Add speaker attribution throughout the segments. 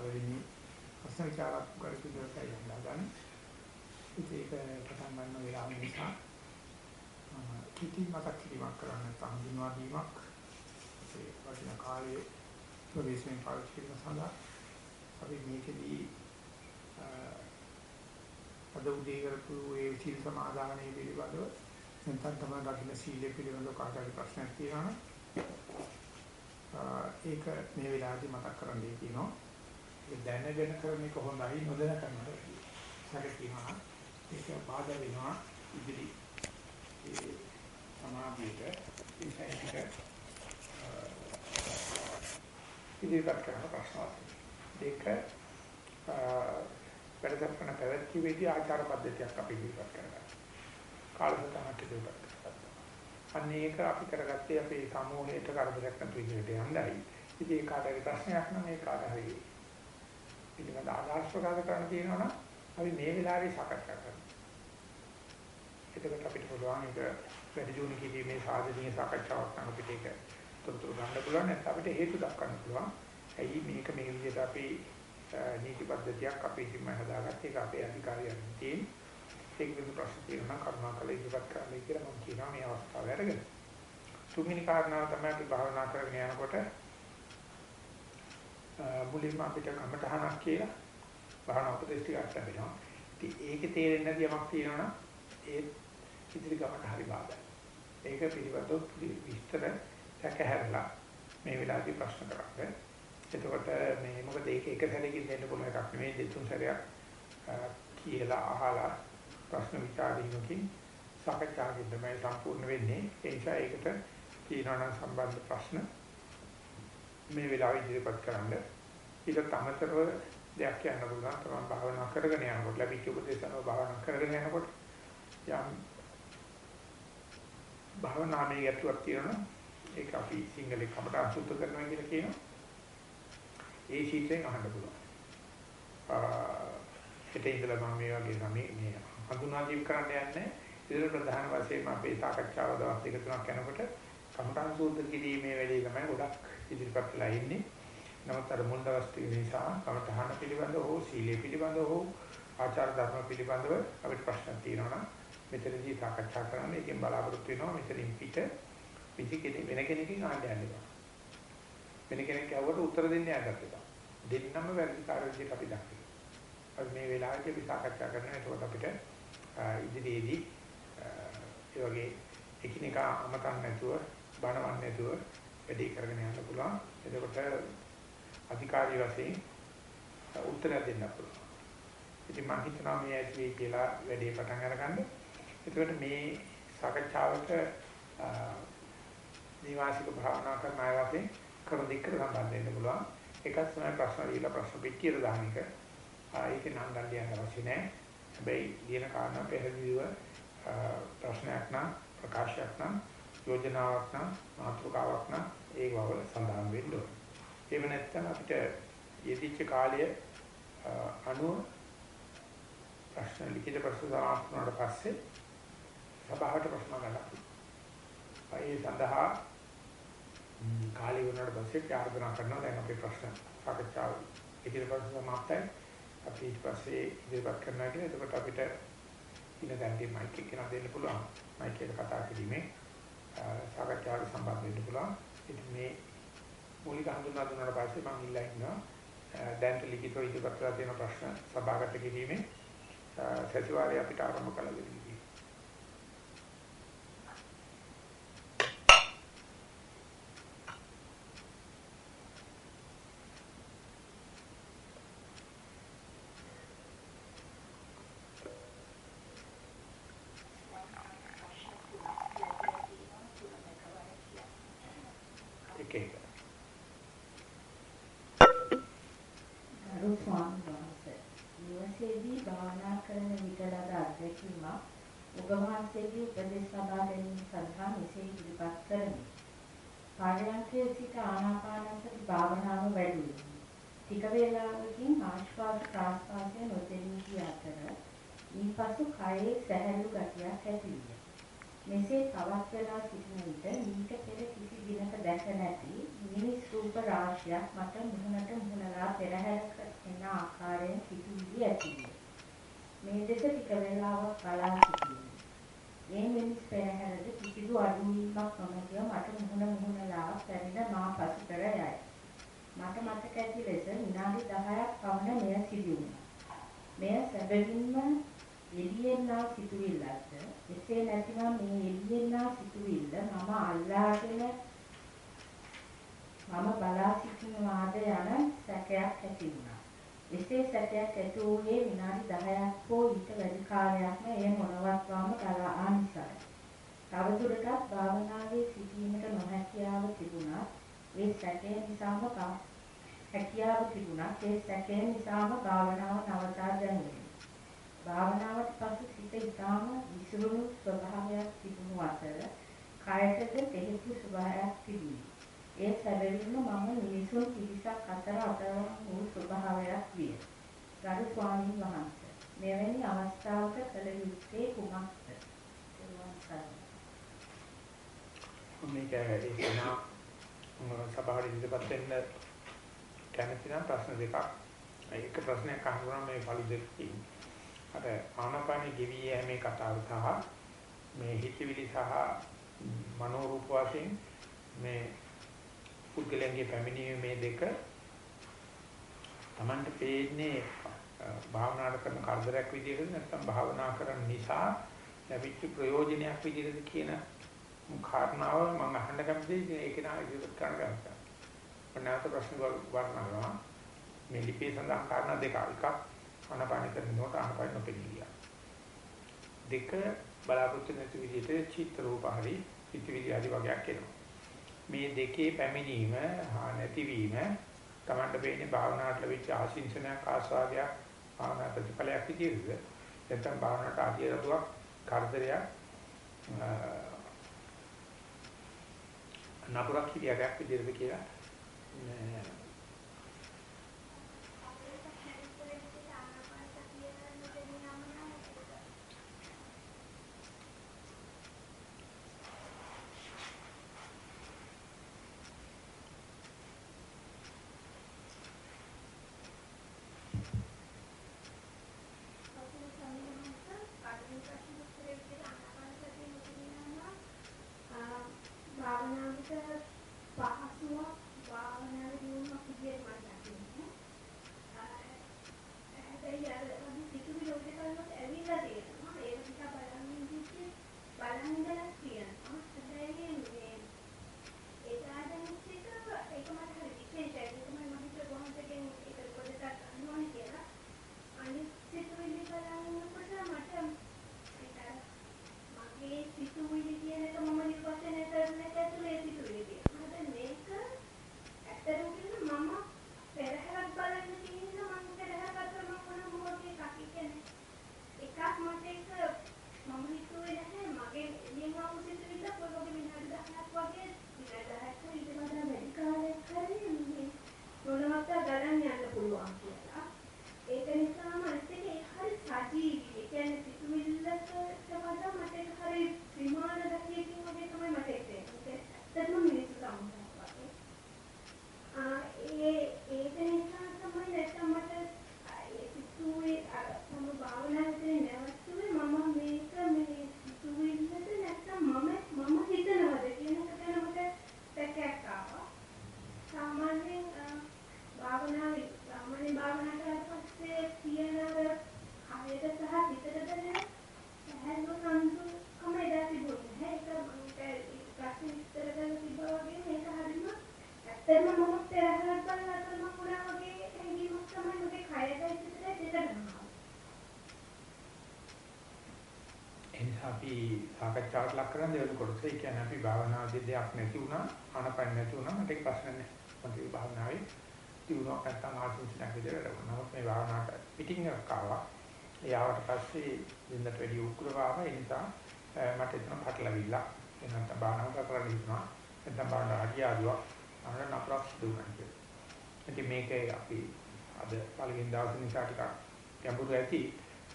Speaker 1: පළවෙනි ප්‍රශ්න විචාරක් කරපු දෙයක් යන්න ගන්න. ඉතින් ඒක පටන් ගන්න වෙලාව නිසා මම කිටි මතක් කිරීමක් කරන්න නැත්නම් හඳුන්වා දීමක් ඒ වටිනා කාලයේ ප්‍රවේශයෙන් පාවිච්චි කිරීම සඳහා අපි මේකෙදී අද උදේ කරපු ඒ සීල් සමාදානයේ පිළිබඳව නැත්නම් තමයි දකින්න සීලය පිළිබඳව කාටරි ප්‍රශ්නයක් තියෙනවා ඒක මේ වෙලාවේදී මතක් කරන්න දෙයි කියනවා. ඒක දැනගෙන කරන එක හොඳයි නොදැන කරනට සැක කියනවා. ඒක බාධා වෙනවා ඉදිරි ඒ සමාධියට ඉන්සයිට් ඉදිරිපත් කරන ප්‍රශ්න දෙක වැඩසටහන පැවැත්වීමේදී ආචාර පද්ධතියක් අපි ඉදිරිපත් කරගන්නවා. කාලසටහනක් ඉදිරිපත් කරගන්නවා. අන්න ඒක අපි කරගත්තේ අපේ සමූහයට කරදරයක් නැතු විදිහට යන්නයි. ඉතින් ඒ කාටරි ප්‍රශ්නයක් නම් ඒ කාටරි පිළිබඳ ආදාස් ප්‍රකාශ කරන්න තියෙනවා නම් අපි මේ වෙලාවේ සාකච්ඡා කරමු. එතකොට අපිට පුළුවන් ඒක වැඩි දියුණු කිරීමේ සාධනීය සාකච්ඡාවක් නම් අපිට ඒක තොරතුරු ගන්න පුළුවන් නැත්නම් අපිට හේතු දක්වන්න පුළුවන්. ඇයි මේක මේ විදිහට අපි නීති පද්ධතියක් අපි ඉතින්ම හදාගත්තේ ඒක අපේ අධිකාරියන් තියෙන. ඒක විදිහට ප්‍රශ්න තියෙනවා කරුණාකර ඉදිරිපත් කරන්න කියලා මම කියනවා මේ අවස්ථාව අරගෙන. තුන්වෙනි කාරණාව තමයි අපි භාවනා කරගෙන යනකොට මුලින්ම අපිට කමටහනක් කියලා භාවනා උපදේශ ටිකක් ලැබෙනවා. ඉතින් ඒකේ තේරෙන්නේ නැති යමක් තියෙනවනම් ඒ ඉදිරි ගමනට හරි බාධායි. ඒක පිළිබඳව විස්තර සැකහැරලා මේ වෙලාවේදී ප්‍රශ්න කරන්නේ. එතකොට මේ මොකද ඒක එක සැරේකින් දෙන්න පුළුවන් එකක් නෙමෙයි දෙතුන් සැරයක් කියලා අහලා ප්‍රශ්න විචාරීමකින් සාකච්ඡාවකින් තමයි සම්පූර්ණ වෙන්නේ. ඒ නිසා ඒකට තියෙනවා සම්බන්ධ ප්‍රශ්න මේ වෙලාවේ ඉදිරිපත් කරන්න. ඊට අමතරව දෙයක් කියන්න පුළුවන් තමයි භාවනා කරගෙන යනකොට ලැබිච්ච උපදේශන භාවනා කරගෙන යනකොට යම් භාවනාමය ගැටලුවක් තියෙනවා. ඒක අපි සිංහලේ කමට සුද්ධ කරනවා කියලා කියනවා. ඒ ශීතයෙන් අහන්න පුළුවන්. හිතේ ඉඳලා මම මේ වගේ නමේ මේ හඳුනා දීම් කරන්න යන්නේ. ඉතින් ප්‍රධාන වශයෙන් අපේ සාකච්ඡාව දවස් දෙක තුනක් යනකොට කමඨාන් සූත්‍ර කිරීමේ වැඩේ තමයි ගොඩක් ඉදිරිපත් වෙලා ඉන්නේ. නමුත් අර මුල් දවස් ටික නිසා කමඨාන පිළිබඳව හෝ සීලය පිළිබඳව හෝ ආචාර ධර්ම පිළිබඳව අපිට ප්‍රශ්න තියෙනවා නම් මෙතනදී සාකච්ඡා කරන්න එකෙන් බලාපොරොත්තු වෙනවා මෙතනින් පිට පිටි කෙනෙක් වෙන කෙනකින් අහන්න යන්න එපා. වෙන කෙනෙක් ඇහුවට උත්තර දෙන්න යන්නත් එපා. දෙන්නම වැරදි කාර්යයක් අපි දක්වනවා. අපි මේ වෙලාවේදී අපි සාකච්ඡා කරනවා ඒකෝට අපිට ඉදිරියේදී ඒ වගේ එකිනෙකා අමතන් නැතුව බනවන්නේ නැතුව වැඩි කරගෙන යන්න පුළුවන්. එතකොට අධිකාරී වශයෙන් උත්තර දෙන්න පුළුවන්. ඉතින් මම හිතනවා මේ ඇති කියලා වැඩේ පටන් අරගන්න. එතකොට මේ සාකච්ඡාවට නිවාසික භාවනා කරන අය වශයෙන් කර දෙකට සම්බන්ධ වෙන්න පුළුවන්. එකක් තමයි ප්‍රශ්න දීලා ප්‍රශ්න පිටියට දාන එක. ඒක නම් ගන්න යන්න අවශ්‍ය නැහැ. හැබැයි ලියන කාරණා පැහැදිලිව ප්‍රශ්නයක් නම් ප්‍රකාශයක් නම් යෝජනාවක් නම් මාතෘකාවක් නම් ඒ වවල සඳහන් වෙන්න ඕනේ. එහෙම නැත්නම් අපිට යෙදිච්ච කාලය අනුව ප්‍රශ්න ලිඛිත ප්‍රශ්න සමාප්ත වුණාට පස්සේ සභාවට ප්‍රශ්න ගන්නවා. ඒ සඳහා කාලය වුණාට පස්සේ ආරාධනා කරනවා දැන් අපේ ප්‍රශ්න සාකච්ඡාව ඉදිරිපත් සමාප්තයි. අපි ඊට පස්සේ ඉදිරිපත් කරනවා කියලා එතකොට අපිට ඉන දැන්දී මයික් එක ගෙනත් දෙන්න පුළුවන්. මයික් එක කතා කිරීමේ සාකච්ඡාවට සම්බන්ධ වෙන්න පුළුවන්. ඉතින් මේ මූලික හඳුන්වා දුන්නාට පස්සේ මම ඉල්ලා ඉන්නවා දැන් ලිඛිතව ඉදිරිපත් කරලා තියෙන ප්‍රශ්න සභාගත කිරීමේ සතිವಾರය අපිට ආරම්භ කළ දෙන්න.
Speaker 2: ඔබ වහන්සේගේ උපදෙස් ලබා ගැනීම සඳහා මෙසේ ඉදිරිපත් කරමි. පාරයන්කේ සිට ආනාපානසති භාවනාව වැඩි ටික වේලාවකින් ආශ්වාස ප්‍රාශ්වාසය නොදෙනී ගිය අතර ඊපසු කයේ සැහැල්ලු ගතියක් ඇති විය. මෙසේ තවත් වෙලා සිටින විට මීට පෙර කිසි දිනක දැක නැති මිනිස් රූප රාශියක් මට මුහුණට මුහුණලා පෙරහැර එන ආකාරයෙන් සිතුවිලි ඇති මේ දෙස ටික වේලාවක් බලා සිටින්න. මේ මිනිස් පෙරහැරද කිසිදු අඩුවීමක් නොමැතිව මට මුහුණ මුහුණලා පැමිණ මා පසුකර යයි. මට මතක ඇති ලෙස විනාඩි 10ක් පමණ මෙය සිදු වුණා. මෙය සැබවින්ම එළියෙන්නා සිතුවිල්ලක්ද එසේ නැතිනම් මේ එළියෙන්නා සිතුවිල්ල මම අල්ලාගෙන මම බලා සිටිනවාද යන සැකයක් ඇති වුණා. එසේ සැකයක් ඇති වූයේ විනාඩි 10ක් හෝ ඊට වැඩි කාලයක්ම එය මොනවත්වාම බලා නිසායි. තවදුරටත් භාවනාවේ සිටීමට නොහැකියාව තිබුණා. ඒ සැකය නිසාම හැකියාව තිබුණා. ඒ සැකය නිසාම භාවනාව නවතා දැමුවේ. භාවනාවට පසු සිත ඊටාම විසිරුණු ස්වභාවයක් තිබුණු අතර කායතද තෙහෙතු ස්වභාවයක් තිබුණි. ඒ සැබවින්ම මම මිනිසුන් පිරිසක් අතර අතරම වූ ස්වභාවයක් විය. ගරු ස්වාමීන් වහන්සේ මෙවැනි අවස්ථාවක කළ යුත්තේ කුමක්ද?
Speaker 1: මේක ඒකනා සභාවට ඉඳපත් වෙන්න කැමති නම් ප්‍රශ්න දෙකක්. එක ප්‍රශ්නයක් අහනවා මේ පළු දෙක තියෙනවා. අර ආනාපානෙ ගෙවි යෑමේ කතාව සහ මේ හිතවිලි සහ මනෝ රූප වශයෙන් මේ පුද්ගලයන්ගේ පැමිණීම මේ දෙක Tamanට පේන්නේ භාවනාවට කරන කරදරයක් විදිහට නැත්නම් භාවනා කරන නිසා ලැබිච්ච ප්‍රයෝජනයක් විදිහට කියන කාරණාව මම අහන්න කැමතියි ඒක නා ඉදිරියට කරන්න ගන්නවා. මම ප්‍රශ්න වර්ණනවා මේ ලිපියේ සඳහන් කාරණා දෙක. එකක් ආනපාන කරනකොට ආනපාන නොපෙනිය. දෙක බලාපොරොත්තු නැති විදිහට චිත්ත රූප හරි පිටිවිලි ආදි වගේක් එනවා. මේ දෙකේ පැමිණීම හා නැතිවීම Tamanට වෙන්නේ භාවනාවට ලැබිච්ච ආශිංසනයක් ආස්වාදයක් භාවනා ප්‍රතිඵලයක් විදිහට නැත්නම් භාවනාවට ආදියරුවක් කරදරයක් නපුරක් කිරියක් විදිහට කියලා? Mama, සාකච්ඡාවට ලක් කරන දෙවන කොටස. ඒ කියන්නේ අපි භාවනාදී දෙයක් නැති වුණා, ආනපන නැති වුණා මට ඒක ප්‍රශ්න නැහැ. මට මේ භාවනාවේ දිනුවක් නැත්තම් ආශිංසනයක් විදිහට ලැබුණා. නමුත් මේ භාවනාවට පිටින් එකක් ආවා. ඒ ආවට පස්සේ දිනකට වැඩි උග්‍රව ආවා. ඒ නිසා මට එතන පටලවිල්ල. එනන්ත භාවනාව කරලා ඉන්නවා. නැත්තම් භාවනාව අඩියාදුවක් අරන අපරක්ෂ දුන්නා ඉතින් මේකේ අපි අද පළවෙනි දවසේ නිසා ටිකක් ගැඹුරු ඇති.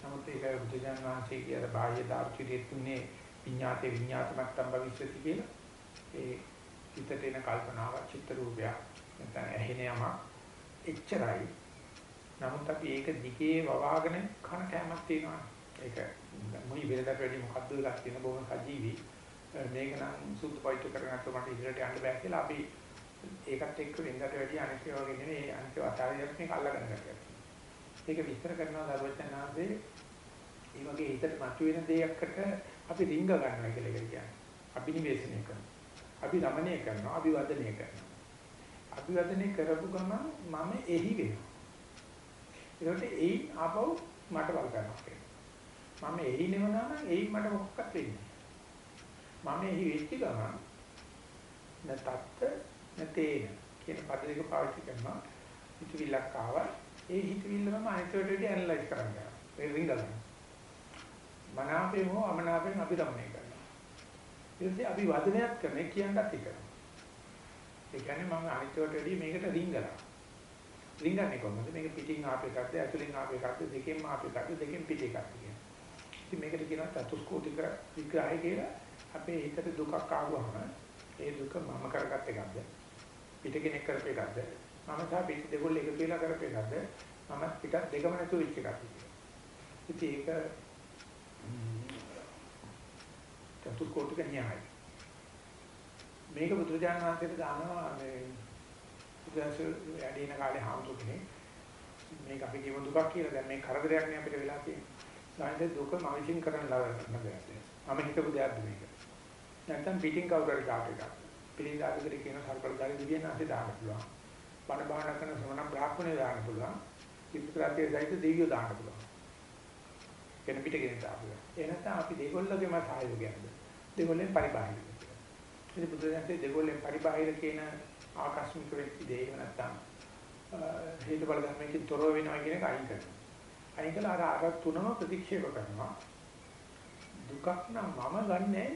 Speaker 1: නමුත් ඒක බුදුජානක වහන්සේ කියන බාහ්‍ය දාර්ශනිකයේ තුනේ විඤ්ඤාතේ විඤ්ඤාතමත්තම් භවිෂ්‍යති කියලා ඒ හිතට එන කල්පනාව චිත්ත රූපය නැත්නම් ඇහෙන යම එච්චරයි නමුත් අපි ඒක දිගේ වවාගෙන කන කැමක් තියෙනවා. ඒක මුයි වෙලකට වැඩි මොකද්ද වෙලා තියෙන බොහොම සජීවි. මේක නම් සුදු පයිතු කරගත්තොත් මට ඉදිරියට යන්න බෑ කියලා අපි ඒකත් එක්ක වෙනකට වැඩි අනිත් ඒවා වගේ නෙවෙයි අනිත් ඒවා අතාරියක් මේක අල්ලගෙන ගන්නවා. ඒක විස්තර කරනවා දරුවචනාංශේ මේ වගේ හිතට මතුවෙන දෙයකට අපි රිංග ගන්නවා කියලා එකට කියන්නේ. අභිනිවේෂණය කරනවා. අපි රමණය කරනවා, අභිවදනය කරනවා. අභිවදනය කරපු ගමන් මම එහි වෙනවා. ඒකට එයි ආපහු මට බල ගන්නවා කියනවා. මම එහි නෙවනා නම් එයි මට මොකක්වත් වෙන්නේ නැහැ. මම එහි වෙච්ච ගමන් නැතත් නැතේන කියන පද දෙක පාවිච්චි කරනවා. හිතවිල්ලක් ආවා. ඒ හිතවිල්ලම අනිත් වලට ඇනලයිස් කරන්න. ඒ රිංගලන. මනාපයෙන් හෝ අමනාපයෙන් අපි රමණය කරනවා. ඊටසේ අපි වදනයක් කරන කියන්නත් එක. ඒ කියන්නේ මම අනිත්‍යයට වැඩිය මේකට රිංගලා. රිංගන්නේ කොහොමද? මේක පිටින් ආප එකක්ද ඇතුලින් ආප එකක්ද දෙකෙන්ම ආප එකක්ද දෙකෙන් පිට එකක්ද කියන්නේ. ඉතින් මේකට කියනවා චතුස්කෝටික විග්‍රහය කියලා. අපේ හිතට දුකක් ආවම ඒ දුක මම කරගත් එකක්ද? පිට කෙනෙක් කරපු එකක්ද? මම සහ පිට දෙකොල්ල එකතු වෙලා කරපු එකක්ද? මම පිටත් දෙකම නැතුව වෙච්ච එකක්ද? ඉතින් ඒක චතුස්කෝටික න්‍යායයි. මේක බුදුරජාණන් වහන්සේට දානවා මේ බුදුරජාණන් වැඩින කාලේ හාමුදුරු කෙනෙක් මේක අපි කියමු දුකක් කියලා දැන් මේ කරදරයක් නේ අපිට වෙලා තියෙන්නේ. සාහිත්‍ය දුක මම විශ්ින් කරන්න ලබන දෙයක්. මම හිතපු දෙයක්ද මේක. නැත්තම් පිටින් කවුරු හරි කාට එකක්. පිටින් ආදිකට කියන සර්පල්දාරි දිවියන් ආසේ දාන්න පුළුවන්. බණ බාහන කරන සමන බ්‍රාහ්මණය දාන්න පුළුවන්. ඉස්තරාතිය සහිත දෙවියෝ දාන්න පුළුවන්. වෙන පිටගෙන දාපුවා. ඒ නැත්නම් අපි දෙගොල්ලගේම සහයෝගයක්ද? දෙගොල්ලෙන් පරිබාහිර. ඉතින් බුදුදහමේ දෙගොල්ලෙන් පරිබාහිර කියන ආකස්මික වෙච්ච දේ නැත්නම් හේතුඵල ධර්මයෙන් තොරව වෙනවා කියන එක අයින් කරනවා. අයින් කළා අර අර තුනම ප්‍රතික්ෂේප කරනවා. දුකක් නම් මම ගන්නෑ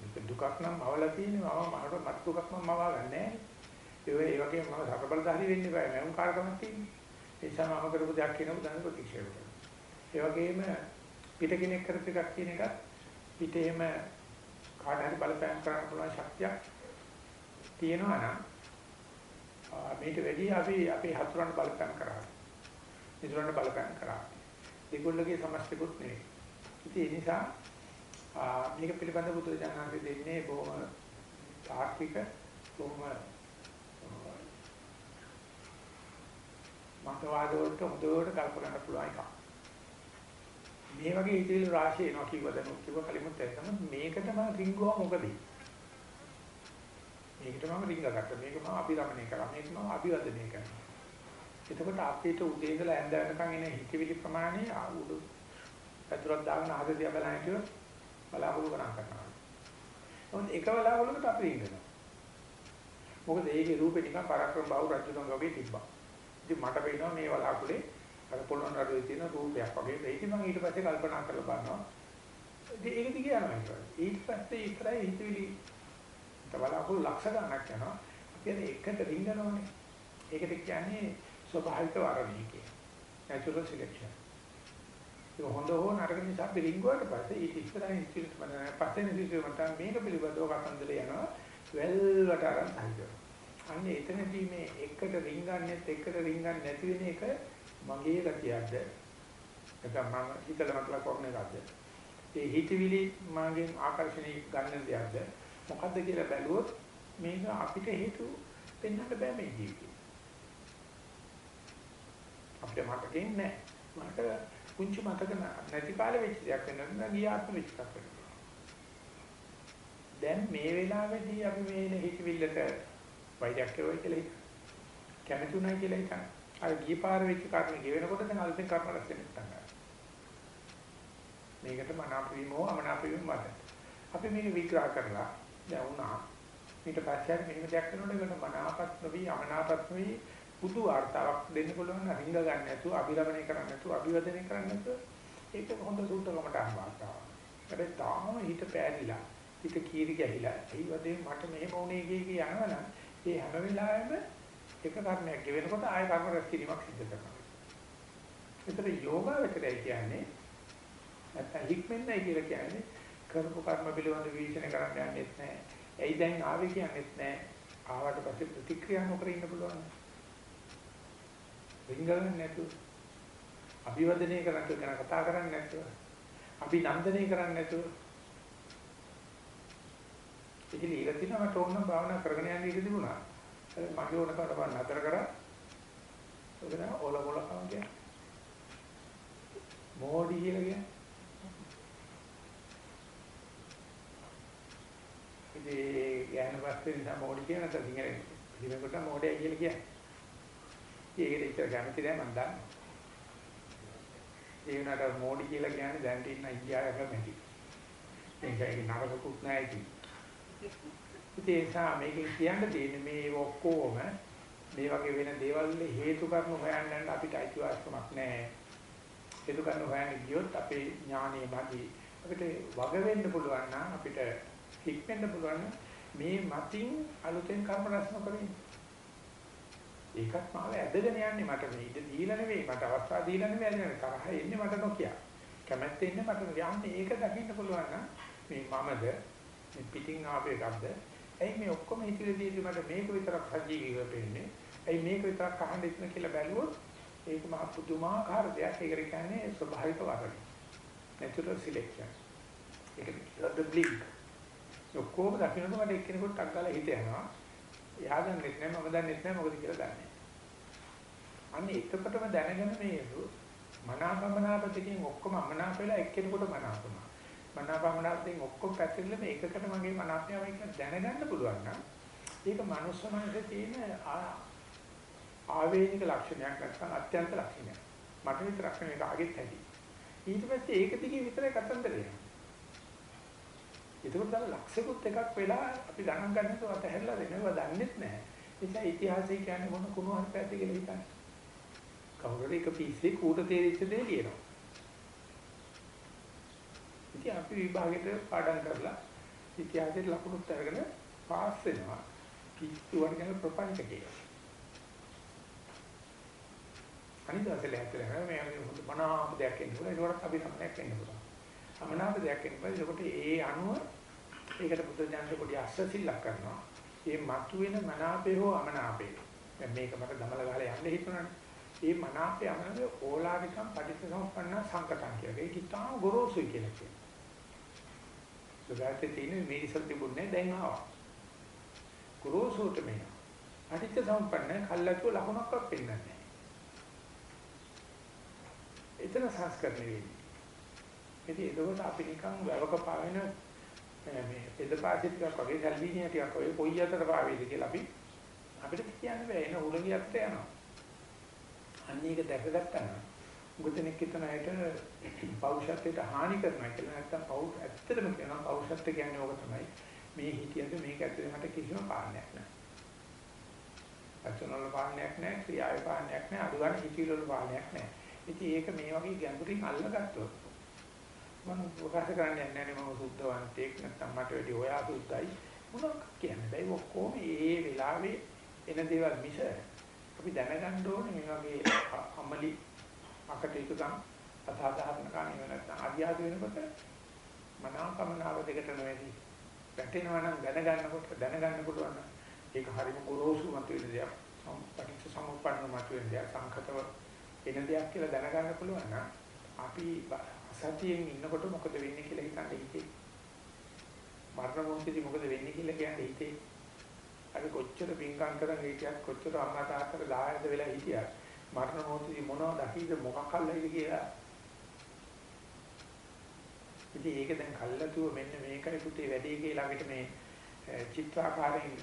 Speaker 1: මේක දුකක් නම් මවලා තියෙන්නේ මම මට මත් දුකක් නම් මවා ගන්නෑ. ඒ ඒ වගේ මම සකබලධාරී වෙන්න බෑ. මම කාර්කමක් තියෙන්නේ. ඒ නිසා මම කරපු දෙයක් කියනකොට දැන ප්‍රතික්ෂේප කරනවා. ඒ වගේම පිට කෙනෙක් කරපු එකක් කියන එකත් පිටේම කාට හරි බලපෑම් කරන්න පුළුවන් ශක්තියක් තියෙනවා නම් මේට වැඩි අපි අපේ හතුරන් බලපෑම් කරා. මිතුරන් බලපෑම් කරා. ඒගොල්ලෝගේ සමස්තකුත් නෙවෙයි. ඉතින් ඒ නිසා මේක පිළිබඳව බුදුරජාණන් දෙන්නේ බොහොම තාර්කික බොහොම මතවාද වලට හොඳට කල්පනා පුළුවන් එකක්. මේ වගේ හිතවිලි රාශිය එනවා කිව්වද කිව්ව කලිමුත් එතන මේකට මම රිංගුවා මොකද? මේකට මම රිංගගත්තා. මේක මම අභිරමණය කරා. මේක මම අභිවදනය කරනවා. එතකොට අපිට උදේ ඉඳලා ඇඳ වෙනකන් එන හිතවිලි ප්‍රමාණය උඩු පැතුරක් දාගෙන අහද දිහා බලන කිව්වොත් බලාපොරොත්තු ගණන් කරනවා. මොකද එක බලාපොරොත්තුකට අපි රිංගනවා. මොකද ඒකේ රූපේ නිකන් පරක්‍රම බහුව රජුතුන් වගේ තිබ්බා. ඉතින් මට පේනවා මේ වලාකුලේ අර පොළොන් රටේ තියෙන රූපයක් වගේ. ඒක මම ඊට පස්සේ කල්පනා කරලා බලනවා. ඉතින් ඒක දිගේ යනවා ඊට පස්සේ. ඊට පස්සේ ඉතරයි හිතවිලි තවලාකුළු ලක්ෂ ගණනක් යනවා. අපි අර එකට රිංගනෝනේ. ඒකට කියන්නේ ස්වභාවික වරණය කියන්නේ. natural selection. ඒක හොඳ හෝ නරක නිසා අපි රිංගුවාට පස්සේ ඊට ඉස්සරහින් ඉස්තිරිත් බලන පස්සේ නිදිසෙ මත මේක පිළිබඳව කතන්දර යනවා. වැල්වට අරන් හයිදෝ. අන්න එතනදී මේ එකට රින්ගන්නේත් එකට රින්ගන්නේ නැති වෙන එක මගේ ගතියක්ද? නැත්නම් මම හිතලා මතලා කරන එකක්ද? ඒ හිතවිලි මගෙන් ආකර්ෂණය ගන්න දෙයක්ද? මොකද්ද කියලා බැලුවොත් මේක අපිට හේතු පෙන්වන්න බෑ මේ ජීවිතේ. අපිට මතකෙන්නේ නැහැ මට කුංචි මතක නැති කාලේ වෙච්ච දෙයක් වෙනවා ගියාත්ම වෙච්ච එකක් වෙනවා දැන් මේ වෙලාවේදී අපි මේ හිතවිල්ලට වෛරයක් කෙරුවයි කියලා හිතන. කැමති උනායි කියලා හිතන. අර ගිය පාර වෙච්ච කාරණේ ගෙවෙනකොට දැන් අලුතෙන් කර්ම රැස් වෙන පටන් ගන්නවා. මේකට මනාප වීමෝ අමනාප වීම මත. අපි මේක විග්‍රහ කරලා දැන් වුණා. ඊට පස්සේ හරි මෙහෙම දෙයක් කරනකොට වෙන මනාපත් නොවි අමනාපත් නොවි පුදු වார்த்தාවක් දෙන්න පුළුවන් නම් රිංග ගන්න නැතුව අභිරමණය කරන්න නැතුව අභිවදනය කරන්න නැතුව ඒක හොඳ සූත්‍රකමට අහවාතාව. හැබැයි තාම හිත පෑරිලා හිත කීරි ගැහිලා ඒ වගේ මට මෙහෙම වුණේ කිය යනවනම් ඒ හැම වෙලාවෙම එක කර්මයක් ගෙවෙනකොට ආය කර්ම රැස් කිරීමක් සිදු කරනවා. ඒතර යෝගාවචරය කියන්නේ නැත්නම් හික්මෙන්නයි කියලා කියන්නේ කරපු කර්ම පිළිබඳ විශ්ලේෂණය කරන්න යන්නෙත් නැහැ. ඇයි දැන් ආවේ කියන්නෙත් නැහැ. ආවට පස්සේ ප්‍රතික්‍රියා නොකර ඉන්න පුළුවන්. රිංගන්නේ නැතුව. අභිවදනය කරන්න කියන කතා කරන්නේ නැතුව. අපි නන්දනය කරන්නේ නැතුව. ඉතින් ඊළ තිනවා මට ඕන භාවනා කරගෙන යන්න ඉඩ තිබුණා. මගේ ඕනකට මම නතර කරා. ඔතන ඔල ඔල කවුද? මොඩි කියලා කියන්නේ. ඉතින් යන පස්සේ නිසා මොඩි කියන නැත්නම් සිංහලෙන් පිළිවෙකට මොඩේ කියලා කියන්නේ. ඒකට ඉතර කැමති නැහැ මම දන්නවා. ඒ වුණාට මොඩි කියලා කියන්නේ දැන් ඉන්න අයියාගේ මැටි. ඒකයි නරකකුත් නැහැ ඉතින්. ඉතින් ඒ නිසා මේකෙන් කියන්න තියෙන්නේ මේ ඔක්කොම මේ වගේ වෙන දේවල් වල හේතු කාරණා හොයන්න යන්න අපිට අයිතිවාසිකමක් නැහැ. හේතු කාරණා හොයන්න ගියොත් අපේ ඥානෙ මදි. අපිට වග වෙන්න පුළුවන් නම් අපිට හික්මෙන්න පුළුවන් මේ මතින් අලුතෙන් කර්ම රැස් නොකරින්. ඒකත් මාව ඇදගෙන යන්නේ මට මේ ඉඳ දීලා නෙවෙයි මට අවස්ථාව දීලා නෙවෙයි ඇදගෙන තරහ එන්නේ මට නොකිය. කැමැත්ත එන්නේ මට යන්නේ ඒක දකින්න පුළුවන් නම් මේ මමද මේ පිටින් ආපේ ගබ්ද ඇයි මේ ඔක්කොම හිතේදී මට මේක විතරක් සජීවීව පෙන්නේ? ඇයි මේක විතරක් අහන්න ඉන්න කියලා බැලුවොත් ඒක මහ පුදුමාකාර දෙයක්. ඒකට කියන්නේ ස්වභාවික වර්ණය. natural selection. ඒකට කියනවා the blink. ඔක්කොම දකින්නකොට මට එක්කෙනෙකුට ටක් ගාලා හිත යනවා. එයා දන්නේ නැහැ මම දන්නේ නැහැ මොකද කියලා දන්නේ අන්න එකකටම දැනගෙන මේ මනාපමනාප දෙකෙන් ඔක්කොම අමනාප වෙලා එක්කෙනෙකුට මනාපුණා මනාපමනාපයෙන් ඔක්කොම පැතිරෙලා මේ එකකට මගේ මනාපයමයි කියලා දැනගන්න පුළුවන් නම් ඒක මනුස්ස මනසේ තියෙන ආවේනික ලක්ෂණයක් නැත්නම් අත්‍යන්ත ලක්ෂණයක්. මට විතරක් නෙවෙයි කාගෙත් ඇති. ඊට පස්සේ ඒක දිගේ විතරයි කතන්දරය. ඒකෝට තමයි ලක්ෂිකුත් එකක් වෙලා අපි ගණන් ගන්නකොට අතහැරලා දෙනවා දන්නේත් නැහැ. ඒ නිසා ඉතිහාසය කියන්නේ මොන කුණු හරිපැද්ද කියලා හිතන්නේ. කවුරුරි එක පිස්සේ කූට තේරිච්ච දේ ලියනවා. ඉතින් අපි විභාගෙට පාඩම් කරලා ඉතිහාසයේ ලකුණුත් අරගෙන පාස් වෙනවා. පිස්සු වර්ගන ප්‍රපංච කියලා. අනිත් දවසේ ලැහැත්ලා මේ හොඳ මනාප දෙයක් එන්න පුළුවන්. ඒකට අපි සමනයක් එන්න පුළුවන්. සමනාප දෙයක් එන්න පුළුවන්. ඒකට ඒ අනුව ඒකට බුද්ධ ඥානයේ පොඩි අස්සසිල්ලක් කරනවා. මේ මතුවෙන මනාපේ හෝ අමනාපේ. දැන් මේක මට දමල ගහලා යන්න හිතුණානේ. මේ මනාපේ අමනාපේ ඕලාරිකම් පටිච්චසමුප්පන්න සංකතං කියලා. ඒක ඉතාම ගොරෝසුයි කියලා කියනවා. සුගතේ තියෙන මේ ඉස්සර තිබුණේ දැන් ආවා. ගොරෝසුට මේ. පටිච්චසමුප්පන්න කල්ලාතු ලකුණක්වත් පෙන්නන්නේ නැහැ. එතන සංස්කරණය වෙන්නේ. ඉතින් ඒකෝට අපි නිකන් වැවක පාවෙන මේ එදපාසිත ටිකක් වගේ සල්විනිය ටිකක් වගේ කොයි අතට පාවේද කියලා අපි අපිට කියන්න බෑ එන උලගියට යනවා. අන්න ඒක දැකගත්තා නම් ගුතෙනෙක් හිතන අයට පෞෂත්වයට හානි කරනවා කියලා නැත්තම් පෞෂ ඇත්තටම කියනවා පෞෂත්ව කියන්නේ ඕක තමයි. මේ හිතියද මේක ඇතුලේ මට කිසිම පාලනයක් නැහැ. අචනවල පාලනයක් නැහැ, ක්‍රියාවේ පාලනයක් නැහැ, අදුගාන හිතිවල පාලනයක් නැහැ. ඉතින් ඒක මේ වගේ ගැඹුරින් අල්ලගත්තොත් මම ප්‍රකාශ කරන්නේ නැහැ මම සුද්ධවන්තයෙක් නැත්නම් මට වැඩි ඔයා සුද්ධයි මොනවක් කියන්නේ බෑ ඔක්කොම ඒ වෙලාවේ එන දේවල් මිස අපි දැනගන්න ඕනේ මේ වගේ අමලි අකටයුතුකම් අසාධාරණ කාණි වෙන නැත්නම් අධ්‍යාස වෙනකොට මනාපමනාව දෙකට නොවැදී වැටෙනවා නම් දැනගන්නකොට දැනගන්න පුළුවන් නම් ඒක හරිම ගොරෝසු මතුවෙන දෙයක් සම්පටිච්ච සමුප්පන්න මතුවෙන දෙයක් සංකතව එන දෙයක් කියලා දැනගන්න පුළුවන් නම් අපි සතියෙන් ඉන්නකොට මොකද වෙන්නේ කියලා හිතන්න හිතේ. මරණ මොහොතේදී මොකද වෙන්නේ කියලා කියන්නේ හිතේ. අපි කොච්චර පින්කම් කරන් හිටියත් කොච්චර අම්මා තාත්තට දායද වෙලා හිටියත් මරණ මොහොතේදී මොනවද දකිද මොකක් අල්ලයිද කියලා. ඉතින් ඒක දැන් කල්ලාතුව මෙන්න මේකයි පුතේ වැඩේ කියලා අපිට මේ චිත්‍රාකාරයෙන්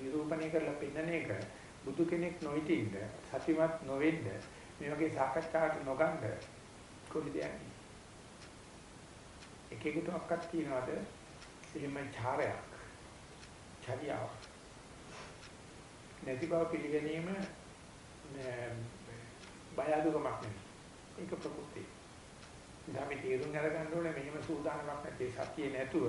Speaker 1: නිරූපණය කරලා පෙන්නන එක බුදු කෙනෙක් නොහිටින්ද සතිමත් නොවෙන්න මේ වගේ සාකච්ඡාවට නොගන්න කොහොමද යන්නේ? එක එකට අක්කක් තියනවාද? එහෙම ඡාරයක්. ඡරියාවක්. නැති බව පිළිගැනීම බය අඩුකමක් නෙවෙයි. ඒක ප්‍රකෘතිය. ඉතින් අපි තේරුම් අරගන්න ඕනේ මෙහෙම සූදානමක් නැති සතියේ නැතුව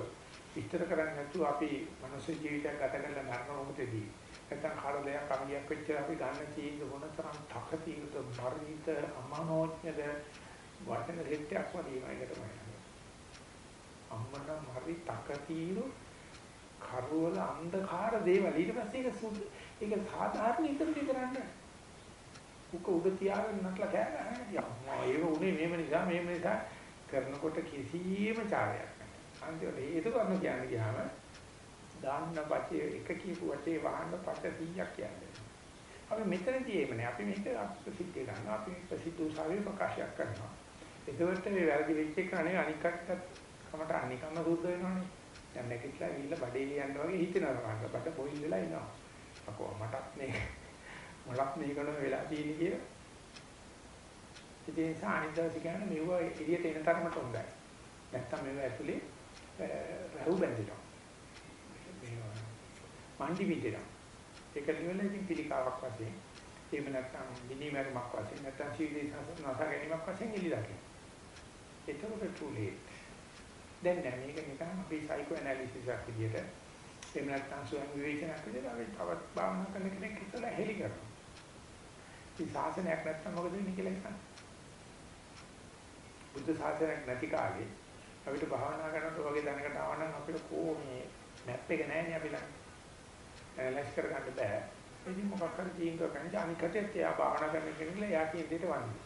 Speaker 1: විස්තර කරන්නේ නැතුව අපි මනුස්ස ජීවිතයක් ගත කරලා මරණ මොහොතේදී නැත්නම් කාලයක් කමියක් වෙච්ච අපි ගන්න තියෙන මොනතරම් තකතියුත මරිත අමනෝඥද වචන දෙකක් වගේ මේකට මම අම්මනම් හරි තකතියු කරවල අන්ධකාර දේවල් ඊට පස්සේ ඒක සුදු ඒක සාධාරණීකරණය කරන්න. උක උඩ තියාගෙන නටලා කෑ ගහන්නේ. යම්මා ඒක උනේ මේව නිසා මේව නිසා කරනකොට කිසියම් චාරයක් නැහැ. අන්තිමට ඒක කරන කියන්නේ ගියාම දාන්න පස්සේ එක කියපු වචේ වහන්න පස්ස 100ක් කියන්නේ. අපි මෙතනදී එහෙම අපි මේක ප්‍රසිද්ධ කරනවා. අපි ප්‍රසිද්ධ උසාවියේ ප්‍රකාශයක් කරනවා. එතකොට මේ වැරදි වෙච්ච එක නේ අනික් කටට කමට අනිකම සුද්ධ වෙනවනේ. දැන් නැගිටලා ගිහිල්ලා බඩේ ලියන්න වගේ හිතෙනවා මට. බඩ පොයිල් වෙලා ඉනවා. අකෝ මටත් මේ මොලක් මේකම වෙලා තියෙන්නේ කියලා. ඉතින් ඒ නිසා අනිත් දවසේ කියන්නේ මෙව එළියට එන තරමට හොඳයි. නැත්තම් මේව ඇතුලේ රහු බැඳිනවා. මේවා මණ්ඩි විදිනවා. ඒක නෙවෙයි ඉතින් පිළිකාවක් වශයෙන්. එහෙම නැත්නම් මිනිමරුමක් වශයෙන් නැත්නම් සීදී සසන නසා ගැනීමක් වශයෙන් එළි දකින්න. එතකොට too late. දැන් නෑ මේක නිකන් අපි සයිකෝ ඇනලිසිස් එකක් විදියට එහෙම නැත්නම් ස්වයං විවේචනයක් විදියට අපි තවත් භාවනා කරන කෙනෙක් ඉස්සලා හෙලි කරනවා. ඉතින් ශාසනයක් නැත්නම් මොකද වෙන්නේ කියලා හිතන්න. බුද්ධ ශාසනයක් නැති කාලේ අපිට භාවනා කරනකොට වගේ දැනකට ආවනම් අපිට කෝ මේ මැප් එක නැහැ නේ අපි ළඟ. ඇනලයිස් කරගන්න බෑ. ඉතින් මොකක් හරි තීන්දුව ගන්න අනිකටත් එයා භාවනා කරන කෙනෙක්ලා එයා කියන දෙයට වන්නේ.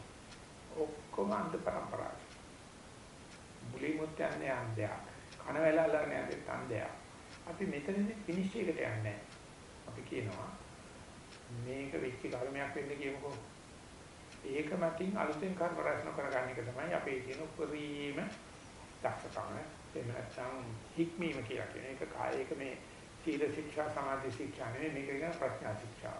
Speaker 1: ඔක්කොම අන්ත පරම්පරාව. මුලින්මුත් යන්නේ අන්දයා. කන වැලල්ලා නෑ අන්දයා. අපි මෙතනදී ෆිනිෂ් එකට යන්නේ අපි කියනවා මේක වෙච්ච කර්මයක් වෙන්න කියමුකෝ. ඒක මතින් අලුතෙන් කර්ම රැස්න කරගන්න එක තමයි අපේ තියෙන උපරිම දක්ෂකම. එහෙම නැත්නම් හික්මීම කියලා කියන එක කායයක මේ සීල ශික්ෂා සමාධි ශික්ෂා නෙවෙයි මේක කියන ප්‍රඥා ශික්ෂා.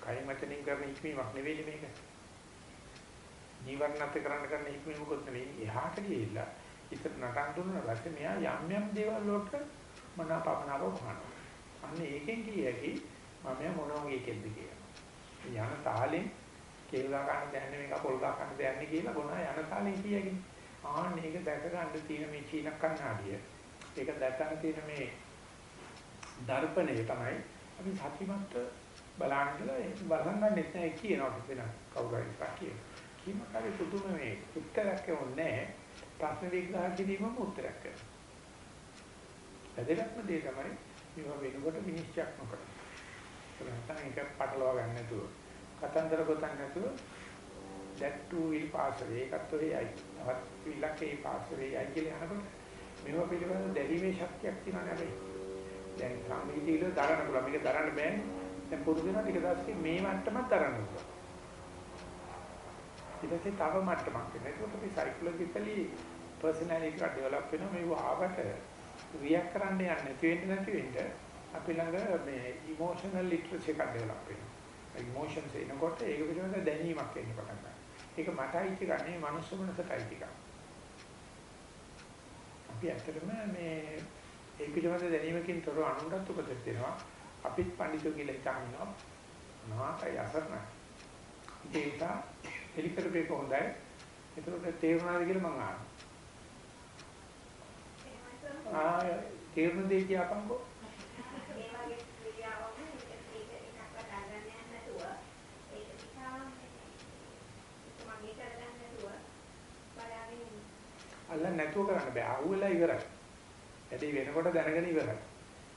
Speaker 1: කාය මතනින් කරන හික්මීමක් නෙවෙයි මේක. ජීවන්නත් කරන්න කරන හික්මීම මොකද නෙවෙයි එහාට ගිහිල්ලා ඉතින් නටන දුන්නා ඊපස්සේ මෙයා යම් යම් දේවල් වලට මනාපමනාව වහනවා. අන්න ඒකෙන් කියකි මම මොන වගේ කෙල්ද කියලා. යන තාලෙන් කේල්ලා ගන්න දැනන්නේ මේක පොල් ගා ගන්න දැනන්නේ කියලා බොන යන තාලෙන් කියකි. ආන්න ඒක දැක ගන්න තියෙන මේ චීන කන්නාඩිය. ඒක දැකන්න තියෙන මේ දර්පණය තමයි අපි සතිමත් බලන්න ඉඳලා බලන්න නැත්නම් කියනවා වෙන කවුරු හරි කියනවා. කිම කරේ පුදුම මේ උත්තරයක් ඕනේ ප්‍රශ්න විග්‍රහ කිරීමම උත්තරයක් කරනවා. වැදගත්ම දේ තමයි මේවා වෙනකොට විනිශ්චයක් නොකර. ඒක නැත්නම් ඒක පටලවා ගන්න නැතුව කතන්දර ගොතන්න නැතුව that too will pass away ඒකත් ඔයයි. තවත් විලක්කේ pass away යයි කියලා යනකොට මේවා පිළිබඳව දැරීමේ ශක්තියක් තියෙනවා නේද? දැන් සම්මිතියල දරන්න පුළුවන්. මේක දරන්න බෑනේ. දැන් පුරුදු වෙනවා ටික දවසකින් මේ මට්ටමත් දරන්න පුළුවන්. ඊට පස්සේ තව මට්ටමක් වෙනවා. ඒකට අපි සයිකොලොජිකලි පර්සනැලිටි එක ඩෙවලොප් වෙනවා මේව ආවට රියැක්ට් කරන්න යන්නේ නැති වෙන්න නැති වෙන්න අපි ළඟ මේ ඉමෝෂනල් ලිටරසි එකක් ඩෙවලොප් වෙනවා. ඉමෝෂන්ස් එනකොට ඒක පිළිබඳ දැනීමක් එන්න පටන් ගන්නවා. ඒක මටයි කියන්නේ මනුස්ස මනසටයි ටිකක්. අපි ඇත්තටම මේ ඒ පිළිබඳ දැනීමකින් තොරව අනුන්ටත් උපදෙස් දෙනවා. අපිත් පඬිතු කියලා හිතනවා. නාකයි අසරණයි. ඒක එලි කරපේක හොඳයි. ඒකට තේරුණාද කියලා මම අහනවා. ආ තේරුණ දෙය කියපන්කෝ. අල්ලන්න නැතුව කරන්න බෑ. අහුවෙලා ඉවරයි. ඇදී වෙනකොට දැනගෙන ඉවරයි.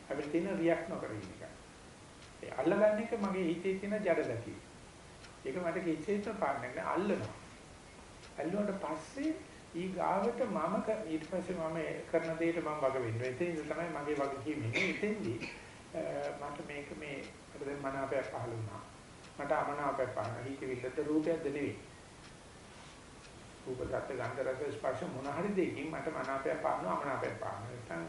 Speaker 1: අපිට තියෙන රියැක්ට් නොකර ඉන්න එක. ඒ අල්ලගන්න එක මගේ හිතේ තියෙන ජඩ ගතිය. ඒක මට කිසිසේත් පාන්නේ නැහැ අල්ලනවා. ඇල්ලුවට පස්සේ ඊ ගාවට මම ඊට පස්සේ මම කරන දෙයට මම වග වෙන්නේ. එතනින් තමයි මගේ වගකීම ඉන්නේ. එතෙන්දී මට මේක මේ අපේ මනාපයක් පහළ වුණා. මට අමනාපයක් පහළ වුණා. ඊට විල්ලත රූපයක්ද නෙවෙයි. රූප දත්ත ගන්ධ රස ස්පර්ශ මොන හරි දෙයකින් මට මනාපයක් පහළ වුණා අමනාපයක් පහළ වුණා.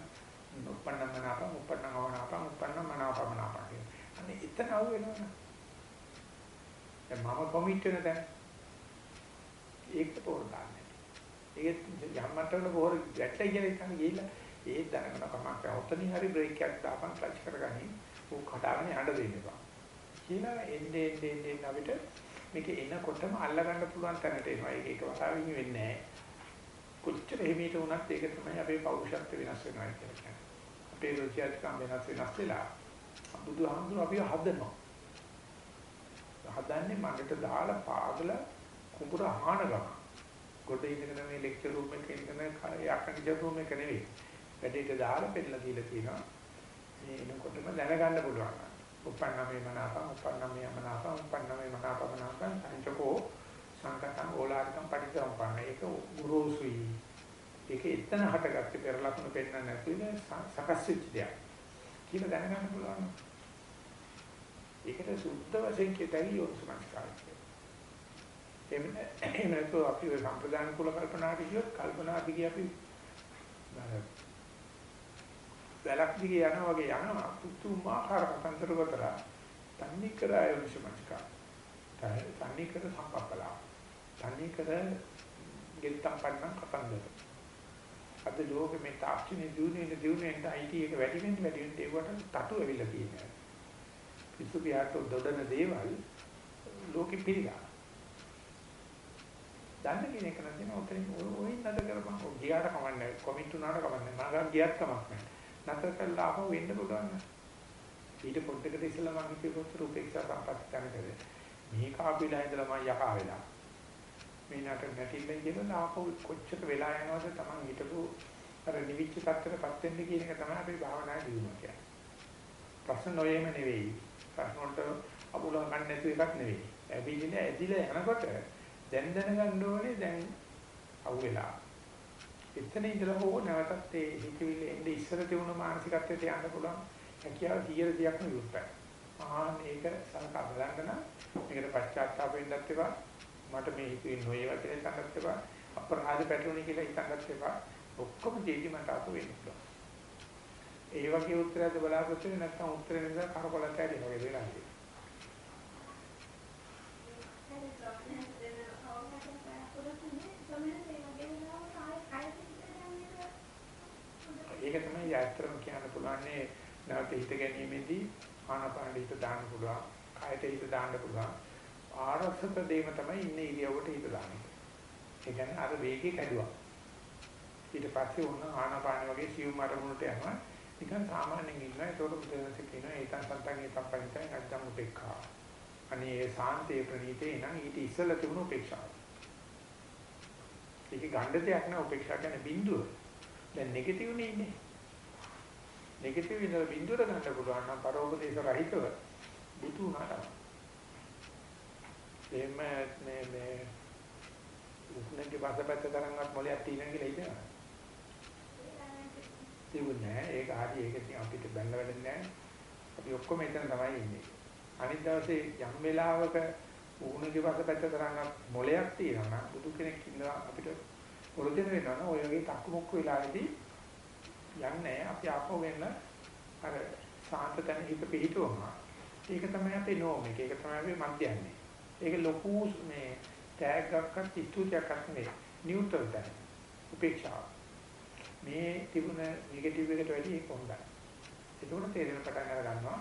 Speaker 1: නැත්නම් උපන්න මනාප උපන්න අවනාප උපන්න මනාප මනාප කියන. අනේ එතන අවු වෙනවනේ. දැන් මම කොමිට් වෙන දැන් ඒකට පොර දාන්නේ. ඒක යම්මටවල පොර ගැටලා කියලා ඉතින් ගිහිල්ලා ඒ දැනගෙන කමක් ඔතනින් හරි බ්‍රේක් එකක් දාපන් ක්ලච් කරගනින් ඌ කඩාගෙන යන්න දෙන්න එපා. කියලා එන්නේ එන්නේ එන්නේ අපිට මේක එනකොටම අල්ලගන්න පුළුවන් තැනට එනවා. ඒක එක වතාවකින් වෙන්නේ නැහැ. කොච්චර හිමීට වුණත් ඒක තමයි අපේ පෞරුෂත්ව වෙනස් වෙනවා කියන්නේ. අපේ රුචියත්කම් වෙනස් වෙනස් වෙලා බුදුහාමුදුරුවෝ අපිව හදනවා. හදන්නේ මඩට දාලා පාගල කුඹුර අහන ගම. ගොඩ ඉඳගෙන මේ ලෙක්චර් රූම් එකේ ඉඳගෙන යකඩ රූම් එක නෙවෙයි. වැඩේට දාලා පෙන්නලා දීලා තියෙනවා. මේ එනකොටම දැනගන්න පුළුවන්. උපන්නමේ මනාපං උපන්නමේ මනාපං උපන්නමේ මනාපමනාපං සංචකෝ සංකතං ඕලාරිකං පටිච්චසමුප්පන්න. ඒක ගුරුසුයි. ඒක එතන හටගත්තේ පෙර ලක්ෂණ පෙන්වන්න නැතුව සකස් වෙච්ච දෙයක්. කියලා දැනගන්න පුළුවන්. ඒකට සුද්ධ වශයෙන් කියතයි යෝනිසමස්කාරය. එහෙම නැත්නම් අපි සම්ප්‍රදාන කුල කල්පනාට කියොත් කල්පනා දිගේ අපි වැලක් දිගේ යනවා වගේ යනවා පුතුමාකාර කතන්දර කරලා තන්නේ කර ආයෝනිසමස්කාර. තන්නේ කර සම්පප්පලා. තන්නේ කර ගෙත්තම් පන්නම් කතන්දර. අද ලෝකෙ මේ තාක්ෂණයේ දිනුනේ දිනුනේ IT එක වැඩි වෙන්න වැඩි වෙන්න ඒවට තටු ඇවිල්ලා තියෙනවා. පිස්සු පියාට දොඩන දේවල් ලෝකෙ පිළිගා. දන්න කෙනෙක් නැතිනම් උතරින් ඔය නඩ කරපන්. ඔය ගියාට කමන්නේ කොමිට් උනාට කමන්නේ. මම ගියත් කමක් නැහැ. නතර කළා ආපහු වෙන්න පුළුවන්. ඊට පොඩ්ඩකට ඉස්සෙල්ලා මම හිතුවේ කොච්චර උපේක්ෂා සම්පත් කරනකද. මේක ආපිලා ඉඳලා මම යකා වෙලා. මේ නට නැටිල්ලෙන් කියලා ආපහු කොච්චර වෙලා යනවද Taman හිතපු අර නිවිච්ච පැත්තටපත් වෙන්න කියන එක තමයි අපි භාවනාවේ දිනුවා කියන්නේ. ප්‍රශ්න නොයෙම නෙවෙයි. ප්‍රශ්න වලට අබුල ගන්න නැතු එකක් නෙවෙයි. ඇවිදින ඇදිලා යනකොට දැන් දැනගන්න ඕනේ දැන් අවුලලා එතන ඉඳලා හෝ නැවතත් ඒ හිතවිල්ල එන්නේ ඉස්සර තිබුණු මානසිකත්වයට යන්න පුළුවන් හැකියාව 100%ක්ම විරුද්ධයි. ආ මේක සලකා බලන්න නම් මේකට පශ්චාත්තාප වෙන්නත් එපා. මට මේ හිතේ නොයේවා කියලා හිතන්නත් එපා. අපරාධ පැටලුණි කියලා හිතන්නත් එපා. ඔක්කොම දෙවි මට අතු වෙන්න පුළුවන්. ඒ වගේ උත්තරයක්ද බලාපොරොත්තු වෙන්නේ නැත්නම් උත්තරේ නිසා කරකොලත් ඇති වගේ වෙලා තියෙනවා. ඒක තමයි ඇත්තටම කියන්න පුළුවන්නේ නැවත හිත ගැනීමේදී ආනාපාන හිත දාන්න පුළුවන්, කායට හිත දාන්න පුළුවන්. ආරක්ෂක දෙයම තමයි ඉන්නේ ඉරියව්වට හිත දාන්නේ. ඒ කියන්නේ අර වේගය කැඩුවා. ඊට පස්සේ උන ආනාපාන වගේ සිව් මරමුණට යනවා. නිකන් සාමාන්‍යයෙන් ඉන්නවා. ඒතකොට මුදෙන්ස කියනවා ඒතන් සන්තන් ඒතන් පරිතයි නැත්නම් උපේක්ඛා. අනේ ඒ සාන්තේ ප්‍රණීතේ නම් ඊට ඉස්සෙල්ලා තිබුණු උපේක්ෂාව. ඒක ගණ්ඩ දෙයක් නෑ උපේක්ෂා කියන්නේ බිඳුව. දැන් නෙගටිව් නේ ඉන්නේ. නෙගටිව් ඉඳලා බිඳුර ගන්න පුළුවන් නම් පරෝපදේශ රහිතව බුදු වුණා. එහෙම මේ මේ උස්නගේ වාසපැත්ත තරංගක් මොලයක් තියෙන කියලා හිතනවා. තිබුණේ ඒක හරි ඒක ඉතින් අපිට බැලන වැඩ නෑ. අපි ඔක්කොම එතන තමයි ඉන්නේ. අනිත් දවසේ යම් වෙලාවක උණුගේ වාසපැත්ත තරංගක් මොලයක් තියෙනවා නම් බුදු කෙනෙක් ඉඳලා අපිට වෘදින වෙනවා නම් ඔය වගේ තක්කු මොක්කු වෙලාවේදී යන්නේ අපි ආපහු වෙන්න අර සාන්ත තැන හිත පිහිටුවම ඒක තමයි අපේ නෝම එක. ඒක තමයි අපේ මධ්‍යන්නේ. ඒක ලොකු මේ ටැග්ගක්වත් ස්තුතියක්වත් නෙවෙයි. නියුට්‍රල් තැන උපේක්ෂාව මේ තිබුණ නෙගටිව් එකට වැඩි ඒක හොඳයි. ඒකෝට තේරෙන පටන් අර ගන්නවා.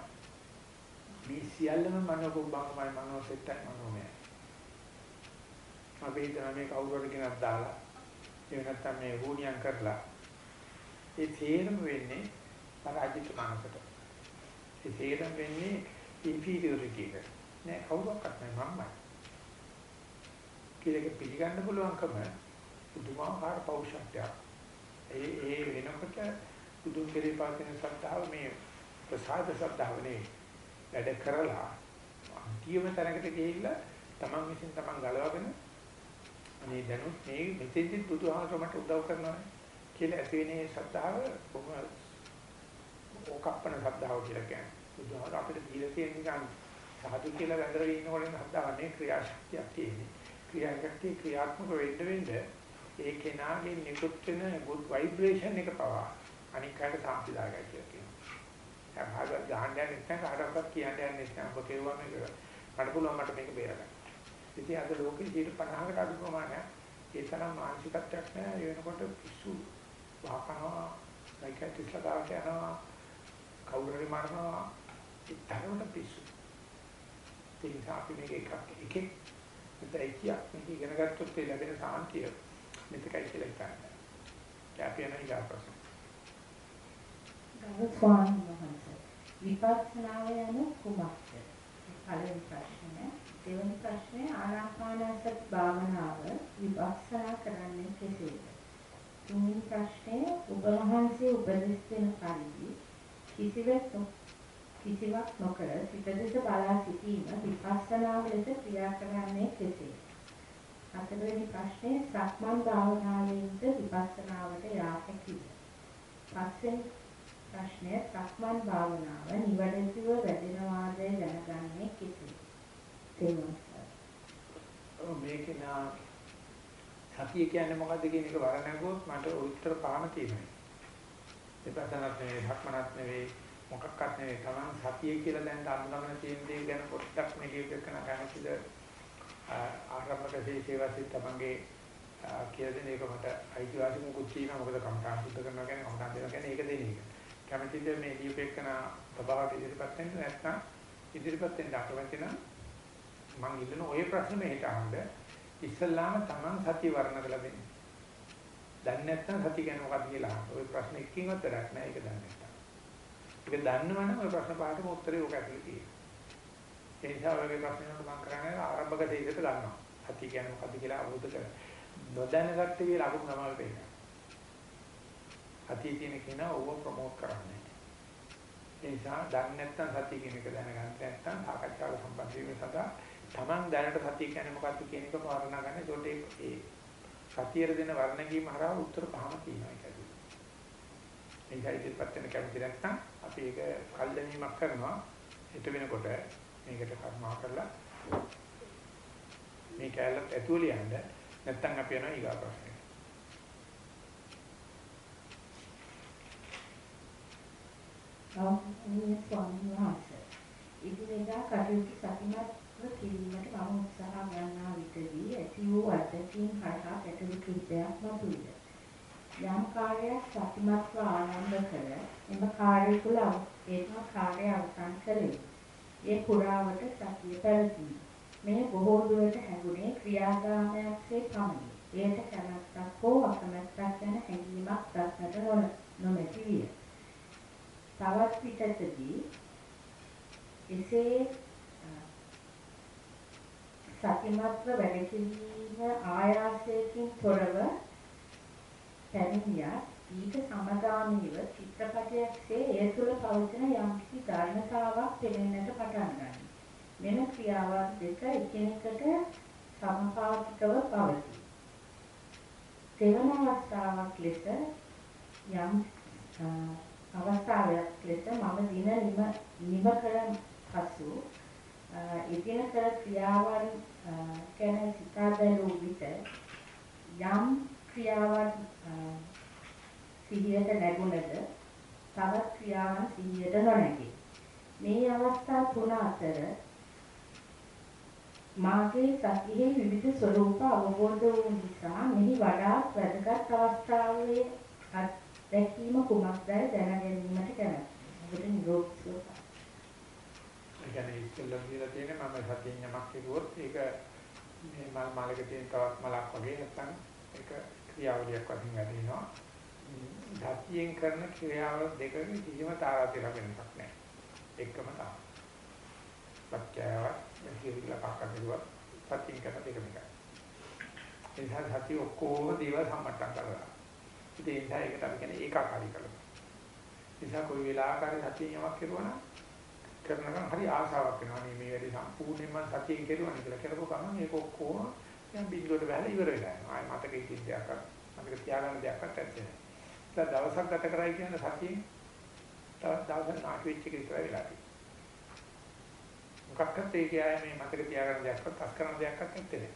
Speaker 1: මේ සියල්ලම මනෝකුම්බංගමයි මනෝසෙට්ටයි මනෝමය අපි හිතන මේ කවුරුහරි කෙනෙක් දාලා එහෙම නැත්නම් මේ වුණියම් කරලා ඒ තේරම වෙන්නේ පරාජිත මනසට. ඒ තේරම වෙන්නේ ඉන්ෆීරියොරිටි එක. නෑ කවුරක්වත් නෑ මම්මයි. කියලා පිළිගන්න පුළුවන්කම පුදුමාකාර පෞෂත්වයක්. ඒ ඒ වෙනකොට බුදුන් කෙරේ පාතින ශ්‍රද්ධාව මේ ප්‍රසාද ශ්‍රද්ධාව නෙවෙයි. වැඩ කරලා අන්තිම තැනකට ගිහිල්ලා තමන් විසින් තමන් ගලවගෙන අනේ දැනුත් මේ මෙතෙන්දි බුදුහාමර මට උදව් කරනවා කියලා ඇති වෙනේ ශ්‍රද්ධාව බොහොම ඕකප්පන ශ්‍රද්ධාව කියලා කියන්නේ. බුදුහාමර අපිට දීලා තියෙන නිකන් සාදු කියලා වැඳගෙන ඉන්නකොට ශ්‍රද්ධාව නේ ක්‍රියාශක්තියක් තියෙන්නේ. ක්‍රියාශක්තිය ක්‍රියාත්මක වෙන්න වෙන්න ඒ කෙනාගේ නිකුත් වෙන good vibration එක පවා අනික් කාට සාපිදාගයි කියලා කියනවා. දැන් භාගවත් ගහන්න යන්නේ නැත්නම් කාටවත් කියන්න යන්නේ නැත්නම් ඔබ කෙරුවා මේක. මට පුළුවන් මට මේක බේරගන්න. ඉතින් අද ලෝකෙ 50කට අඩු ප්‍රමාණයක් ඒ තරම් මානසිකත්වයක් නැහැ. ඒ වෙනකොට පිස්සු වහකනවා, සයිකියාට්‍රිස්ට්ලා ගාවට යනවා, කවුරු හරි මරනවා. ඒ තරමට පිස්සු. ඒ නිසා අපි මේක එකක් එකෙක් මෙතයි කියක් මේක ඉගෙන ගත්තොත් ඒ ලැබෙන සාන්තිය මෙතකයි කියලා හිතන්නේ. අපි යන ඊගා ප්‍රශ්න.
Speaker 2: ගරු ස්වාමීන් වහන්සේ විපස්සනාව යන කුමක්ද? පළවෙනි ප්‍රශ්නය. දෙවැනි ප්‍රශ්නේ ආනාපානසති භාවනාව විපස්සනා කරන්නේ කෙසේද? තුන්වෙනි ප්‍රශ්නය ඔබ වහන්සේ උපදෙස් දෙන පරිදි කිසිවක් කිසිවක් නොකර සිත දෙස බලා සිටීම විපස්සනාව ලෙස ක්‍රියා කරන්නේ කෙසේ? හතරවෙනි ප්‍රශ්නය සක්මන් භාවනාවෙන්ද විපස්සනාවට යා හැකිද? පස්වෙනි ප්‍රශ්නය සක්මන් භාවනාව නිවැරදිව වැඩෙනවාද දැනගන්නේ කෙසේ? තේරුම්
Speaker 1: මේක නා සතිය කියන්නේ මොකද්ද කියන එක වර නැගුවොත් මට උත්තර පාන තියෙනවා. විපස්සනාත් නෙවෙයි, ධක්මනත් නෙවෙයි, මොකක්වත් නෙවෙයි. Taman සතිය කියලා දැන් අඳුනගෙන තියෙන දේ ගැන පොඩ්ඩක් මෙලියක කරන කැමතිද ආරම්භක සේවාසිත තමන්ගේ කියලා දෙන එක මට අයිතිවාසිකමකුත් තියෙනවා. මොකද කම්පාන් සුද්ධ කරනවා කියන්නේ කම්පාන් දෙනවා කියන්නේ ඒක දෙන එක. කැමතිද මේ ලියුපෙකන ප්‍රභාවට ඉදිරිපත් වෙන්න නැත්නම් ඉදිරිපත් වෙන්න අකමැති නම් මම ඉල්ලන ওই ප්‍රශ්නේ මෙහෙට අහන්න ඉස්සල්ලාම Taman සතිය වර්ණ කරලා දෙන්න. දන්නේ නැත්නම් සතිය කියන්නේ මොකක්ද කියලා අහන්න. ওই ප්‍රශ්න එකකින්වත් වැඩක් නැහැ ඒක දන්නේ නැත්නම්. ඒක දන්නවනම් ওই ප්‍රශ්න පහටම උත්තරේ ඕක ඇතුලේ තියෙනවා. ඒ නිසා ඔයගේ ප්‍රශ්න වලට මම කරන්නේ ආරම්භක දෙයකට ගන්නවා. සතිය කියන්නේ මොකක්ද කියලා අවබෝධ කරගන්න. නොදැන කට්ටිය ලකුණු තමයි වෙන්නේ. සතිය කියන කෙනා ඕව ප්‍රොමෝට් කරන්නේ. ඒ නිසා දන්නේ නැත්නම් සතිය කියන එක දැනගන්න නැත්නම් සාකච්ඡාවල සම්බන්ධ වීම සඳහා Taman දැනට සතිය කියන්නේ මොකක්ද කියන එක වර්ණනා ගන්න. ඒකට ඒ සතියේ දෙන වර්ණ කීම හරහා උත්තර පහම තියෙනවා ඒක ඇතුළේ. ඒකයි ඉතිපත් වෙන කැමති නැත්නම් අපි ඒක කල්දැනීමක් කරනවා. හිත වෙනකොට මේකට කර්මා කරලා මේ කැලලත් ඇතුළේ යන්න නැත්නම් අපි යනවා ඊගා ප්‍රශ්නෙට.
Speaker 2: ගෞරවනීය ස්වාමීන් වහන්සේ ඉදිරියට කටයුතු සතිමත් කිරීමට මම උත්සාහ ගන්නා විටදී ඇති වූ අත්දැකීම් හරහා ගැටලු කිහිපයක් මතුවිද. යම් කාර්යයක් සතිමත්ව ආරම්භ කර එම කාර්යය තුළ ඒකම කාර්යය අවසන් කරේ. ඒ පුරාවට සතිය පැවතී. මේ බොහෝ දුරට හැඟුණේ ක්‍රියාදාමයක්සේ පමණි. එයට කැමැත්තක් හෝ අකමැත්තක් යන හැඟීමක් දක්නට නොමැති විය. තවත් පිටතදී එසේ සතිමත්ව වැඩ කිරීම ආයාසයෙන් තොරව පැමිණියා ඊට සමගාමීව චිත්‍රපටයක්සේ ඒ තුළ පවතින යම්කිසි ධර්මතාවක් පෙනෙන්නට පටන් ගන්නවා. මෙම ක්‍රියාවන් දෙක එකිනෙකට සමපාතිකව පවතී. තෙවන අවස්ථාවක් ලෙස යම් අවස්ථාවක් ලෙස මම දින නිම කර පසු එදිනකල ක්‍රියාවන් ගැන සිතා බැලූ විට යම් ක්‍රියාවන් සිහියට නැගුණද තවත් ක්‍රියාවන් සිහියට නොනැගේ. මේ අවස්ථා තුන අතර මාගේ සතියේ විවිධ ස්වરૂප අවබෝධ වූ නිසා මෙහි වඩාත් වැදගත් අවස්ථාවේ අත්දැකීම කුමක්දයි දැන ගැනීමට කැමැත්තයි. ඔබට නිරෝධ සුවපත්.
Speaker 1: ඒ කියන්නේ ඉස්සෙල්ලා කියලා තියෙන මම සතියෙන් යමක් කිව්වොත් ඒක මේ මල් මාලක තියෙන තවත් මලක් වගේ නැත්තම් ඒක ක්‍රියාවලියක් වශයෙන් වැඩිනවා. ධාතියෙන් කරන ක්‍රියාවල දෙකක කිසිම තාරාතිරක් වෙනසක් නැහැ. එකම තමයි. පත්‍යව හිවිලා පාකඩුවා සතියෙන් කරන දෙකම එකයි. ඒ නිසා සතිය ඔක්කොම දේවල් සම්මතම් කරලා. ඉතින් ඒ නිසා ඒකට අපි කියන්නේ ඒකාකාරී කරලා. නිසා කොයි වෙලාවකරි සතියෙන් යමක් කරුවා නම් කරනකම් හරි ආසාවක් වෙනවා මේ මේ වැඩි සම්පූර්ණයෙන්ම සතියෙන් කෙරුවා කියලා කරපුව ගමන් මේක ඔක්කොම දැන් බින්දුවට බහලා ඉවර වෙලා යනවා. ආයි මතක ඉතින් දෙයක් අර මතක තියාගන්න දෙයක් නැත්තේ. ඒක දවසක් ගත කරයි කියන සතියෙන් තවත් දවසක් නාටි වෙච්ච එක විතර වෙලා තියෙනවා. මොකක්වත් ඒක ආයේ මේ මතක තියාගන්න දෙයක්වත් අස් කරන දෙයක්වත් නැත්තේ.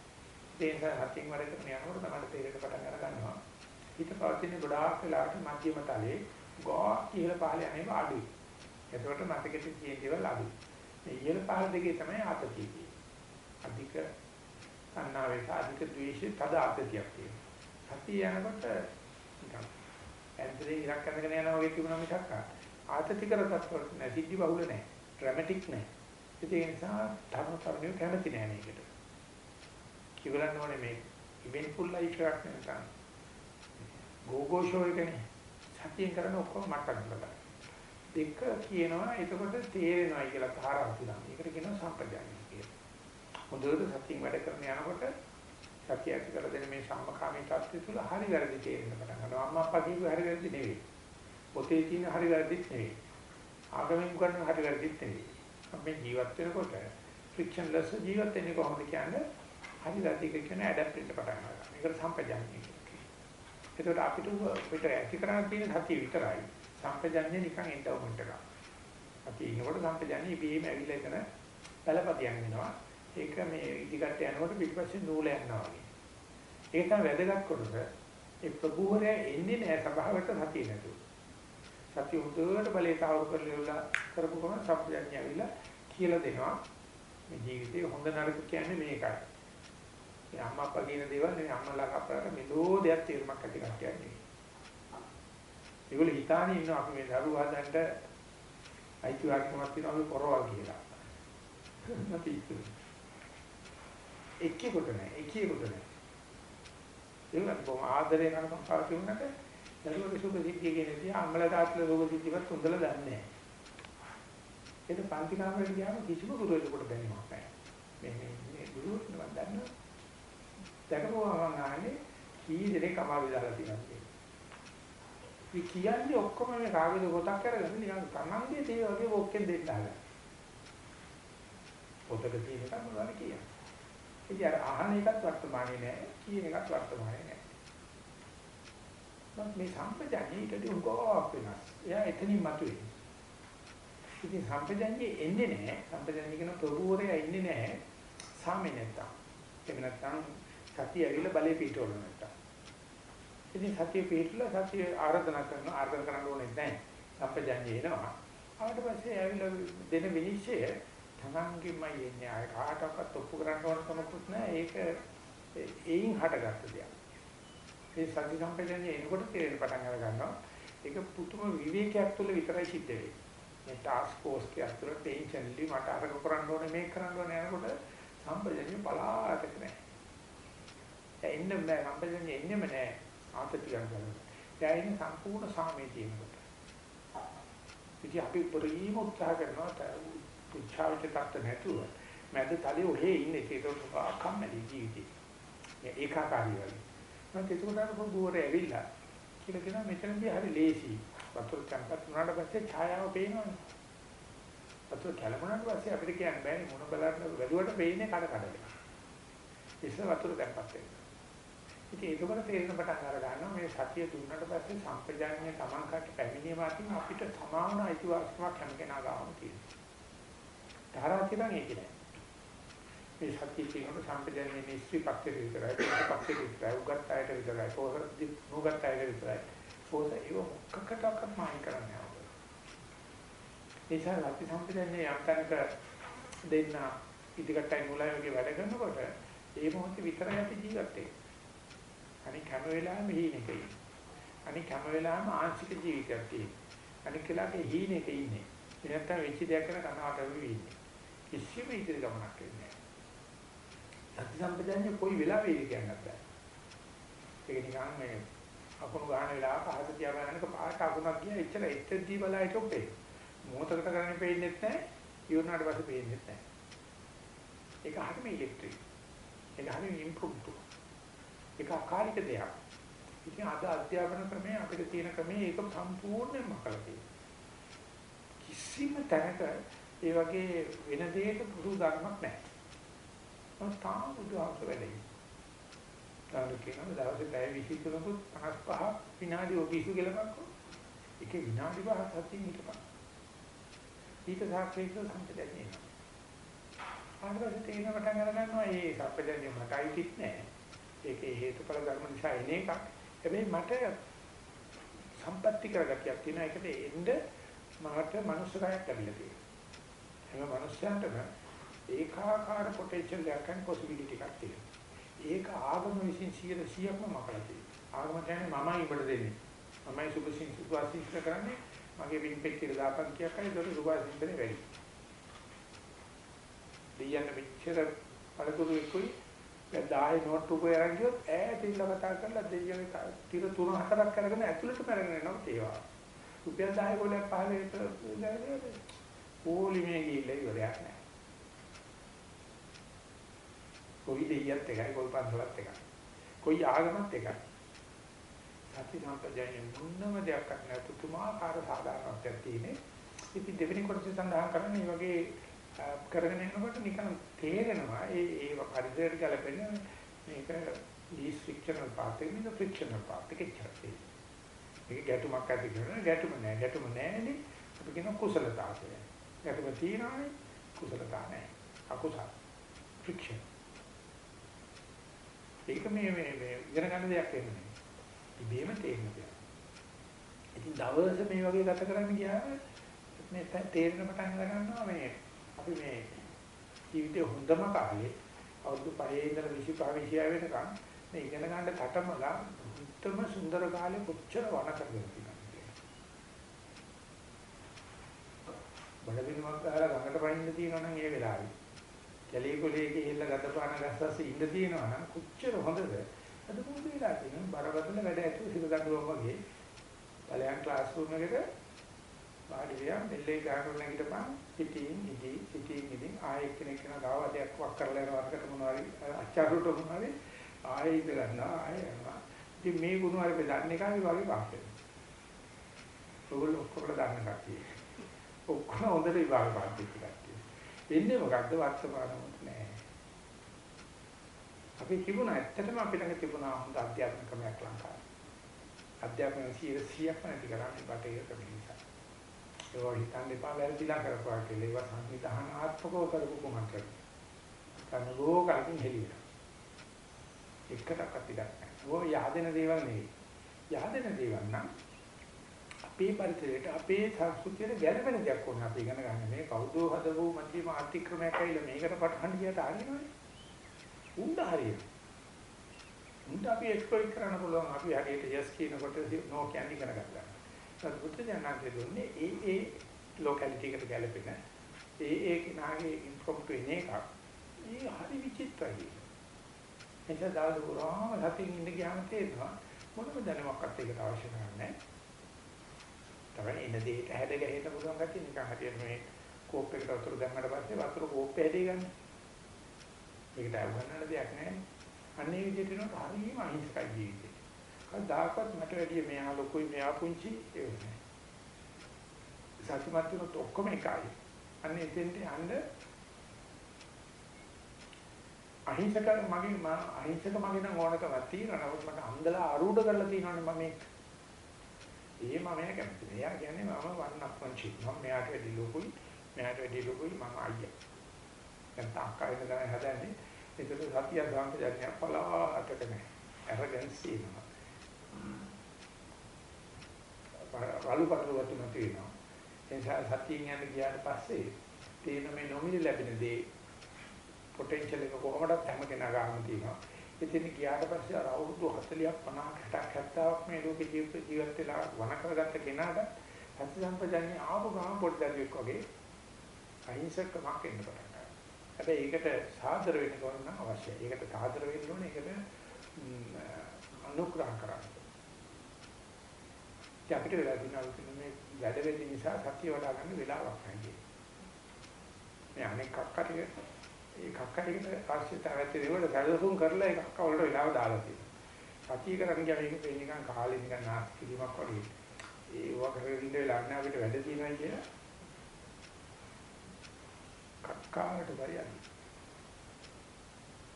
Speaker 1: ඒ නිසා සතියෙන් වර කරන යනකොට තමයි තේරෙන්න පටන් අර ගන්නවා. ඊට පස්සේ ගොඩාක් වෙලාවට මධ්‍යම තලයේ ගෝ ඉහළ පහළ යන්නේ අඩුයි. එතකොට මතකෙට තියෙන දේවල් අඩුයි. මේ ඉහළ පහළ දෙකේ තමයි ආතතිය තියෙන්නේ. අධික තණ්හාවේ අධික ද්වේෂේ තද ආතතියක් තියෙනවා. සතිය යනකොට නිකන් ඇන්දරේ ඉරක් අඳගෙන යනවා වගේ තිබුණා මිසක් ආතති කර තත්ත්වයක් නෑ. සිද්ධි බහුල නෑ. ඩ්‍රැමැටික් නෑ. ඒ නිසා ධර්ම තරණය කැමති නෑ මේකට. කිවලන්න ඕනේ මේ ඉවෙන්ට්ෆුල් ලයිෆ් එකක් නෙවෙයි. ගෝගෝ ෂෝ එකනේ. සතියෙන් කරන ඔක්කොම මට්ටම් කරලා. දෙක කියනවා එතකොට තේරෙනවයි කියලා තාරාව තුනක්. ඒකට කියනවා සම්පජානිය කියලා. හොඳට සතියෙන් වැඩ කරන යනකොට සතිය ඇති කර දෙන මේ සම්මකාමී තත්ත්වය තුළ හරි වැරදි තේරෙන්න පටන් ගන්නවා. අම්මා අප්පා කියපු හරි වැරදි නෙවෙයි. පොතේ තියෙන හරි වැරදිත් නෙවෙයි. ආගමෙන් කරන හරි වැරදිත් නෙවෙයි. අපි ජීවත් වෙනකොට ෆ්‍රික්ෂන්ලස් ජීවත් වෙන්නේ කොහොමද කියන්නේ? හරි වැරදි කියන ඇඩැප්ට් වෙන්න පටන් ගන්නවා. මේකට සම්පජාන්‍ය කියනවා. ඒකට අපිට පිට ඇති කරන්න තියෙන සතිය විතරයි. සම්පජාන්‍ය නිකන් එන්ඩවමන්ට් එකක්. අපි ඉනකොට සම්පජාන්‍ය ඉබේම ඇවිල්ලා එතන පළපදියම් වෙනවා. ඒක මේ ඉදිකට යනකොට පිටිපස්සේ නූල යනවා වගේ. ඒක තමයි වැදගත් කොටස. ඒ ප්‍රභූරය එන්නේ නැහැ සභාවට සතිය නැතුව. සතිය උදේට බලේ තාවුරු කරලා කරපු ගමන් සම්පජඤ්ඤය ඇවිල්ලා කියලා දෙනවා. මේ ජීවිතේ හොඳ නරක කියන්නේ මේකයි. මේ අම්මා අප්පා කියන දේවල් නෙවෙයි අම්මලා අප්පලාට මෙලෝ දෙයක් තේරුමක් ඇති කට්ටියක් ඒගොල්ලෝ හිතානේ ඉන්නවා අපි මේ දරුවා හදන්න අයිතිවාසිකමක් තියෙනවා අපි පොරවල් කියලා. නැති ඉතින්. එක්කෙකුට නෑ එකියෙකුට නෑ. ඒක බොහොම ආදරේ කරන පාවිච්චි වුණාට දරුවගේ සුභ සිද්ධිය කියන දේ අම්මලා තාත්තලා සුභ සිද්ධියවත් හොඳලා දන්නේ නෑ. ඒක පන්ති කාමරේට ගියාම කිසිම ගුරුවරයෙකුට දැනෙන්නේ නැහැ. මේ මේ මේ ගුරුවරුන්වත් දන්නවා. දැකපුවා මම ආන්නේ කී දෙනෙක් අමාරු දාලා තියෙනවා. මේ කියන්නේ ඔක්කොම මේ කාගෙද පොතක් කරගෙන නිකන් තමන්ගේ තේ වගේ ඔක්කෙන් දෙන්න හදලා. පොතක තියෙන එක මොනවද කියන්නේ. ඉතින් අර අහන එකත් වර්තමානයේ නෑ කියන එකත් වර්තමානයේ නෑ. මම මේ සම්පජානීයටදී උගාවක් වෙනස්. එයා එතනින් මතුවේ. ඉතින් සම්පජානීය එන්නේ නෑ. සම්පජානීය කියන ප්‍රභූරය එන්නේ නෑ. සාමේ නැත්තම්. එහෙම නැත්තම් සතිය ඇවිල්ලා බලේ පිටවල නැත්තම්. ඉතින් සතිය පිටුලා සතිය ආරාධනා කරනවා ආරාධනා කරන්න ඕනේ නැහැ. සම්පජානීය එනවා. ආවට පස්සේ ඇවිල්ලා දෙන විනිශ්චය තමන්ගෙමයි එන්නේ. ආය කාටවත් ඔප්පු කරන්න ඕන කමකුත් නැහැ. ඒක ඒයින් හටගත්ත දෙයක්. ඒ සති සම්පජන්‍ය එනකොට තේරෙන පටන් අර ගන්නවා. ඒක පුතුම විවේකයක් තුළ විතරයි සිද්ධ වෙන්නේ. මේ ටාස්ක් ෆෝස් එක ඇතුළ ටෙන්ෂන්ලි මට අරක කරන්න ඕනේ මේක කරන්න ඕනේ යනකොට සම්පජන්‍ය පලාතක නැහැ. එන්න බෑ. සම්පජන්‍ය එන්නෙම නැහැ. ආතති ගන්නවා දැන් ඉන්නේ සම්පූර්ණ සාමයේ තියෙනකොට ඉතින් අපි පරිම උත්සාහ කරනවා උච්චාවිත තත්ත්ව නැතුව මැද තලයේ ඔහේ ඉන්නේ ඒක කම්මැලි ජීවිතේ. ඒකාකාරී වගේ. මම ඒකට අර පොගුවර ඇවිල්ලා කියලා කියනවා මෙතනදී හරි ලේසි. වතුර කම්පත් වුණාට පස්සේ ඡායාව පේනවනේ. වතුර කැළඹුණාට පස්සේ අපිට කියන්න බෑනේ මොන බලන්න වැදුවට පේන්නේ කඩ කඩ. ඉස්සර වතුර කම්පත් වෙනවා. ඉතින් ඒකවල තේරෙන පටන් අර ගන්නවා මේ සතිය දුන්නට පස්සේ සම්පජාඤ්ඤය Taman කට පැමිණීම අතින් අපිට සමාන අයිතිවාසිකමක් හැම කෙනා ගාවම තියෙනවා. ධාරාති නම් ඒක නෑ. මේ සත්‍ය කියනකොට සම්පජන්යේ නිශ්චි පක්ෂේ විතරයි, ඒක පක්ෂේ විතරයි, උගත් අයට විතරයි, පොහොර නුගත් අයට විතරයි. පොත ඒව මොකකටවත් මායි කරන්නේ නැහැ. ඒසාර අපි සම්පජන්යේ යම්තනක දෙන්න ඉදිකටයි මුලයි වැඩ කරනකොට ඒ මොහොතේ විතරයි අපි ජීවත් වෙන්නේ. අනික හැම වෙලාවෙම හීනෙක ඉන්නේ. අනික හැම වෙලාවෙම ආංශික ජීවිතයක් තියෙන්නේ. අනික කෙනාගේ හීනෙක ඉන්නේ. ඒ නැත්තම් වෙච්ච දෙයක් ගැන කනවට වෙවි ඉන්නේ. කිසිම ඉදිරි ගමනක් වෙන්නේ නැහැ. සති සම්පජන්‍ය කොයි වෙලාවෙද කියන්නත් බෑ. ඒක නිකන් මේ අකුණු ගන්න වෙලාවක අහස තියා බලනක පාට අකුණක් ගියා එච්චර එච්චරදී බලයිට ඔපේ. මොහොතකට කරන්නේ පේන්නේ නැහැ. ඉවරනාට පස්සේ පේන්නේ නැහැ. ඒක හරිම ඉලෙක්ට්‍රික්. ඒක හරිම ඉම්ප්‍රූව්ඩ්. ඒක අකාලික දෙයක්. ඉතින් අද අධ්‍යාපන ක්‍රමයේ අපිට තියෙන ක්‍රමයේ ඒක සම්පූර්ණයෙන්ම කරලා තියෙනවා. කිසිම තැනක ඒ වගේ වෙන දෙයක පුරුදු ධර්මයක් නැහැ. මම තාම බුදුහාමර වැඩේ. තාම කියනවා දවසේ පැය 20 තුනකුත් 55 විනාඩි ඔබිසු ගලපක්කෝ. ඒකේ විනාඩි 5ක් හතින් හිටපන්. ඊට සාක්ෂික සම්පදන්නේ. ආයෙත් තේරෙන පටන් අර ගන්නවා මේ සම්පදන්නේ මටයි කිත් නෑ. ඒකේ හේතුඵල ධර්ම නිසා එන එකක්. හැබැයි මට සම්පත්‍ති කරගතියක් තියෙනවා. ඒකට එන්න මට මනුස්සකයක් ලැබිලා තියෙනවා. හැම මනුස්සයන්ටම ඒකාකාර පොටෙන්ෂල් එකක් and possibility එකක් තියෙනවා. ඒක ආගම විසින් 100%ක්ම මකලා තියෙනවා. ආගම කියන්නේ මමයි ඉබට දෙන්නේ. මමයි සුභසින් සුභාසින් කරන්නේ මගේ පින්පෙක් කියලා දාපන් කියකයි ඒක සුභාසින්තනේ වැඩි. දෙයයන් මෙච්චර පළතුරු එක්කුයි දැන් 10 නෝට් උපය අරන් ගියොත් ඈත ඉන්න කතා කරලා දෙයියගේ තිර තුන හතරක් අරගෙන ඇතුළටම අරගෙන යනවා ඒවා. රුපියල් 10 ගොල්ලක් පහල විතර පොලිමේ ගිහිල්ලා ඉවරයක් නැහැ. කොයි දෙයියත් එකයි කොයි පන්සලත් එකයි. කොයි ආගමත් එකයි. සති සම්පජායෙන් මුන්නම දෙයක් නැහැ පුතුමාකාර සාධාරණත්වයක් තියෙන්නේ. ඉතින් දෙවෙනි කොටස සඳහන් කරන්නේ මේ වගේ කරගෙන යනකොට නිකන් තේරෙනවා ඒ ඒ පරිසරයට ගැලපෙන මේක least frictional path එක නෙවෙයි frictional path එක ඉච්චරයි. මේක ගැටුමක් ඇති කරන ගැටුම නෑ ගැටුම නෑනේ අපි කියන කුසලතාව කියලා. ගැටුම තියෙනවානේ කුසලතාව නෑ. අකුසල friction. ඒක මේ මේ මේ ඉගෙන ගන්න දෙයක් වෙන්නේ. ඉබේම තේරෙන දෙයක්. ඉතින් දවස් මේ වගේ ගත කරන්න ගියාම මේ තේරෙන පටන් ගන්නවා මේ අපි මේ ජීවිතේ හොඳම කාලේ අවුරුදු 5 ඉඳලා 25 26 වෙනකන් මේ ඉගෙන ගන්න තටමලා උත්තම සුන්දර කාලේ කොච්චර වණ කරගෙන තියෙනවද බඩගිනිමක් ගහලා ගඟට පනින්න තියෙනවා නම් ඒ වෙලාවේ. කැලේ කොලේ ගිහිල්ලා ගතපාන ගස්සස් ඉන්න තියෙනවා නම් කොච්චර හොඳද? අද මොකද වෙලා තියෙන්නේ? බරපතල වැඩ ඇතුළු හිත දඬුවම් වගේ. බලයන් ක්ලාස් රූම් එකට වාඩි වෙලා මෙල්ලේ ගහන නැගිටපන්. පිටින් ඉදි පිටින් ඉදි. ආයෙ කෙනෙක් කෙනා ගාවදයක් වක් කරලා යන වර්ගකට මොනවාරි අච්චාරුට මොනවාරි ආයෙ ඉඳ ගන්නවා ආයෙ යනවා. ඉතින් මේ ගුණ වල බෙදන්නේ කාගේ වගේ වාක්‍යද ඔයගොල්ලෝ ඔක්කොම දන්න කට්ටිය. ඔක්කොම හොඳට විභාග පාත්‍ති කට්ටිය. එන්නේ මොකද්ද? වර්තමානමුත් නෑ. අපි තිබුණා ඇත්තටම අපිට තිබුණා හොඳ අධ්‍යාපන ක්‍රමයක් ලංකාවේ. අධ්‍යාපන 100ක් නැති කරන්නේ බටේ ක්‍රමය නිසා ඒක හිතන්න එපා වැරදිලා කරපුවා කියලා. ඒවා සංවිධානාත්මකව කරපු කොමන්ට. කනගෝ කලින් හෙලියට. එකටවත් ඉඩක් නැහැ. ඕක yaadena දේවල් නෙවෙයි. yaadena දේවල් නම් අපේ පරිසරයට අපේ සංස්කෘතියට ගැළපෙන දෙයක් ඕන අපි ඉගෙන ගන්න. මේ කවුදෝ හදපු මධ්‍යම ආර්ථික ක්‍රමයක් ඇවිල්ලා මේකට පටහන් ගියට හරියනවනේ. උණ්ඩ හරියන. උණ්ඩ අපි එක්ස්ප්ලොයිට් කරන්න පුළුවන්. අපි හරියට යස් කියනකොට නෝ කියන්නේ කරගත්තා. සත්පුත්‍ර ජනන්තේ දුන්නේ ඒ ඒ ලොකැලිටි එකට ගැලපෙන ඒ ඒ කෙනාගේ ඉන්ෆ්‍රොම්ප්ටු එන එක ඒ හරි විචිත්‍රයි. එතන දාලා පුරාම හතින් ඉන්න ගියාම තේරෙනවා මොනම දැනුමක්වත් ඒකට අවශ්‍ය නැහැ. තමයි එන දෙයට හැඩ ගැහෙන්න පුළුවන් ගැටි නිකන් හරියට මේ කෝප් එකට වතුර දැම්මට පස්සේ වතුර කෝප්පේ හැටි ගන්න. මේකට අවගන්නන්න දෙයක් නැහැ. අන්නේ විදිහට නෝ හරියම අහිංසකයි ජීවිතේ. කවදාකවත් මට වැඩිය මෙයා ලොකුයි මෙයා පුංචි ඒ නෑ. සත්‍යමත් වුණොත් ඔක්කොම එකයි. අන්න එතෙන්ට යන්න අහිංසක මගේ මම අහිංසක මගේ නම් ඕනකමක් තියෙනවා. නමුත් මට අන්දලා ආරූඪ කරලා තියෙනවනේ මම මේක. ඒ මම එයා කැමති නෑ. එයා කියන්නේ මම වන්නක් පුංචි. මම මෙයාට වැඩි ලොකුයි. මෙයාට වැඩි ලොකුයි මම අයියා. දැන් තාක්කයිද ගන්න හදන්නේ. ඒකට සතිය සාන්තජඥය පලාටක නෑ. arrogance එනවා. රළු පටල වතුන තියෙනවා. ඒ නිසා සතියෙන් යන ගියාට පස්සේ තේන මේ නොමිලි ලැබෙන දේ පොටෙන්ෂල් එක කොහොමදත් හැම කෙනා ගන්න තියෙනවා. ඉතින් ගියාට පස්සේ අර අවුරුදු 40ක් 50ක් 60ක් 70ක් මේ ලෝකේ ජීවිත ජීවත් වෙලා වණ කරගත්ත කෙනාට සති සම්පජන්‍ය ආපු ගාම පොඩ්ඩක් වගේ අහිංසකමක් එන්න පටන් ගන්නවා. හැබැයි ඒකට සාදර වෙන්න ඕන අවශ්‍යයි. ඒකට සාදර වෙන්න ඕනේ ඒකට අනුග්‍රහ කරන්න. ඉතින් අපිට වෙලා තියෙනවා මේ වැඩ වෙච්ච නිසා සතිය වඩා ගන්න වෙලාවක් නැහැ. මේ අනෙක් කක්කට ඒ කක්කටිකට ආශ්‍රිතවත් ඒවල සැලසුම් කරලා ඒ කක්ක වලට වෙලාව දාලා තියෙනවා. සතිය කරන් ගියා මේක වෙන්නේ නිකන් කාලේ නිකන් නාස්ති කිරීමක් වගේ. ඒව කරගෙන ඉන්න වෙලාවක් නැහැ අපිට වැඩ තියෙනවා කියලා. කක්කාවට බරියන්නේ.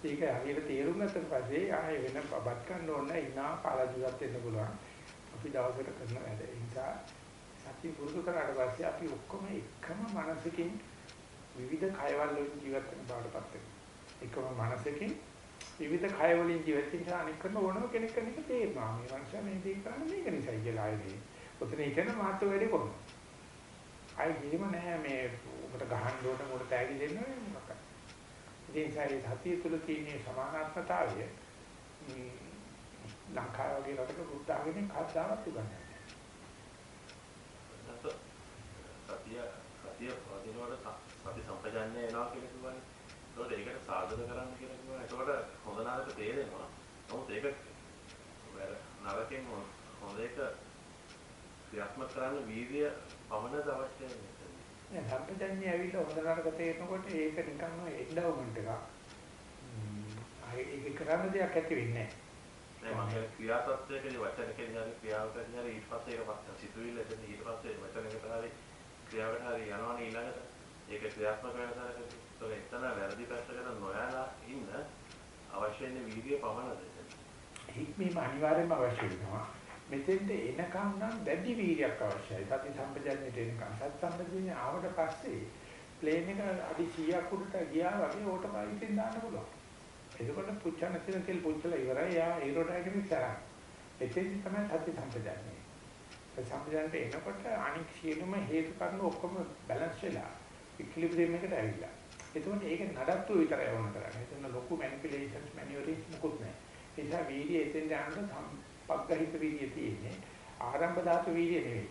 Speaker 1: ඒක හරියට තේරුම් ගත්තට පස්සේ ආයෙ වෙන බබත් ගන්න ඕන නැහැ ඉනා කාලා ජීවත් වෙන්න පුළුවන්. අපි දවසකට කරන වැඩ. ඒ නිසා සතිය පුරුදු කරාට පස්සේ අපි ඔක්කොම එකම මනසකින් විවිධ කයවල වලින් ජීවත් වෙන බාටපත් වෙනවා. එකම මනසකින් විවිධ කය වලින් ජීවත් වෙන අනික කරන ඕනම කෙනෙක් කෙනෙක් තේරෙනවා. මේ මනුස්සයා මේ දේ කරන්නේ මේක නිසායි කියලා ආයේ. ඔතන ඉතන මාත් වැඩි කොහොමද? ආයි කිසිම නැහැ මේ ඔබට ගහන්න ඕන මොකට තෑගි දෙන්න ඕනේ මොකක්ද? ඉතින් ඒ සතිය තුළ තියෙන සමානාත්මතාවය ලංකාව වගේ රටක බුද්ධ ආගමෙන් කවදාවත් උගන්වන්නේ
Speaker 3: නැහැ. සතිය සතිය වදිනකොට සති සම්පජාඤ්ඤය එනවා කියලා කිව්වනේ. ඒකට ඒකට සාධන කරන්න කියලා කිව්වා. ඒකට හොඳ නරක තේරෙනවා. නමුත් ඒක නරකෙන් හොඳ එක ක්‍රියාත්මක කරන්න වීර්ය පමණද අවශ්‍ය නැහැ.
Speaker 1: නෑ සම්පජාඤ්ඤය ඇවිල්ලා හොඳ නරක තේරෙනකොට ඒක නිකන්ම එන්ඩවමන්ට් එකක්. ඒක කරන්න දෙයක් ඇති වෙන්නේ
Speaker 3: නෑ මම කියන්නේ ක්‍රියාසත්‍යකදී වචනකදී හරි ක්‍රියාවකදී හරි ඊට පස්සේ ඒක පස්සේ සිතුවිල්ල එතන ඊට පස්සේ වචනයකට හරි ක්‍රියාවකට හරි යනවනේ ඊළඟට ඒක ක්‍රියාත්මක වෙන තරකට ඒක එතන වැරදි පැත්තකට නොයලා ඉන්න අවශ්‍ය වෙන වීර්යය පමණද එතන.
Speaker 1: හික්මීම අනිවාර්යයෙන්ම අවශ්‍ය වෙනවා. මෙතෙන්ට එනකම් නම් දැඩි වීර්යයක් අවශ්‍යයි. සති සම්පජන්ණයට එනකම්. සති සම්පජන්ණය ආවට පස්සේ ප්ලේන් එක අඩි 100ක් උඩට ගියා වගේ ඕටෝපයිලට්ෙන් දාන්න පුළුවන්. එතකොට පුච්චන තියෙන තෙල් පුච්චලා ඉවරයි. යා ඒරෝඩයිනමික්ස් කරා. එතෙන්දි තමයි සති සම්පජන්ණය. සම්පජන්ණයට එනකොට අනික් සියලුම හේතු කාරණා ඔක්කොම බැලන්ස් වෙලා ඉක්විලිබ්‍රියම් එකට ඇවිල්ලා. එතකොට ඒක නඩත්තු විතරයි වුණ කරන්නේ. එතන ලොකු මැනිපියුලේෂන්ස් මැනියුවරින්ස් මොකුත් නැහැ. ඒ නිසා වීර්යය එතෙන් යනකොට පග්ගහිත වීර්යය තියෙන්නේ. ආරම්භ ධාතු වීර්යය නෙවෙයි.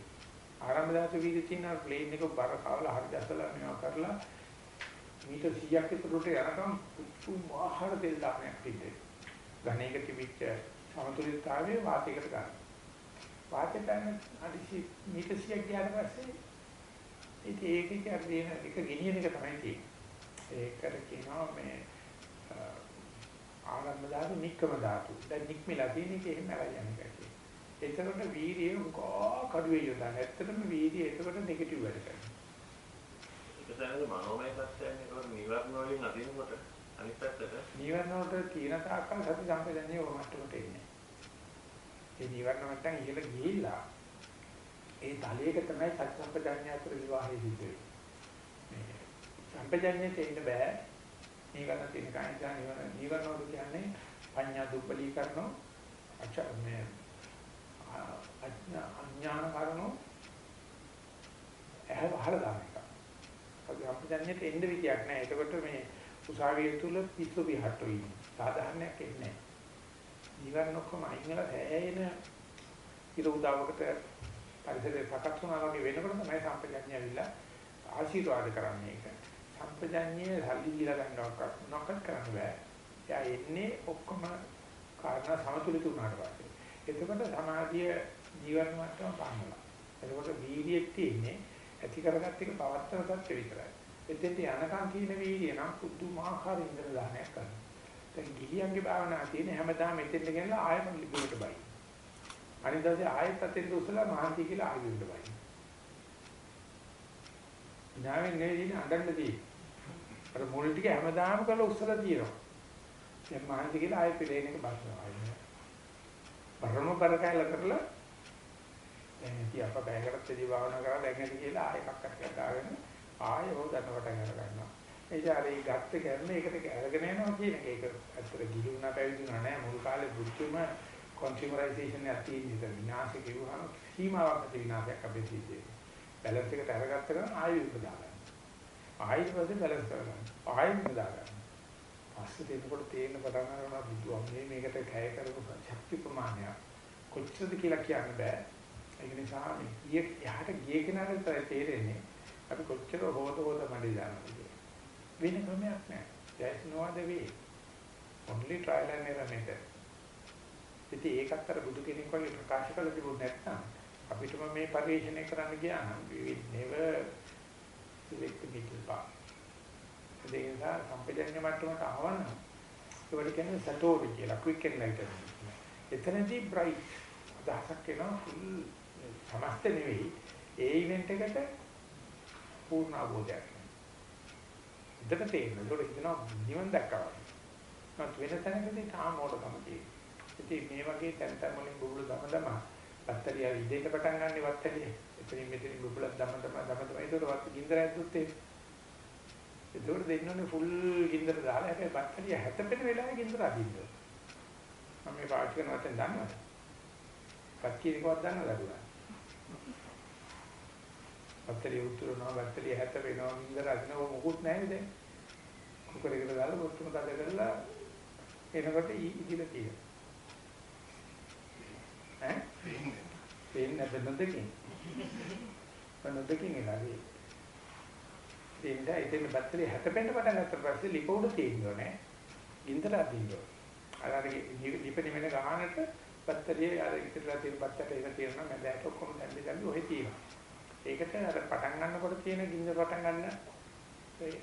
Speaker 1: ආරම්භ ධාතු වීර්යය තියෙන ප්ලේන් එක බර කවලා හරි දැසලා මේවා කරලා මීටර් 100ක් විතරට යනකම් පුදුමාකාර තෙල් දාන්නක් තිබ්බේ. ඝනයක තිබිච්ච සමතුලිතතාවයේ වාතයකට ගන්න. වාතය ගන්න අඩි මීටර් 100ක් ගියාට පස්සේ ඉතින් ඒක කියන්නේ එක ගෙනියන එක තමයි තියෙන්නේ. ඒකට කියනවා මේ ආරම්භ ධාතු, නික්කම ධාතු. දැන් නික්මලා තියෙන එක එහෙම නැවයි යන එක. එතකොට වීර්යය උකෝ කඩුවේ යොදා. ඇත්තටම වීර්යය එතකොට නෙගටිව් වැඩ කරනවා.
Speaker 3: ඒක තමයි මනෝමය සත්‍යයන් ඒකට නිවර්ණ වලින් අදිනකොට අනිත් පැත්තට
Speaker 1: නිවර්ණ වලට තියෙන තාක්කල් සති සම්පදන්නේ ඔය මට්ටමට එන්නේ. ඒ නිවර්ණ මට්ටම් ඉහළ ගිහිල්ලා ඒ තලයක තමයි සති සම්පදන්නේ අතර විවාහය සිද්ධ වෙන්නේ. සම්පදන්නේට එන්න බෑ. නිවර්ණ තියෙන කායිකා නිවර්ණ නිවර්ණ වල කියන්නේ පඤ්ඤා දුප්පලීකරණෝ අච මේ අඥාන කරනෝ ඇහ වහලා දාන එක. අපි අපිටන්නේ එන්න විදියක් නැහැ. එතකොට මේ උසාවිය තුල පිස්සු විහට්ටෝ ඉන්නේ. සාධාරණයක් එන්නේ නැහැ. නිවර්ණ ඔක්කොම අයින්ලා ඇයෙන ඉර උදාවකට පරිසරය සකස් වුණා වගේ වෙනකොට තමයි සම්පජඤ්ඤය ඇවිල්ලා ආශිර්වාද කරන්නේ ඒක. සම්පජඤ්ඤය සල්ලි දීලා ගන්නවක් නොකත් කරන්න බෑ. එයා එන්නේ ඔක්කොම කාරණා සමතුලිත වුණාට පස්සේ. එතකොට සමාධිය ජීවන මට්ටම පානලා. එතකොට වීර්යයක් තියෙන්නේ ඇති කරගත්ත එක පවත්තන තත්ත්වෙ විතරයි. එතෙන්ට යනකම් කියන වීර්යය නම් පුදුමාකාර ඉන්ද්‍ර දානයක් කරනවා. දැන් ගිහියන්ගේ භාවනා තියෙන හැමදාම එතෙන්ට ගෙනලා ආයෙත් ලිබුලට බයි. අනිත් දවසේ ආයෙත් අතෙන්ට උසලා මහන්ති කියලා ආයෙ විඳ බයි. නාවෙන් නෙවෙයි අඬන්න තියෙන්නේ. අර මොළ ටික හැමදාම කරලා උස්සලා තියෙනවා. දැන් මහන්ති කියලා ආයෙ පිළිෙන එක බස්සනවා. පරම පරකයල කරලා දැන් ඉතින් අප බෑගකට දෙවි භාවනා කරලා දැන් ඇති කියලා ආයෙ එකක් අටක් දාගෙන ආයෙ හො ගන්න පටන් අර ගන්නවා. ඒ කියන්නේ ඒ ගත්ත කරන එකට අරගෙන යනවා කියන එක ඒක ඇත්තට ගිහි වුණා පැවිදුණා නෑ මුල් කාලේ බුද්ධිම කොන්සියුමරයිසේෂන් එක තියෙන ඉතින් විනාශ කෙරුවාම සීමාවක් නැති විනාශයක් අපේ ජීවිතේ. බැලන්ස් එකට අරගත්ත ගමන් ආයෙ උපදා ගන්න. ආයෙ පස්සේ බැලන්ස් කරගන්න. ආයෙ උපදා ගන්න. පස්සේ එතකොට තේරෙන පටන් ගන්නවා බුදුන් මේ මේකට කැය කරපු ශක්ති ප්‍රමාණය කොච්චරද කියලා කියන්න බෑ. ඒක නිසා මේ ගිය යහට ගිය කෙනාට විතරයි තේරෙන්නේ අපි කොච්චර හොද හොද මඩේ දානවද කියලා. වෙන ක්‍රමයක් නෑ. there is no other way. only trial and error method. ඉතින් ඒකත් අර බුදු කෙනෙක් වගේ ප්‍රකාශ කළ තිබුණ නැත්නම් අපිටම මේ පරිශ්‍රණය කරන්න ගියා නම් we will never select the middle path. ඒ නිසා සම්පජන්‍ය මට්ටමට ආවනම් ඒකට කියන්නේ සටෝරි කියලා quick enlightenment. එතනදී bright අදහසක් එනවා full සමස්ත නෙවෙයි ඒ ඉවෙන්ට් එකට පූර්ණ අවබෝධයක්. දෙක තේරෙනවා. ඒක හිතනවා නිවන් දැක්කා වගේ. නමුත් වෙන තැනකදී තාම මොඩකම තියෙනවා. ඉතින් මේ වගේ තැන් තැන් වලින් බුබුලු දම දම බත්තරිය ඉදේට පටන් ගන්න වත්තරිය. එතනින් මෙතනින් බුබුලක් දම දම දම දම ඒකට වත් ගින්දර ඇද්දුත් ඒක. ඒකට දෙන්නෝනේ ෆුල් ගින්දර දාලා හැබැයි බත්තරිය හැතපෙන වෙලාවේ ගින්දර අදින්න. මම මේ පාවිච්චි කරන වතෙන් දන්නවද? පත්කීනිකවත් දන්නවද අරුණා? බත්තරිය උතුරනවා බත්තරිය හැත වෙනවා ගින්දර අදිනවා මොකුත් නැහැ දැන්. කුකරේකට දාලා බොත්තම තද කරලා එනකොට ඉදිරිය තියෙනවා. ඈ? පේන්නේ නැද්ද නොදකින්? නොදකින් එලාගේ. දෙන්න ඉතින් බත්තරිය හැතපෙන්න පටන් ගත්ත පස්සේ ලිප උඩ තියෙන්නේ ගින්දර අදිනවා. අර අර ලිප නිවෙන ගානට බත්තරිය අර ඉතිරිලා තියෙන බත්තට ඒක තියෙනවා මැදට ඔක්කොම දැම්බි දැම්බි ඔහෙ තියෙනවා. ඒකට අර පටන් ගන්නකොට තියෙන ගින්දර පටන් ගන්න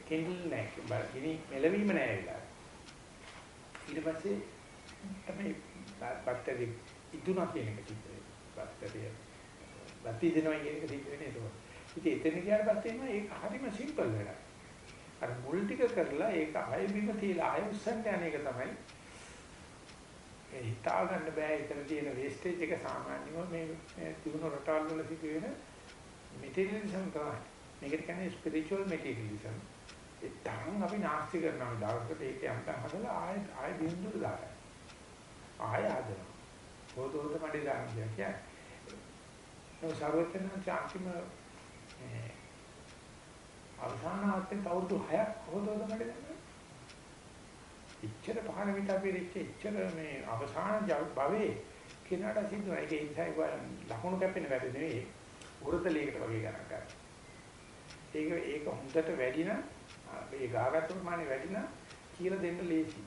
Speaker 1: කෙන්ඩල් නැහැ. ගිනි මෙලවීම නැහැ වෙලා. ඊට පස්සේ තමයි බැක්ටීරිය ඉදුණා කියන එක සිද්ධ වෙන්නේ. බැක්ටීරිය බැටි දෙනවා කියන එක සිද්ධ වෙන්නේ ඒක. ඉතින් එතන ගියාට පස්සේ ඒක හරිම සිම්පල් වැඩක්. අර මුල් ටික කරලා ඒක ආයෙ බිම තියලා ආයෙ උස්සන්න යන එක තමයි ඒ හිතා ගන්න බෑ එතන තියෙන වේස්ටේජ් එක සාමාන්‍යව මේ මේ තිබුණු රටවල් වල සිදුවෙන මෙටීරියලිසම් තමයි. මේකට කියන්නේ ස්පිරිචුවල් මෙටීරියලිසම්. ඒ තරම් අපි නාස්ති කරනවා දවසකට ඒක යම්තම් හදලා ආයෙ ආයෙ බින්දුවට දානවා. ආයෙ හදනවා. පොතෝද මඩේ දාන්න කියන්නේ. ඒ සර්වඥාන්සේ අන්තිම අවසාන ආත්මේ අවුරුදු 6ක් හොදවද මඩේ දාන්නේ. ඉච්ඡර පහන විට අපි ඉච්ඡ ඉච්ඡර මේ අවසාන භවයේ කිනාට සිද්ධ වෙයි. ඒක ඉන්සයි ලකුණු කැපෙන වැඩ නෙවෙයි. උරතලයකට වගේ ගණන් ගන්න. ඒක ඒක හොඳට වැඩි නම් ඒ ගාගත්තු ප්‍රමාණය වැඩි නම් කියලා දෙන්න ලේසි.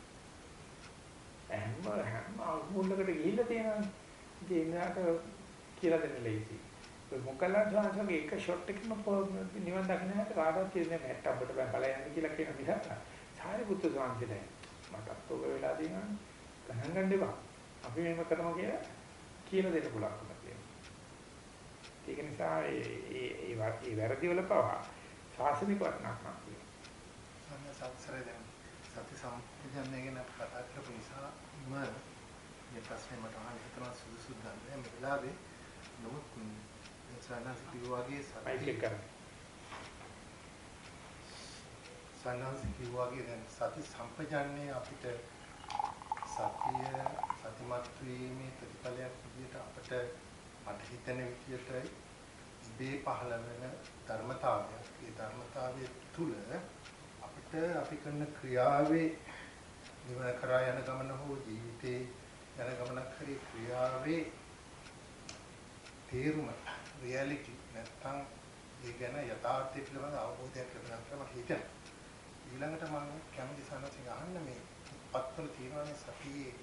Speaker 1: හැම හැම අමුල්ලකට ගිහිල්ලා තියෙනවානේ. ඉතින් ඒකට කියලා දෙන්න ලේසි. ඒ මොකක්ද සංසගේ එක ෂොට් එකකින්ම නිවන් දකින්න හැට කාටවත් කියන්නේ නැහැ. අපිට බෑ බලය යන්න කියලා කියන මිසක් සාරිපුත්තු ස්වාමීන් වහන්සේ මටත් ඔබ වෙලා තියෙනවා. ගණන් ගන්න එපා. අපි මේක කරමු කියලා කියලා දෙන්න පුළුවන්. ඒක නිසා ඒ ඒ ඒ වැරදි වල පවා ශාසනික වටිනාකමක් තියෙනවා.
Speaker 4: සම්සරේ දැන් සති සම්පජන්ණය ගැන කතා කරපු නිසා මම මේ ප්‍රශ්නේ මට අහන්න හිතනවා සුදුසු දන්නේ මේ වෙලාවේ නමුත් සන්නස් කිව්වාගේ
Speaker 1: සති කරන්නේ.
Speaker 4: සන්නස් කිව්වාගේ දැන් සති සම්පජන්ණය අපිට සතිය සතිමත් වීමේ ප්‍රතිඵලයක් විදිහට අපිට මට හිතෙන විදිහට ඉබේ පහළ වෙන ධර්මතාවයක්. ඒ ධර්මතාවය තුල අපිට අපි කරන ක්‍රියාවේ නිවන කරා යන ගමන හෝ ජීවිතේ යන ගමනක් හරි ක්‍රියාවේ තේරුම රියැලිටි නැත්තම් ඒ ගැන යථාර්ථය පිළිබඳ අවබෝධයක් ලැබෙනවා කියලා මම හිතනවා. ඊළඟට මම කැමති සනසින් අහන්න මේ පත්වල තියෙනවානේ සතියේ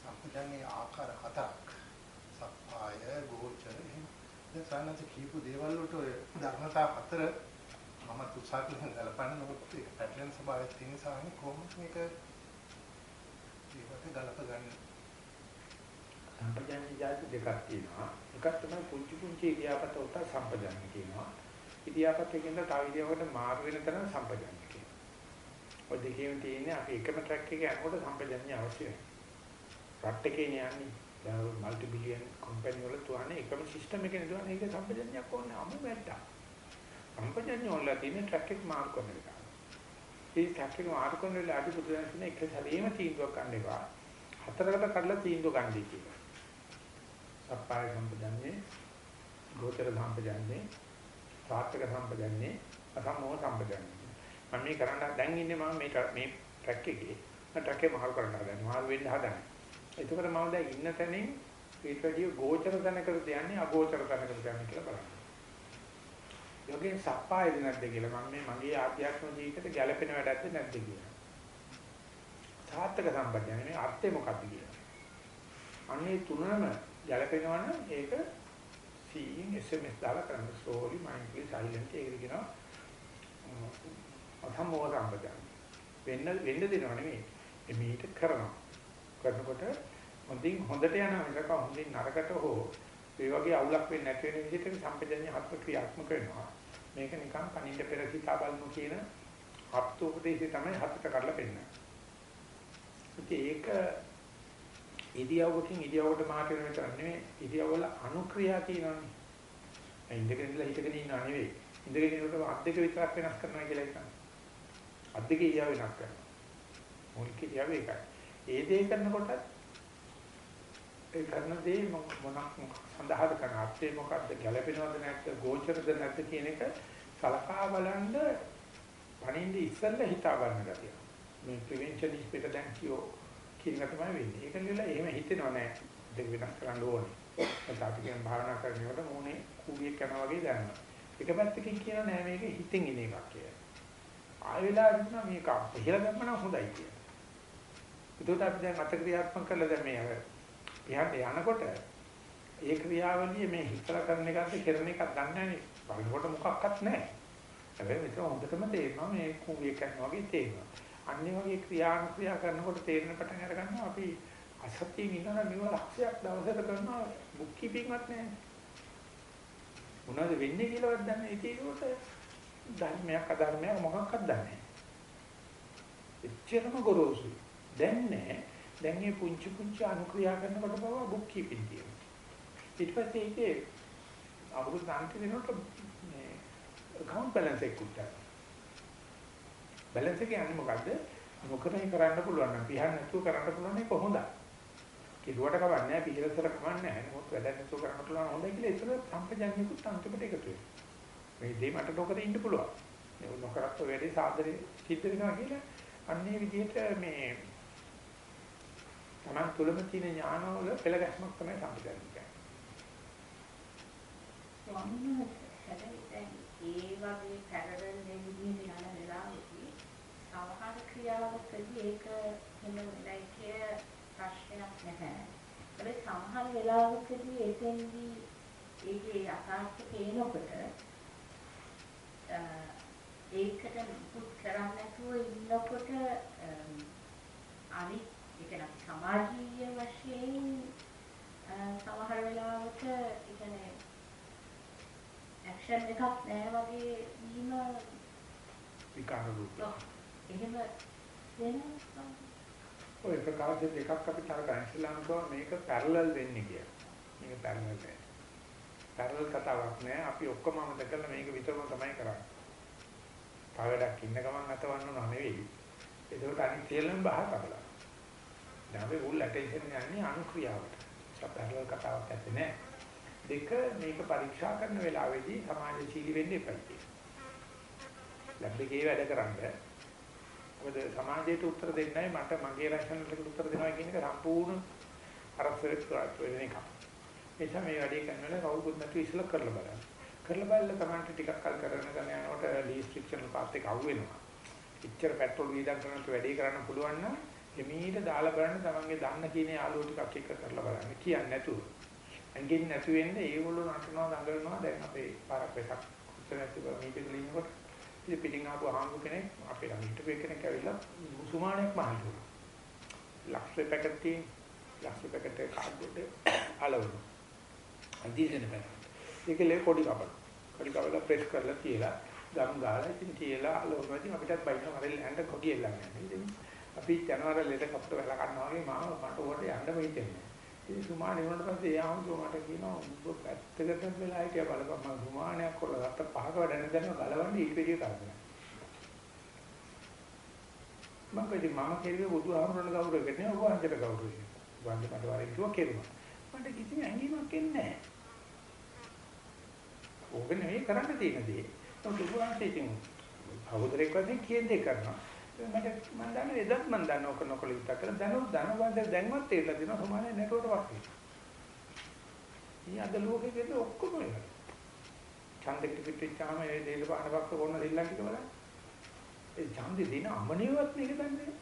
Speaker 4: සම්පජන්යේ ආකාර හතරක්. සප්පාය, ගෝචර එහෙම. දැන් සානන්ත කියපු දේවල් වලට ඔය ධර්මතා හතර මම උත්සාහ කරන ගලපන්න ඕක ඒක පැටර්න් ස්වභාවයක් තියෙන සාහනේ කොහොමද මේක ඒකට ගලප ගන්න
Speaker 1: සම්පජාන්‍ය જાති දෙකක් තියෙනවා. එකක් තමයි පුංචි පුංචි ඉරියාපත උට සම්පජාන්‍ය කියනවා. ඉරියාපතකින් තව ඉරියාපතකට මාරු වෙන තරම් සම්පජාන්‍ය කියනවා. ඔය දෙකේම තියෙන්නේ අපි එකම ට්‍රැක් එකේ යනකොට සම්පජාන්‍ය අවශ්‍යයි. රට් එකේ යන්නේ. දැන් মালටි බිලියන් කම්පැනි වල තුවන්නේ එකම සිස්ටම් එකේ නේද ඒක සම්පජඤ්ඤයක් ඕනේ අමු මැට්ටා. සම්පජඤ්ඤ වල තියෙන ට්‍රැක් එක මාර්ක් කරන එක. ඒ ට්‍රැක් එක මාර්ක් කරන වෙලාවට අඩි පුදුරන තියෙන එක සැරේම තීන්දුවක් ගන්න එපා. හතරකට කඩලා තීන්දුව ගන්නයි කියලා. සප්පාය සම්පජඤ්ඤේ, ගෝචර සම්පජඤ්ඤේ, සාත්‍යක සම්පජඤ්ඤේ, අසම්මෝහ සම්පජඤ්ඤේ. මම මේ කරන්න දැන් ඉන්නේ මම මේ මේ ට්‍රැක් එකේ. මම ට්‍රැක් එක මාරු කරන්න හදනවා. මාරු වෙන්න හදනවා. එතකොට මම දැන් ඉන්න තැනින් ඊට වැඩිය ගෝචර තැනකට යන්නේ අගෝචර තැනකට යන්නේ කියලා බලන්න. යෝගෙන් සප්පායද නැද්ද කියලා මම මේ මගේ ආධ්‍යාත්මික ජීවිතේට ගැළපෙන වැඩක්ද නැද්ද කියලා. සාර්ථක සම්බන්ධය මේ අර්ථය මොකක්ද කියලා. අන්නේ තුනම ගැළපෙනවා නම් ඒක seeing SMS දාලා කරන්න slowly mindfully silent ඒක කියනවා අසම්මෝහ සම්බන්ධය. වෙන්න වෙන්න දෙනව නෙමෙයි. මේක කරනවා. කරනකොට හොඳින් හොඳට යනවා මිසක හොඳින් නරකට හෝ ඒ වගේ අවුලක් වෙන්නේ නැති වෙන විදිහට සම්පජඤ්ඤ හත්ව ක්‍රියාත්මක වෙනවා. මේක නිකන් පණින්න පෙර සිතා බලමු කියන හත් උපදේශය තමයි හතට කරලා පෙන්නන්නේ. ඉතින් ඒක ඉදියවකින් ඉදියවට මාතර විතර නෙමෙයි ඉදියවල අනුක්‍රියා කියනවානේ. ඉඳගෙන ඉඳලා හිටගෙන ඉන්නව නෙවෙයි. ඉඳගෙන ඉන්නකොට අත් දෙක විතරක් වෙනස් කරනවා කියලා කියනවා. අත් දෙක ඉරියව් වෙනස් කරනවා. මූලික ඉරියව් එකයි. ඒ දේ කරනකොට ඒ කරන දේ මොනක් සඳහාද කරන අර්ථය මොකක්ද ගැළපෙනවද නැත්ද ගෝචරද නැත්ද කියන එක සලකා බලන්න පණින්ද ඉස්සෙල්ලා හිතා ගන්න ගැතිය. මේ prevention is better than cure කියන එක තමයි වෙන්නේ. ඒක නෙලා එහෙම හිතෙනව නෑ. දෙක වෙනස් කරන්න ඕනේ. ඒත් අපි කියන භාවනා කරනකොට මොනේ කුඩියක් යනවා වගේ දැනෙනවා. එක පැත්තකින් කියන නෑ මේක හිතෙන් ඉන එකක් කියලා. ආයෙ වෙලාවට මේක ඉහළ ගමන හොඳයි කියලා. ඒකට අපි දැන් අත ක්‍රියාත්මක කරලා දැන් මේ අර පියහට යනකොට ඒ ක්‍රියාවලිය මේ හිතලා කරන එකක්ද කරන එකක් දන්නේ නැහැ නේ. බලනකොට මොකක්වත් නැහැ. හැබැයි මෙතන හොඳටම තේරෙනවා මේ කුඹිය කරනවා වගේ තේරෙනවා. අනිත් වගේ ක්‍රියානුක්‍රියා කරනකොට තේරෙන පටන් අර ගන්නවා අපි අසත්‍ය විනන මෙව ලක්ෂයක් දවසකට කරනවා බුක් කීපින්වත් නැහැ. මොනවද වෙන්නේ කියලාවත් දන්නේ නැහැ. ඒකේකට ධර්මයක් අධර්මයක් මොකක්වත් දන්නේ නැහැ. එච්චරම ගොරෝසුයි. දැන් නැහැ. දැන් මේ පුංචි පුංචි අනුක්‍රියා කරනකොට බව බුක් කීපින් තියෙනවා. ඊට පස්සේ ඒකේ අවුරුදු අන්තිම වෙනකොට මේ account balance එක උත්තර. balance එක යන්නේ මොකද්ද? නොකරේ කරන්න පුළුවන් නම් පියහන් නැතුව කරන්න පුළුවන් එක හොඳයි. කිරුවට කවන්නේ නැහැ පිළිවෙලට කවන්නේ නැහැ. මොකද වැඩ නැතුව කරන්න පුළුවන් හොඳයි කියලා ඒතර සම්පජාන්‍යකුත් අන්තිමට එකතු වෙනවා. මේ දේ මට නොකර ඉන්න පුළුවන්. මේ නොකරත් වැඩි සාදරේ සිද්ධ වෙනවා කියලා අන්නේ විදිහට මේ තමන් තුළම තියෙන ඥානවල පෙළ ගැස්මක් තමයි සම්පජාන්‍ය කියන්නේ.
Speaker 2: ස්වාමීන් වහන්සේ ඒ වගේ පැරලල් දෙවිදිහට යන වෙලාවෙදී සමහර ක්‍රියාවකදී ඒක වෙන වෙලයි කිය ප්‍රශ්නයක් නැහැ. හැබැයි සමහර වෙලාවකදී එතෙන්දී ඒකේ යථාර්ථ පේනකොට ඒකට මුකුත් කරන්නේ නැතුව ඉන්නකොට අනිත් ඒ කියන්නේ සමාජීය වශයෙන් සමහර වෙලාවට කියන්නේ ඇක්ෂන් එකක් නැහැ වගේ වීම
Speaker 1: විකාර රූප.
Speaker 2: එහෙම වෙනවා
Speaker 1: ඔය ප්‍රකාශ දෙකක් අපි තරගන ඉස්ලාම් කව මේක පැරලල් වෙන්නේ කියලා. මේක පැරලල් වෙන්නේ. පැරලල් කතාවක් නෑ. අපි ඔක්කොම අමතක කරලා මේක විතරම තමයි කරන්නේ. තව වැඩක් ඉන්න ගමන් අතවන්නව නෙවෙයි. ඒකට අනිත් සියල්ලම බහ කරලා. දැන් අපි උල් ඇටෙන්ෂන් යන්නේ අනුක්‍රියාවට. ඒක පැරලල් කතාවක් ඇත්තේ නෑ. දෙක මේක පරීක්ෂා කරන වෙලාවේදී සමාජශීලී වෙන්න එපයි. ලැබ් එකේ වැඩ කරන්නේ මොකද සමාජයට උත්තර දෙන්නයි මට මගේ රැෂනල් එකට උත්තර දෙනවා කියන එක සම්පූර්ණ අරසරෙත් වෙන එකක්. ඒ නිසා මේ වැඩේ කරනකොට කවුරුත් නැතුව ඉස්සලා කරලා බලන්න. කරලා බලලා තමයි ටිකක් කල් කරගෙන යන යනකොට ලීස් ෆ්‍රික්ෂනල් පාත් එක අහු වෙනවා. ඉච්චර පෙට්‍රල් වීදම් කරනකොට වැඩේ කරන්න පුළුවන් නම් එමීට දාලා බලන්න තමන්ගේ දන්න කියන යාළුවෝ ටිකක් එක කරලා බලන්න. කියන්නේ නැතුව. ඇඟෙන් නැතු වෙන්නේ ඒගොල්ලෝ නටනවා දඟලනවා. දැන් අපේ පාරක් වෙසක් උත්තර නැතිව මේකෙදලා ඉන්නකොට ඉතින් පිටින් ආපු ආම්බු කෙනෙක් අපේ ළඟ හිටපු කෙනෙක් ඇවිල්ලා මුසුමානයක් මහන්සි ලක්ෂ පැකට් තියෙන ලක්ෂ පැකට් එක කාඩ්බෝඩ් අලවන අදීසෙන පැකට් ඒකලේ පොඩි කපන පොඩි කපලා ප්‍රෙස් කරලා තියලා ගම් ගාලා ඉතින් තියලා අලවනදී අපිටත් බයින මරෙල් ඇඳ කොඩි එල්ලන්නේ ඉතින් අපි යනවාර ලෙඩ කප්පට වෙලා ගන්නවා වගේ මාව මට උඩට යන්න වෙන්නේ ඉතින් සුමානේ වුණාට පස්සේ එයාම මට කියනවා ඔබ පැත්තකට වෙලා හිටියා බලපන් මම සුමානයක් කරලා ගත්ත පහක වැඩ නැදන ගලවන්නේ ඊට විදිය කරගෙන. මම කිව්වේ මම කෙරුවේ බුදුහාමුදුරන ගෞරවයකට නෙවෙයි ඔබ අන්තර ගෞරවයකට. වන්ද මට වරින් කිව්වා කෙරුවා. මට කිසිම ඇඟීමක් එන්නේ නැහැ. ඕක නෙවෙයි කරන්න තියෙන දේ. ඔබ දුවාසේ ඉතින් අවුදරෙක් වශයෙන් කියන දේ කරනවා. මට මම දන්නේ එදත් මම දන්න ඔක නොකල ඉත්ත කියලා දැනුත් ධනවන්ත දැන්වත් තේරලා දෙනවා සමානේ නැටුවට පස්සේ. ඊ අද ලෝකෙකද ඔක්කොම වෙනවා. ඡන්දෙට පිටිච්චාම ඒ දේල පාන බක්ක කොන්න දෙල්ලන් ටික බලන්න. ඒ ඡන්දේ දින අමනියවත් මේක දන්නේ.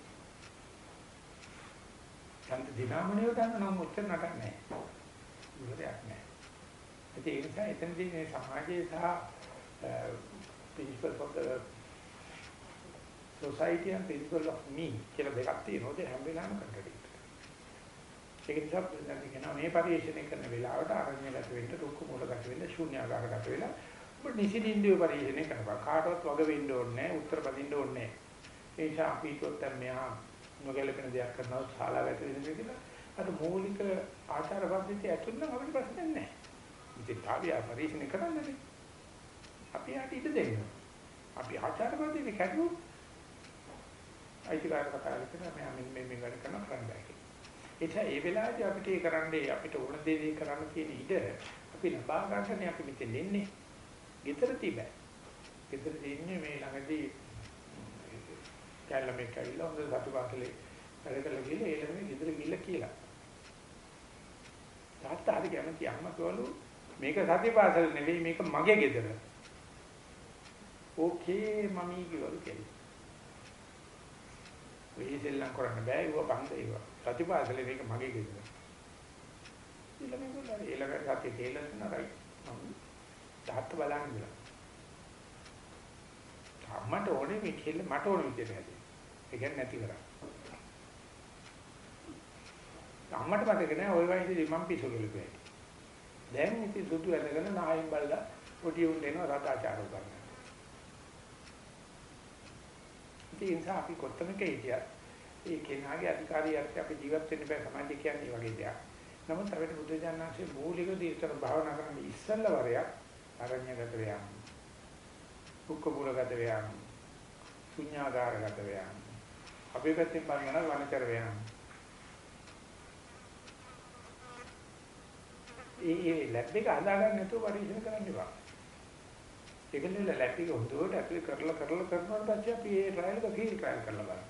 Speaker 1: ඡන්ද දින අමනියව ගන්න නම් උත්තර නටන්නේ නැහැ. ඉවරයක් නැහැ. ඒ නිසා එතනදී මේ සමාජයේ සහ principles of the society and principle of me කියලා දෙකක් තියෙනවා. ඒ හැම වෙලාවෙම කන්ට්‍රඩික්ට්. ඒක නිසා දැන් කියනවා මේ පරිශ්‍රණය කරන වෙලාවට අරණ්‍යගත වෙන්න, දුක්ඛ මූලගත වෙන්න, ශූන්‍යාකාරගත වෙලා ඔබ නිසින්ින්දිය පරිශ්‍රණය කරනවා. කාටවත් වග වෙන්න ඕනේ නැහැ, උත්තර බඳින්න ඕනේ නැහැ. ඒ නිසා අපි හිතුවත් දැන් මෙහා නොගැලපෙන දෙයක් කරනවා ශාලාව ඇතුළේ ඉඳලා කියලා අර මූලික ආචාර පද්ධතිය ඇතුළේ නම් අපිට ප්‍රශ්නයක් නැහැ. ඉතින් තාවිය පරිශ්‍රණය කරන්නේ අපි ආට ඉඩ දෙන්න. අපි ආචාර පද්ධතිය කැඩුවොත් අයිතිකාර කතා කරලා මෙයා මෙන්න මේ මේ වැඩ කරන කරන්න බෑ කියලා. ඒ වෙලාවේදී අපිට ඒ කරන්නේ අපිට ඕන දේ කරන්න තියෙන ඉඩ අපි ලබා ගන්නනේ අපි මෙතෙන් එන්නේ. ගෙදර තිබෑ. ගෙදර ඉන්නේ මේ ළඟදී කැලේ මේක ඇවිල්ලා හොඳ සතුටුපාසලේ වැඩ කරලා ගිහලා ඒ ළමයි ගෙදර ගිහලා කියලා. තාත්තා හරි කැමති අම්මා කවලු මේක සතිපාසල නෙවෙයි මේක මගේ ගෙදර. ඕකේ මමී කිව්වලු කියලා. වෙයි සෙල්ලම් කරන්න බෑ ඒව බන්ද ඒව. ප්‍රතිපාසලේ මේක මගේ ගෙදර. ඊළඟ ගොල්ලෝ ඊළඟ සතිය කියලා නරයි. මම තාත්ත බලන්න ගියා. අම්මට ඕනේ මේ කෙල්ල මට ඕනේ විදියට හැදේ. ඒ කියන්නේ නැති කරා. අම්මට මතක නෑ ওই වයසේදී මම පිස්සු කෙලුවේ. දැන් ඉතින් සුදු ඇඳගෙන නායෙන් බලලා පොඩි උන් දෙනවා රතාචාර කරනවා. ඉතින් ඒ නිසා අපි කොත්තනක හිටියත් ඒ කෙනාගේ අධිකාරියට අපි ජීවත් වෙන්න බෑ සමාජය කියන්නේ වගේ දෙයක්. නමුත් අපිට බුද්ධ ඥානංශයේ මූලික දීතර භාවනා කරන්න ඉස්සල්ල වරයක් අරඤ්‍යගත වේයන්. කුක්කබුලගත වේයන්. ශුන්‍යාගාරගත වේයන්. අපි පැත්තෙන් බලනවා වනචර වේයන්. ඒ ඒ ලැබ් එක හදාගන්න නැතුව පරිශන කරන්න එපා. ඒකනේ ලැබ් එක හොඳට ඇප්ලයි කරලා කරලා කරනකොට පස්සේ අපි ඒ ට්‍රයල් එක ෆීල් ට්‍රයල් කරලා බලන්න.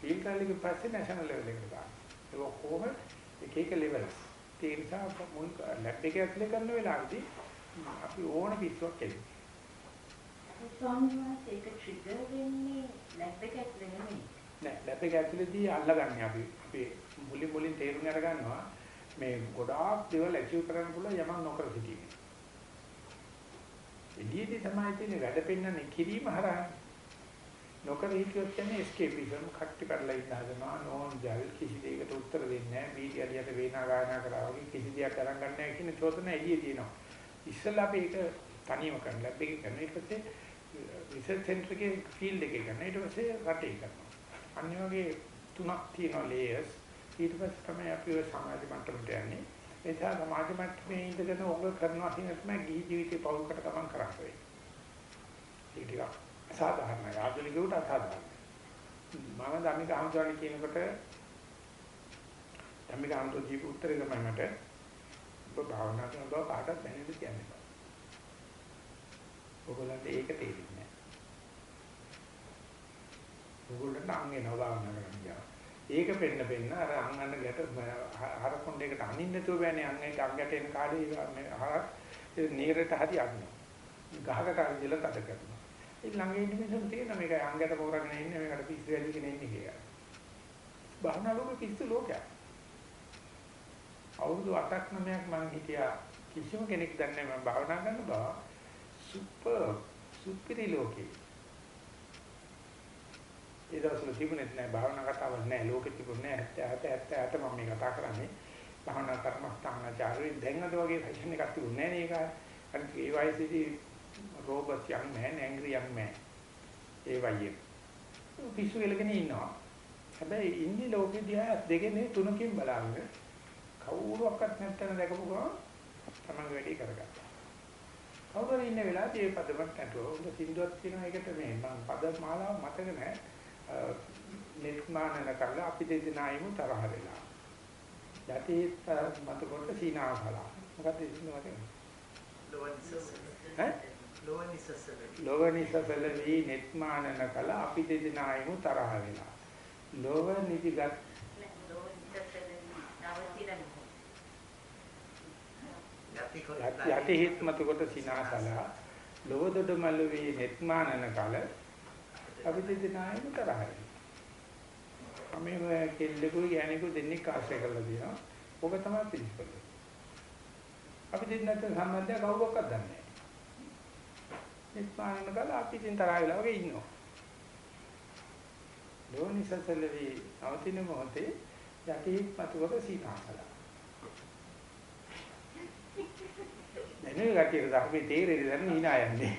Speaker 1: ෆීල් ට්‍රයල් එකෙන් පස්සේ නැෂනල් ලෙවල් එකට ගන්න. ඒක කොහොම එක එක ලෙවල්ස්. ඒ නිසා මුල් ලැබ් එක ඇප්ලයි කරන වෙලාවේදී අපි ඕන පිස්සුවක් කෙරේ.
Speaker 2: ස්වාමීන් ඒක ට්‍රිගර් වෙන්නේ ලැබ් එක ඇතුලේ නෙමෙයි.
Speaker 1: නෑ ලැබ් එක ඇතුලේදී අල්ලගන්නේ අපි අපි මුලින් මුලින් තේරුම් අරගන්නවා මේ ගොඩාක් දේවල් ඇචීව් කරන්න පුළුවන් යමක් නොකර සිටීම. එළියේදී තමයි තියෙන වැඩ පෙන්වන්නේ කිරීම හරහා නොකර හිටියොත් කියන්නේ escapeism කට්ටි කරලා ඉන්න හදනවා නෝන් ජල් කිසි දෙයකට උත්තර දෙන්නේ නැහැ මීඩියා ලියට වේනා ගායනා කරා වගේ කිසි දෙයක් අරන් ගන්න නැහැ කියන චෝදන එළියේ තියෙනවා. ඉස්සෙල්ලා අපි ඒක තනියම කරන ලැබ් එකේ කරන ඊට පස්සේ uh, රිසර්ච් සෙන්ටර් එකේ ෆීල්ඩ් එකේ කරන ඊට පස්සේ රටේ කරනවා. අනිත් වගේ තුනක් තියෙනවා ලේයර්ස් ඊට පස්සේ තමයි අපි ඔය සමාජ මට්ටමට යන්නේ. ඒ නිසා සමාජ මට්ටමේ ඉඳගෙන ඔබ කරනවා කියන තමයි ගිහි ජීවිතේ පෞල්කට ගමන් කරන්නේ. ඒක ටිකක් අසාධාරණයි. ආධුනිකවට අසාධාරණයි. මම ධම්මික අහම්සාරණ කියනකොට ධම්මික අහම්සෝ ජීව උත්තරේ තමයි මට ඔබ භාවනා කරන බව කාටවත් දැනෙන්න කියන්නේ බෑ. ඔයගොල්ලන්ට ඒක තේරෙන්නේ නැහැ. ඔයගොල්ලන්ට අංගේ නවදාන්න කරන්නේ. ඒක පෙන්න පෙන්න අර අංගන්න ගැට හර කොණ්ඩේකට අනින්න නැතුව බෑනේ අංගයට අංගයට එන කාලේ මේ හර නීරට හරි අදිනවා. ගහකට අදිලා තද කරනවා. ඒ ළඟ ඉන්න මිනිස්සුන් තේරෙන මේක අංගයට පොරගෙන ඉන්නේ මේකට පිස්සු ඇදිගෙන ඉන්නේ කියලා. භාවනා ලෝකෙ පිස්සු ලෝකයක්. අවුරුදු 8ක් 9ක් මම හිටියා කිසිම කෙනෙක් දන්නේ නැහැ මම භාවනා කරන බව. සුපර් සුපිරි ලෝකේ. ඒ දවස්වල තිබුණේ නැහැ භාවනා කතාවක් නැහැ ලෝකෙ තිබුණේ නැහැ 70 70 මම මේ කතා කරන්නේ. භාවනා කර්මස්ථානාචාරයෙන් දැන් අද වගේ ෆැෂන් එකක් තිබුණේ නැහැ නේද අර ඒ වයසේදී රෝබර්ට් young man angry young man ඒ වගේ පිස්සු වෙලගෙන ඉන්නවා. හැබැයි ඉන්නේ ලෝකෙ දිහා දෙකෙන් තුනකින් බලාගෙන කවුරුවක්වත් නැත්තන දැකපු ගමන් තමන්ගේ වැඩේ කරගත්තා. කවුරු ඉන්න වෙලාවදී ඒ පදවත් නැතුව උඹ සින්දුවක් කියන එකට මේ මම පද මාලාව මතක නැහැ. නිර්මාණන කරලා අපි දෙදෙනායිමු තරහ වෙලා. යටි මත කොට සීනාව කළා. මොකද ඉන්නේ ඈ? ලෝවනිසසලවි නිර්මාණන කළා අපි දෙදෙනායිමු තරහ වෙලා. ලෝව නිදිගත් යටි හිත් මත කොට සීනාසලා ලෝව දොඩ මල්ලවි නිර්මාණන කළා අපි දෙදෙනාම තරහයි. මේ කෙල්ලෙකුයි ගෑණියෙකුයි දෙන්නෙක් ආශ්‍රය කරලා තියෙනවා. ඔබ තමයි පිළිස්පල. අපි දෙන්නත් සම්බන්ධය කවුරක්වත් දන්නේ නැහැ. නිස්පාරණ කළා අපි දෙන් තරහ වෙලා වගේ ඉන්නවා. ලෝනිසසලවි අවතින මොහොතේ යටි පතුවක සීනාසලා. දැනෙන ගැටියට ධර්මයේ තේරෙන්නේ දැන් hina යන්නේ.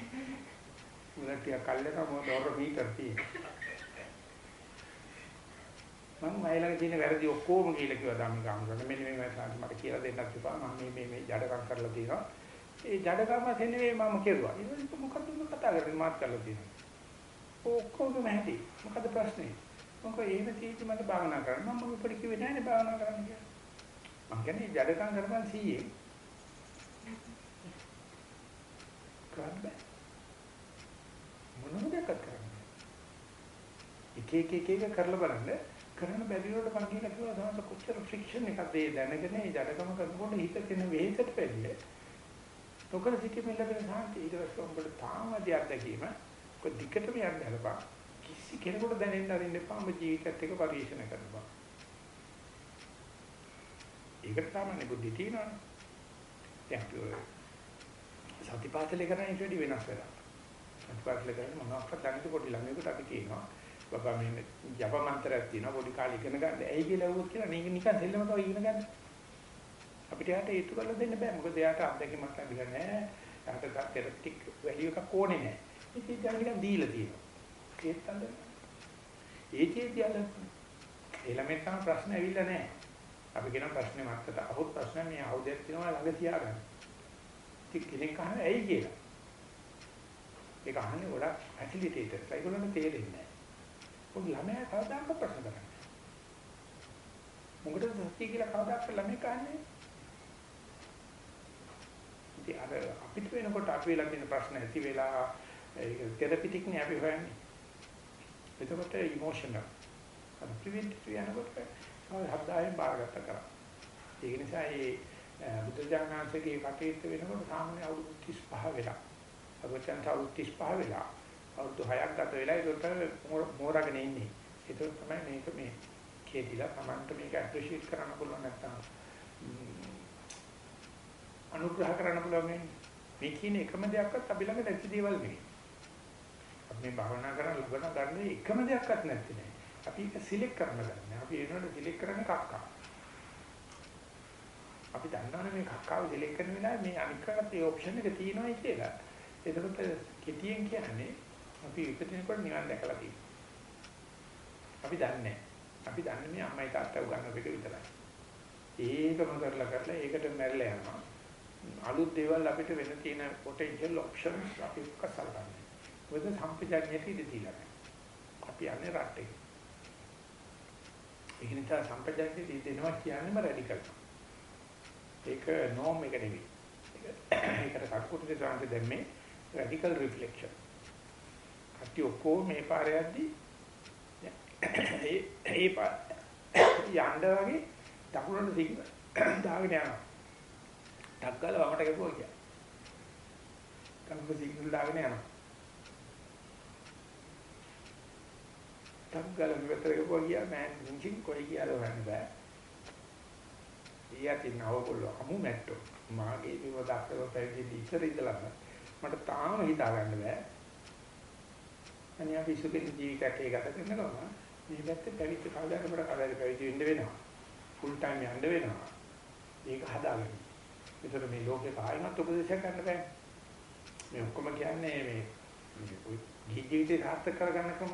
Speaker 1: මුලට ටිකක් කල්ලක මොකද ඔර මීටර් තියෙන්නේ. මම මයිලඟ තියෙන වැරදි ඔක්කොම කියලා කිව්වා ධම්මික අමුරන මෙන්න මේ මම මට කියලා දෙන්නත් එපා මම මේ මේ මේ ජඩකම් කරලා තියෙනවා. ඒ ජඩකම තෙන්නේ මම කෙරුවා. ඊට මොකද මේ කතා කරන්නේ මාත් කරලා තියෙනවා. ඔක්කොම ඇති. මොකද ප්‍රශ්නේ? මොකද එහෙම තීටි මට භාවනා කරන්න මම මොකද කිව්වේ නැහැනේ භාවනා කරන්න කියලා. මම කියන්නේ ජඩකම් කරපන් 100 කරන්න මොනවද කරන්නේ? එක එක එක එක කරලා බලන්න කරන්න බැරි වලට මම කියලා කිව්වා තමයි කොච්චර ෆ්‍රික්ෂන් එකක්ද ඒ දැනගෙන ඒ ජඩකම කරනකොට හිත කෙන වෙහෙසට වෙන්නේ. තොකර සිටීමේ ලැබෙන සාන්තිය ඊට පස්සේ උඹට තාමදී අත්දැකීම කො දිගටම යන්න හදපන්. කිසි කෙනෙකුට දැනෙන්න අරින්න එපා ඔබ ජීවිතයත් එක්ක පරිශන කරපන්. ඒකට තමයි බුද්ධි තියෙනවනේ. දැන් සතිපාසලේ කරන්නේ ඊට වෙනස් වෙලා. අනිවාර්යයෙන් කරන්නේ මොනවාක්වත් දන්නේ පොඩි ළමයෙකුට අපි කියනවා බබා මේ ජප මන්ත්‍රයක් තියෙනවා පොඩි කාලේ ඉගෙන ගන්න. ඇයි කියලා ඇහුවොත් කියලා නේ නිකන් දෙල්ලම තව ඉගෙන ගන්න. අපිට යාට ඒතු කරලා දෙන්න බෑ. මොකද යාට අත්දැකීමක් ලැබිලා නැහැ. යාට තෙරපිටික් වැලියු එකක් ඕනේ නැහැ. ඉතින් දැන් නිකන් දීලා තියෙනවා. ඒත් අන්න ඒකේදී අර එළමෙන් තම ප්‍රශ්න ඇවිල්ලා නැහැ. අපි කියන ප්‍රශ්නේ මත්තට අහුත් ප්‍රශ්න මේ ආයුධයක් තියෙනවා ළඟ තියාගන්න. ඉතින් කෙනෙක් අහන්නේ ඇයි කියලා. ඒක අහන්නේ ගොඩක් ෆැසිලිටේටර්ස්. ඒගොල්ලන්ට තේරෙන්නේ නැහැ. පොඩි ළමයා කවදාකවත් ප්‍රශ්න කරන්නේ නැහැ. මොකටද සත්‍ය කියලා කවදාකවත් ළමයි කන්නේ? ඉතින් අර අපිට වෙනකොට අපි වෙලා තියෙන ප්‍රශ්න ඇති වෙලා ඒක තෙරපිටික් නේ අපි හොයන්නේ. එතකොට ඉමෝෂනල්. අර ප්‍රිවෙන්ටිව් යනකොට හදායෙන් බාරගත්ත කරා. ඒක නිසා මේ බුද්ධජානනාංශයේ කටයුත්ත වෙනකොට සාමාන්‍ය අවුරුදු 35 වෙලා. අවචන්ත අවුරුදු 35 වෙලා. අවුරුදු 6ක් ගත වෙලා ඒකට මෝරගෙන ඉන්නේ. ඒක තමයි මේක මේ කේතිලා Tamanට මේක ඇප්‍රීෂিয়েට් කරන්න පුළුවන් නැත්නම් අනුග්‍රහ කරන්න පුළුවන් මේ මේ කියන එකම දෙයක්වත් අපි ළඟ නැති දේවල් නෙවෙයි. අපි මේ භාවනා කරන ලබන ගන්න එකම දෙයක්වත් නැති නේ. අපි ඒක සිලෙක්ට් කරන්න ගන්න. අපි ඒනොට සිලෙක්ට් කරන්නේ කක්කා. අපි දන්නවනේ මේ කක්කාව සිලෙක්ට් කරන වෙලාවේ මේ අනිකකට ඒ ඔප්ෂන් එක තියෙනවායි කියලා. එතකොට කෙටියෙන් කියන්නේ අපි ඉපදිනකොට නිවන් දැකලා තියෙනවා. අපි දන්නේ අපි දන්නේ මේ අම්මයි තාත්තා උගන්වපු එක විතරයි. ඒකම කරලා කරලා ඒකට මැරිලා යනවා. අලුත් දේවල් අපිට වෙන තියෙන potential options අපි කසල්ගන්නේ. මොකද සම්පජාඤ්ඤයට ඉඳ දීලා නැහැ. අපි යන්නේ රටේ. ඒක නිසා සම්පජාඤ්ඤයට ඉඳ දෙනවා කියන්නේම රැඩිකල්. ඒක නෝම් එක නෙවෙයි. ඒකට කටුකුටේ දාන්න දැම්මේ රැඩිකල් රිෆ්ලෙක්ෂන්. කටි ඔක්කොම මේ පාරේ යද්දි ඒ ඒ පාර යන්න වගේ දකුණට සිංහ දාගෙන යනවා. ටක් ගාලා වමට ගපුවා කිය. කම්ප සිග්නල් දාගෙන යනවා. ටක් ගාලා මෙතන ගපුවා කිය මෑන් ඉන්ජින් කොයි කියලා හොයන්න බෑ. ඊයතින් අවකොල්ල අමු මැට්ටෝ. මාගේ මේව දක්කව පැවිදි ඉතර ඉඳලා මට තාම හිතා ගන්න බෑ. අනිත් අපි සුඛිත ජීවිතයක් ගත කරනවා. මේ පැත්තේ පැවිදි කවදාද අපට කවදාද පැවිදි වෙන්න වෙනවා. ෆුල් ටයිම් යන්න වෙනවා. ඒක හදාගන්න. ඒතර මේ ලෝකේ කායිමත් උපදේශයක් ගන්න බෑ. මේ ඔක්කොම කියන්නේ මේ මේ ජීවිතේ සාර්ථක කරගන්න කම.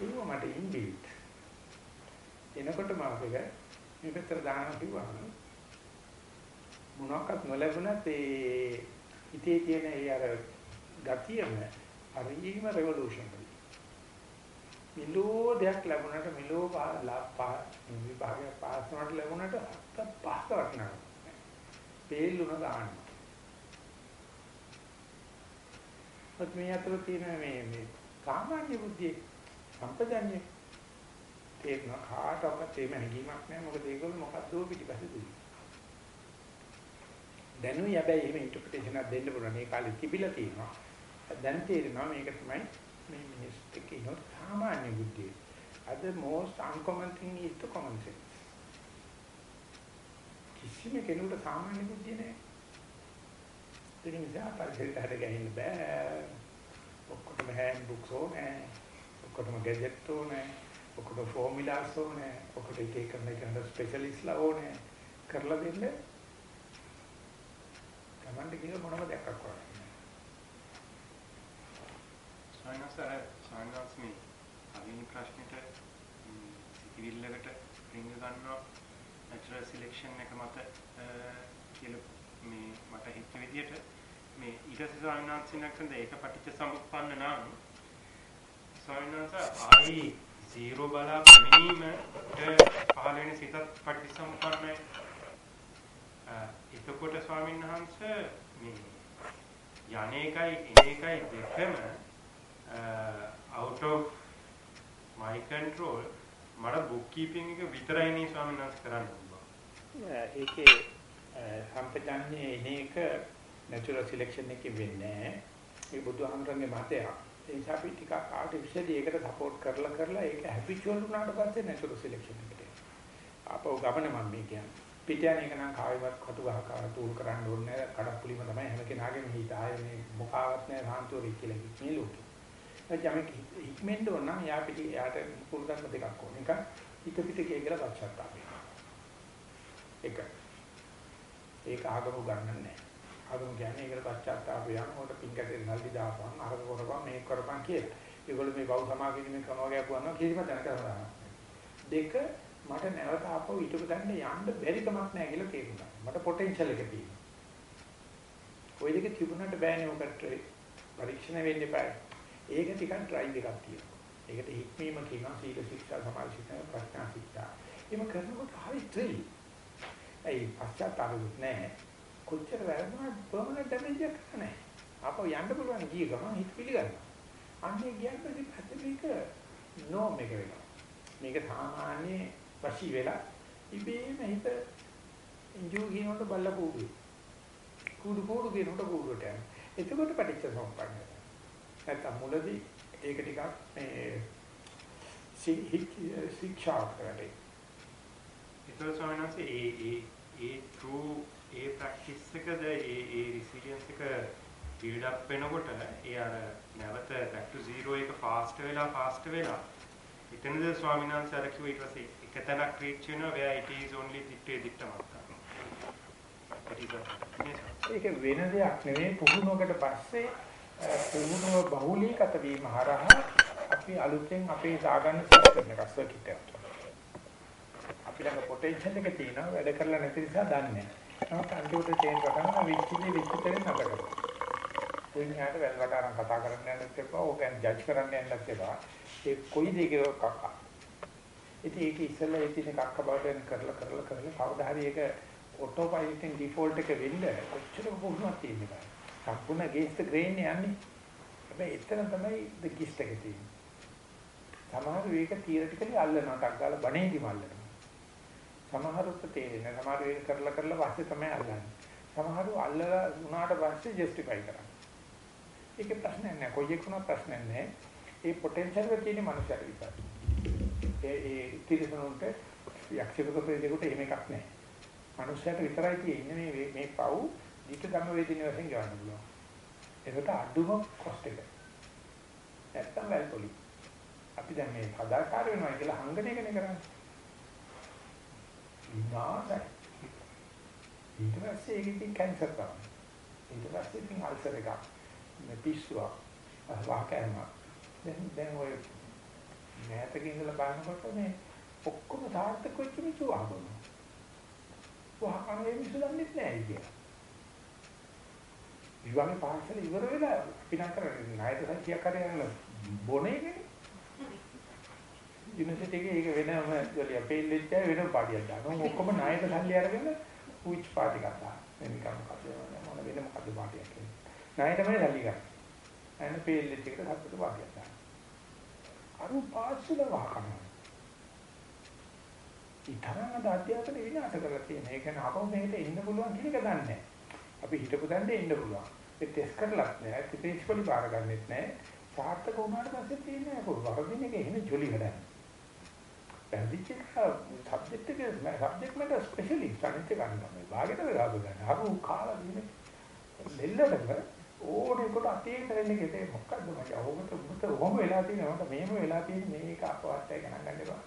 Speaker 1: ඒක මට ඉන්බිල්ට්. එනකොට මාපෙක මේ පැත්තට දානවා කිව්වම මොනවාක්වත් නොලැබුණත් ඒ හිතේ තියෙන ඒ අර ගතියම හරිම රෙවොලූෂන් එකයි. මිලෝ දෙයක් ලැබුණාට මිලෝ විභාගයක් පාස් වුණාට ලැබුණාට හත පහක වටිනවා. තේල්ුණ දාන්න. ඔත් මේ අතර තියෙන මේ මේ සාමාන්‍ය බුද්ධිය සම්පජන්‍ය තේරෙන කාටවත් තේම හැඟීමක් නැහැ මොකද ඒගොල්ලෝ මොකද්දෝ පිටිපස්සේ දුන්නේ. දැනුයි හැබැයි එහෙම ඉන්ටර්ප්‍රිටේෂන් එකක් දෙන්න පුළුවන්. මේ කාලේ තිබිලා තියෙනවා. දැන් තේරෙනවා මේක තමයි මේ මිනිස්සුත් එක්ක ඉන්න සාමාන්‍ය බුද්ධිය. අද most uncommon thing is the common sense. කිසිම කෙනෙකුට සාමාන්‍ය බුද්ධිය නැහැ. ඒක නිසා පරිසරයට හද ගහින්න බෑ. ඔක්කොටම හෑන්ඩ් බුක්ස් ඕනේ. ඔක්කොටම ගැජට් ඕනේ. ඔක්කොට ෆෝමියුලාස් ඕනේ. ඔක්කොට එක එක කරන එක ස්පෙෂලිස්ට්ලා ඕනේ. කරලා දෙන්න. Tamande කියන මොනම දෙයක් කරන්නේ.
Speaker 5: සායනසර සායනස් මේ අවිනි ප්‍රශ්නෙට සිතිවිල්ලකට රිංග ගන්නවා natural selection එක මත කියලා මේ මට හිත විදියට මේ ඊට සායනස්සිනක්සන්ද ඒක පටිච්ච සමුප්පන්න නම් සායනස ආයි zero බලා පැමිණීමට පහළ වෙන සිතත් පටිච්ච සමුප්පන්නයි එතකොට ස්වාමීන් වහන්සේ මේ යන්නේකයි එනේකයි දෙකම out of my control මට බුක් කීපින් එක විතරයි නේ ස්වාමීන් වහන්සේ කරන්න පුළුවන්.
Speaker 1: ඒකේ සම්පජාන්නේ එන එක natural selection එකේ වෙන්නේ නැහැ. ඒ බුදුහාමරගේ මතයක්. ඒ නිසා අපි ටිකක් artificially ඒකට support කරලා කරලා ඒක habitual වුණාට පස්සේ natural selection එකට. ආපහු ගමන මම මේ කියන්නේ. පිට යන එක නම් කායිමත් කටු ගහක තූල් කරන්න ඕනේ කඩප්පුලිම තමයි හැම කෙනාගේම හිත ආයේ මේ මොකාවත් නැහැ සාන්තුවරි කියලා මේ ලෝකේ. එතන හික්මෙන්න ඕන නම් යා පිට යාට පුරුදන්න දෙකක් ඕන. එක හිත පිට කිය කියලා පශ්චාත්තාපය. එක. ඒක ආගම ගන්නන්නේ නැහැ. ආගම කියන්නේ ඒකට පශ්චාත්තාපය යනකොට පින්කටේ නල්ලි දාපන් අර කරපන් මේක කරපන් කියලා. ඒගොල්ලෝ මේ බෞද්ධ සමාජයේ මේ කරනවා කියපුවා කිසිම දැනක කරනවා. දෙක මට නැවත ආපහු ඊටු ගන්න යන්න බැරි කමක් නැහැ කියලා තේරුණා. මට පොටෙන්ෂල් එක තියෙනවා. ওই දෙක තිබුණාට බෑනේ ඔකට පරීක්ෂණ වෙන්න එපා. ඒක ටිකක් ඩ්‍රයිව් එකක් තියෙනවා. ඒකට හික්මීම කියනවා සීල ශික්ෂා සමාධි ශික්ෂා ප්‍රඥා ශික්ෂා. එහෙම කරනකොට හරි ත්‍රිල්. ඒ පශ්චාත්තාපුත් නැහැ. කොච්චර වැරදුනත් පර්මනන්ට් ඩැමේජ් එකක් නැහැ. ආපහු යන්න පුළුවන් ගිය ගමන් හිත පිළිගන්නවා. අන්නේ කියන්නේ පැත්තක නෝම් එක වෙනවා. මේක සාමාන්‍ය වශී වෙලා ඉබේම හිත ඉන්ජු කියනකොට බල්ල කූඩු. කූඩු කූඩු කියනකොට කූඩුවට යනවා. එතකොට පටිච්ච සමුප්පන්නය. නැත්තම් මුලදී ඒක ටිකක් මේ ශික්ෂාවක් කරේ.
Speaker 5: ඒතර ස්වාමීන් වහන්සේ ඒ ඒ ඒ true ඒ practice එකද ඒ ඒ resilience එක build up වෙනකොට ඒ අර නැවත back to zero එක fast වෙලා fast වෙලා එතනද ස්වාමීන් වහන්සේ අර කිව්ව ඊට පස්සේ එක තැනක් රීච් වෙනවා where it is only දිත්තේ දිත්තමක්
Speaker 1: ඒක වෙන දෙයක් නෙවෙයි පුහුණුවකට පස්සේ පුහුණුව බහුලීගත වීම හරහා අපි අලුතෙන් අපේ දාගන්න සිස්ටම් එකක් සර්කිට් එකක්. අපි ළඟ පොටෙන්ෂල් එක තියෙනවා වැඩ කරලා නැති නිසා දන්නේ නැහැ. නමුත් අන්තිමට චේන්ජ් කරනවා විචිලි විචිතරේ නතර කරනවා. කොයින්හාට වැල් වටාරම් කතා කරන්න යන්නත් එපා, ඕක ගැන ජජ් කරන්න යන්නත් එපා. ඒ කොයි දෙයක කක්කා. ඉතින් ඒක ඉස්සෙල්ලා ඒ තියෙන කක්ක බවට කරලා කරලා කරලා කවදා හරි ඒක ඔටෝ පයිලට්ෙන් ඩිෆෝල්ට් එක වෙන්න කොච්චර පුහුණුවක් තියෙනවද? සම්පූර්ණ ගේස්ට් ග්‍රේන් යන්නේ. හැබැයි එතන තමයි ද ගිස්ට් එක තියෙන්නේ. සමහර වේක තියරිටිකලි අල්ලනවා ටක් ගාලා බණේදි මල්ලනවා. සමහරුත් තේරෙන්නේ සමහර වේක කරලා කරලා පස්සේ තමයි අල්ලන්නේ. සමහරු අල්ලලා උනාට පස්සේ ජස්ටිෆයි කරන්නේ. ඒකේ ප්‍රශ්නයක් නෑ. කොයි එකුණා ප්‍රශ්නයක් නෑ. ඒ පොටෙන්ෂල් එක තියෙන මනුස්සයෙක් විතරයි. ඒ ඒ තිරසනුන්ට යක්ෂිකක ප්‍රේතෙකුට එහෙම එකක් නෑ. මනුස්සයට විතරයි තියෙන්නේ මේ මේ පව් ඊට ධම්ම වේදිනේ වශයෙන් ගන්න පුළුවන්. ඒකට අඩුම කොස්ට් එක. නැත්තම් වැල්පොලි. අපි දැන් මේ සදාකාර වෙනවා කියලා හංගන එකනේ කරන්නේ. විනාශයි. ඊට පස්සේ ඒකකින් කැන්සර් තමයි. ඊට පස්සේ ඉතින් අල්සර් එකක්. මේ පිස්සුවක්. වාකෑම. දැන් දැන් ඔය මෑතක ඉඳලා බලනකොට මේ ඔක්කොම සාර්ථක වෙච්ච මිසු ආගම. වහකන් මේ මිනිස්සු දන්නේ නැහැ කියලා. විවාහේ පාසල ඉවර වෙලා අපි නම් කරන්නේ ණයට සංඛ්‍යා කරගෙන බොනේනේ. යුනිවර්සිටි එකේ ඒක වෙනම ජොලිය පෙල්ලෙච්ච වෙනම පාටියක් දානවා. ඔක්කොම ණයට සල්ලි අරගෙන උච් පාටි ගත්තා. මේ නිකන් මොකද මොන වෙන මොකද පාටියක් කියන්නේ. ණයටමයි සල්ලි ගන්න. අන්න පෙල්ලෙච්ච එකට හත්තු පාටියක් දානවා. අරු පාසල වහකනවා. ඊතරම් අද අධ්‍යාපන විනාශ කරලා තියෙන. ඒක නේ අපව මෙහෙට එන්න පුළුවන් කියන එක දන්නේ නැහැ. අපි හිතපු දණ්ඩේ එන්න පුළුවන්. ඒ ටෙස්ට් කරලත් නැහැ. ත්‍රිපේක්ෂපලි බාර ගන්නෙත් නැහැ. සාර්ථක වුණාට පස්සේ තියෙන්නේ කොහොමද? වරදින එක එහෙම ජොලි වැඩක්. පැහැදිච්ච එක සබ්ජෙක්ට් එක සබ්ජෙක්ට් මට ස්පෙෂලිස්ට් අනිත් එක ගන්න තමයි. භාගයට වෙලා ගන්න. අරු කාලා දිනේ දෙල්ලකට ඕනේ කොට අතේ කරන්නේ කෙතේ මොකද්ද මට? අවුකට මුත ඔහොම වෙලා තියෙනවා. මට මේම වෙලා තියෙන්නේ. මේක අපවත්තයි ගණන් ගන්න එපා.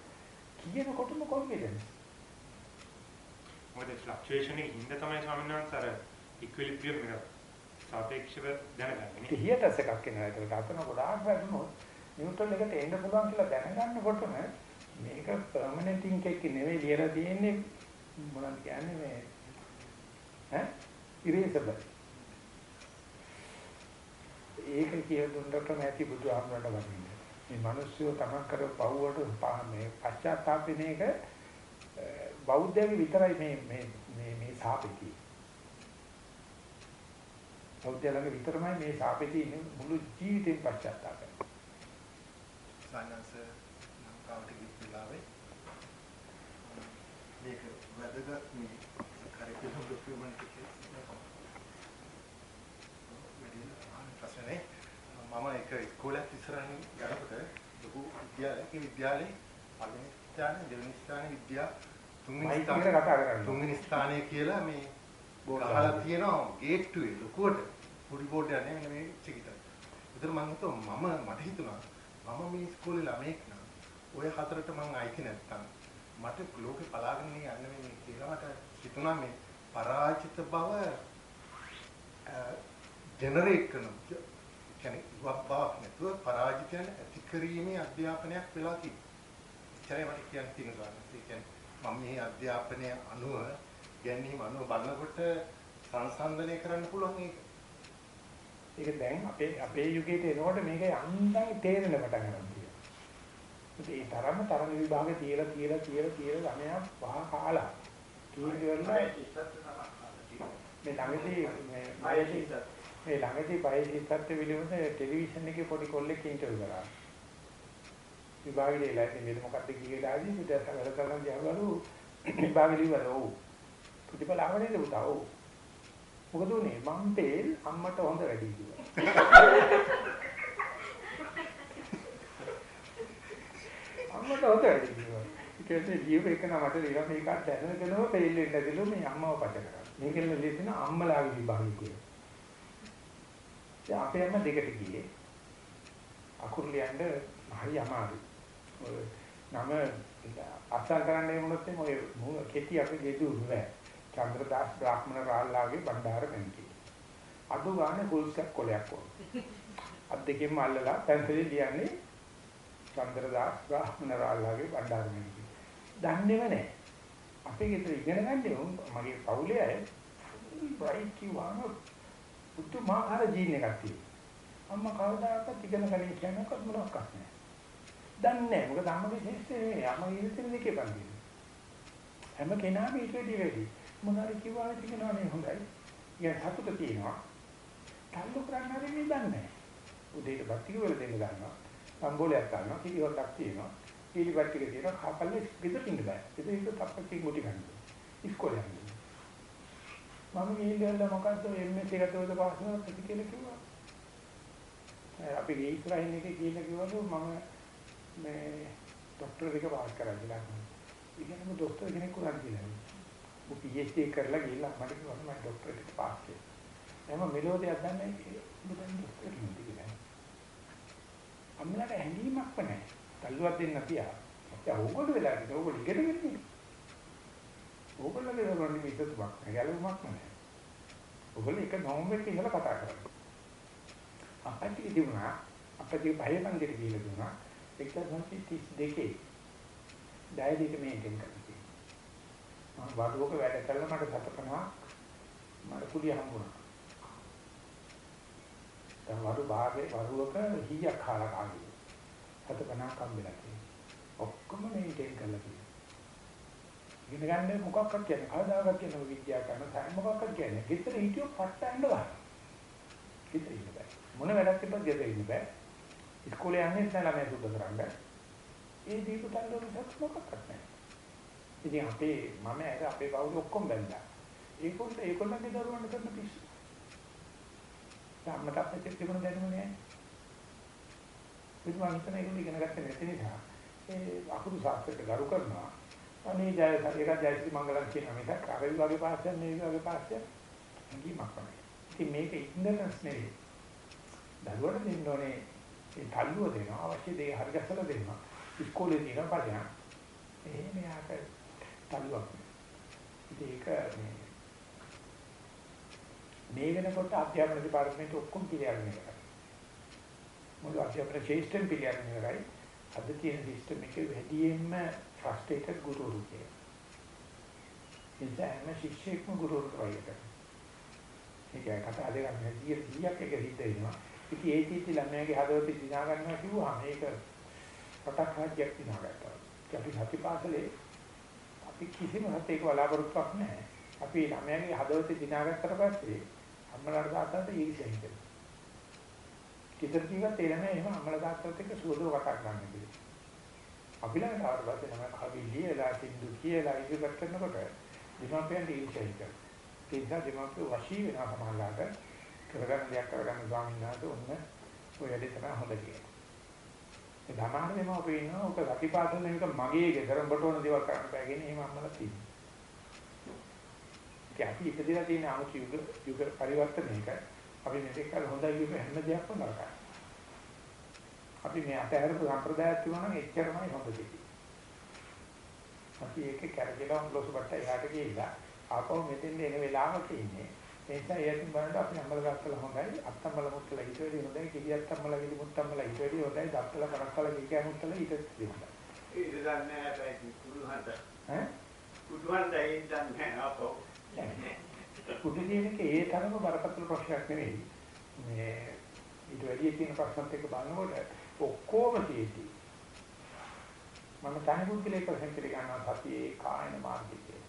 Speaker 1: කියනකොටම කොහොමද
Speaker 5: මොකද ෆ්ලක්චුේෂන් එකේ ඉන්න තමයි ස්වාමීන් වහන්සේ අර ඉක්විලිබ්‍රියම් එක සාපේක්ෂව දැනගන්නේ.
Speaker 1: හියටස් එකක් එනවා. ඒකට අතන ගොඩාක් වැටුනොත් නියුට්‍රල් එකට එන්න පුළුවන් කියලා දැනගන්නකොටම මේක පර්මනන්ට් ඉන්ක් එක නෙවෙයි ලියලා තියෙන්නේ. මොනවද කියන්නේ මේ? ඈ? ඉරේසබල් ඒක කිය දුන්නට නැති බුදුහාමුදුරට වදින්න. මේ මිනිස්සු තමන් කර පව්වට මේ පශ්චාත්තාප වෙන එක බෞද්ධයගේ විතරයි මේ මේ මේ මේ සාපේති. බෞද්ධයලගේ විතරමයි මේ සාපේති මුළු ජීවිතේම පශ්චාත්තාප වෙනවා.
Speaker 4: සානංශ ලංකාවට ගිහින් වෙලාවේ මේක වැදගත් මේ කරිකුලම් ඩොකියුමන්ට් එකේ ප්‍රශ්නේ මම එක ඉස්කෝලයක් ඉස්සරහින් යනකොට ලොකු විද්‍යාලයක විද්‍යාලේ පළවෙනි ස්ථානේ දෙවෙනි ස්ථානේ විද්‍යා තුන්වෙනි ස්ථාන-
Speaker 1: කතා කරන්නේ.
Speaker 4: තුන්වෙනි ස්ථානය කියලා මේ
Speaker 1: බෝඩ් දාලා.
Speaker 4: තියෙනවා ගේට්ටුවේ ලොකුවට පුඩි බෝඩ් එකක් නේ මේ චිකිත. ඒතර මම හිතුවා මම මට හිතුණා මම මේ ඉස්කෝලේ ළමයෙක් නම් ඔය හතරට මං අයිති නැත්තම් මට ලෝකේ පලාගෙන යන්න මේ කියලා මට හිතුණා මේ පරාජිත බව ජෙනරේට් කරන කියන්නේ ඉවක් බවක් නැතුව පරාජිතයන් ඇති කිරීමේ අධ්‍යාපනයක් වෙලා තියෙනවා. එච්චරයි මට කියන්න තියෙන කාරණා. ඒ කියන්නේ මම මේ අධ්‍යාපනය අනුව ගැනීම අනුව බලනකොට සංසන්දනය කරන්න පුළුවන් ඒක.
Speaker 1: ඒක දැන් අපේ අපේ යුගයට එනකොට මේක යන්තම් තේරෙන පටන් ගන්නවා. ඒ තරම තරම විභාගේ තියලා තියලා තියලා තියලා ළමයා පහ කාලා. කීකරලා මේ ළඟදී මේ මේ ළඟදී බයිසිසත් පිළිවෙත ටෙලිවිෂන් එකේ පොඩි කොල්ලෙක් ඉන්ටර්විව් කරා. විභාගේ ඉලා ඉතින් මේක මොකක්ද කියලා ආදී පිට සැලකලා කරන් ගියවලු විභාගේ ඉවර ඔව්. ප්‍රතිඵල ආවනේ උතා ඔව්. මොකද උනේ මම තේල් අම්මට හොඳ වැඩි කිව්වා. අම්මට හොඳ වැඩි කිව්වා. ඊට පස්සේ ජීව එක නමට ලියලා මේක දැනගෙනම ෆේල් වෙන්න ඇතිලු මේ අම්මව පච කරා. මේකෙන් ලියන අම්මලාගේ විභාගය කියලා. දැන් අපේ අම්ම දෙකට ගියේ. අකුරු ලියන්න හරි අමාරුයි. ඔය නම අසල් කරන්න වුණොත් එමේ ඔය කෙටි අපි ගෙදුරු නෑ. චන්ද්‍රදාස් බ්‍රාහ්මණ රාල්ලාගේ බණ්ඩාර මෙන්ටි. අඩු ගානේ ෆුල් ස්ටැක් කොලයක් වුණා. අත් දෙකෙන්ම අල්ලලා පැන්සලේ ලියන්නේ චන්ද්‍රදාස් බ්‍රාහ්මණ රාල්ලාගේ බණ්ඩාර මෙන්ටි. දන්නේව නෑ. අපේ ගෙදර ඉගෙන ගන්නේ උන් මගේ පවුලේ අය බ්‍රයිට් කිව්වම පුදුමාකාර ජීන් එකක් තියෙනවා. අම්මා කවදාකවත් ඉගෙන ගන්න කියනකොට මොනවක් නැහැ. දන්නේ නැහැ. මොකද අම්මගේ ශිෂ්‍යය නෙවෙයි. අම්මා ඉරිතේ දෙකේ පන්තිනේ. හැම කෙනාම ඊට වැඩි වැඩි. මොනවාරි කිව්වා කියනවා නේ හොඳයි. ඉතින් සතුට තියෙනවා. තල්ලු කරන්න හරි මේ දන්නේ නැහැ. උදේට බත්තික වල දෙන්න ගන්නවා. සම්බෝලයක් ගන්නවා. කිරි හොටක් තියෙනවා. කිරි බත්තික තියෙනවා. කාපල්ලේ ගෙදර ඉන්න බෑ. ගෙදර ඉන්න තප්පති මුටි ගන්න. ඉස්කෝලේ යන්න. මම ගිහිල්ලා මොකද්ද MS එකටද පාස් වුණා කියලා කිව්වා. අපි ගිහින් ඉස්සරහින් එකේ කියලා කිව්වලු මම මේ ડોક્ટર එක පාස් කරා කියලා. ඉතින්ම ડોක්ටර් කෙනෙක් උනන් කියලා. මු PhD කරලා ගිහිල්ලා මට කිව්වා මම ડોක්ටර් එකට පාස් කියලා. එහෙනම් මෙලෝදියක් දන්නේ කියලා. බුදුන් ડોක්ටර් කෙනෙක් කියලා. අම්මලාට හැංගීමක් නැහැ. තල්ලුවක් දෙන්න පියා. දැන් ඕගොල්ලෝ වෙලා ඉතින් ඕගොල්ලෝ ඉගෙන ගන්නේ. ඕගොල්ලෝගේ දරුවන්ගේ විසතුමක් නැහැ. ගැලවුමක් නැහැ. ඕගොල්ලෝ එක නෝම්බර් එකේ ඉඳලා කතා කරන්නේ. අපිට තිබුණා අපිට බය මන්දිර කියලා දුන්නා 1932 ඩයරි එක මේන්ටේන් කරන්නේ. මම වඩුවක වැඩ කළා මට සතපනවා මට කුලිය හම්බුණා. දැන් වඩු භාගේ වඩුවක හීයක් කාලා කාගේ. සතපනවා කම්බෙලා තියෙනවා. ඔක්කොම මේන්ටේන් කරලා තියෙනවා. ඉගෙන ගන්න මොකක්වත් කියන්නේ කවදාකවත් කියන විද්‍යාව කරන සෑම මොකක්වත් කියන්නේ. ගෙදර හිටියෝ පට්ට යන්න බෑ. ගෙදර ඉන්න බෑ. මොන වැඩක් තිබ්බත් ගෙදර ඉන්න බෑ. ඉස්කෝලේ යන්නේ නැහැ ළමයි සුද්ධ කරන්න. ඒ දීපු තල්ලෝක සත් මොකක්වත් නැහැ. ඉතින් අපේ මම ඇර අපේ පවුල ඔක්කොම බැලුවා. ඒකොල්ල ඒකොල්ලන්ගේ දරුවන්ට කරන පිස්සු. සම්මත අපිට තිබුණ දැනුම නෑ. ඉතින් මම හිතන ඒගොල්ලෝ ඉගෙන ගත්තේ නැති නිසා ඒ අකුරු ශාස්ත්‍රයට ගරු කරනවා. අනේ ජය ඒක ජයශ්‍රී මංගලම් කියන මේක අර විභාගේ පාස් යන මේ විභාගේ පාස් යන හැඟීමක් තමයි. ඉතින් මේක ඉග්නරන්ස් නෙවෙයි. දරුවට දෙන්න ඕනේ ඒ තල්ලුව දෙනවා අවශ්‍ය දේ හරි ගැසලා දෙනවා. ඉස්කෝලේ තියෙන පදයන් එහෙම යාට තල්ලුවක්. ඉතින් ඒක මේ මේ වෙනකොට අධ්‍යාපන දෙපාර්තමේන්තුව ඔක්කොම පිළිගන්න එකයි. මොකද අධ්‍යාපන ශිෂ්ටම් පිළිගන්න එකයි. අද තියෙන සිස්ටම් එකේ වැඩියෙන්ම ෆ්‍රස්ට්‍රේටඩ් ගුරුවරු කියන. ඉතින් ශිෂ්‍යෙක්ම ගුරුවරු වගේ. ඒක කතා දෙකක් නෙවෙයි 100ක් එක හිත වෙනවා. ඉතින් ඒ තීති ළමයාගේ හදවත දිනා ගන්නවා කිව්වහම මේක රටක් රාජ්‍යයක් දිනා ගන්නවා. අපි සතිපාසලේ අපි කිසිම හතේක බලාපොරොත්තුවක් නැහැ. අපි ළමයාගේ හදවත දිනා ගත්තට පස්සේ අම්මලාට තාත්තට ඊර්ෂ්‍යා හිතෙනවා. කිතර ජීවිත තේරෙන්නේ එහෙම අම්මලා තාත්තත් එක්ක සුවදව කතා කරන්න කියලා. අපි ළඟට ආවට පස්සේ නම් කවි ලියලා සින්දු කියලා ඉදිරිපත් කරනකොට දෙමාපියන්ට ඊර්ෂ්‍යා හිතෙනවා. ඒ නිසා දෙමාපිය වශී වෙනවා සමහරවිට කරගන්න දෙයක් කරගන්න ස්වාමීන් වහන්සේ ඔන්න ඔය වැඩේ තමයි හොඳ කියලා. ඒ සමහර වෙලාව අපි ඉන්නවා ඔක සතිපාසල එක මගේ ගෙදර උඹට ඕන දේවල් කරන්න බෑගෙන එහෙම අම්මලා තියෙනවා. ඒක අපි ඉපදලා තියෙන 아무තු යුග යුග පරිවර්තනයක අපි මේක කල හොඳයි කියන හැම දෙයක්ම නරකයි. අපි මේ අතහැරපු සම්ප්‍රදායක් තිබුණා නම් එච්චරමයි හොඳ දෙයක්. අපි ඒක කරගෙන ලොසුබට එහාට ගිහිල්ලා ආපහු මෙතෙන් එන වෙලාවක ඉන්නේ. ඒ නිසා ඒකින් බලන්න අපි අම්මල ගත්තල හොඳයි අත්තම්මල මුත්තල ඊට වැඩි හොඳයි කිරියත් අම්මල කිරි මුත්තම්මල ඊට වැඩි හොඳයි දත්තල කරක්කල කිරිය මුත්තල ඊට හොඳයි.
Speaker 6: ඒක දන්නේ නැහැ කුඩුහන්ට.
Speaker 1: ඈ?
Speaker 6: කුඩුහන්ට ඒ දන්නේ නැහැ අපෝ.
Speaker 1: කුඩු ජීවිතේ ඒ තරම බරපතල ප්‍රශ්නයක් නෙවෙයි. මේ ඊට වැඩි තියෙන ප්‍රශ්නත් එක්ක බලනකොට ඔක්කොම තියෙති. මම තනි පුද්ගලයෙක් වශයෙන් කර ගන්නවා සතියේ කායන මාර්ගයේ.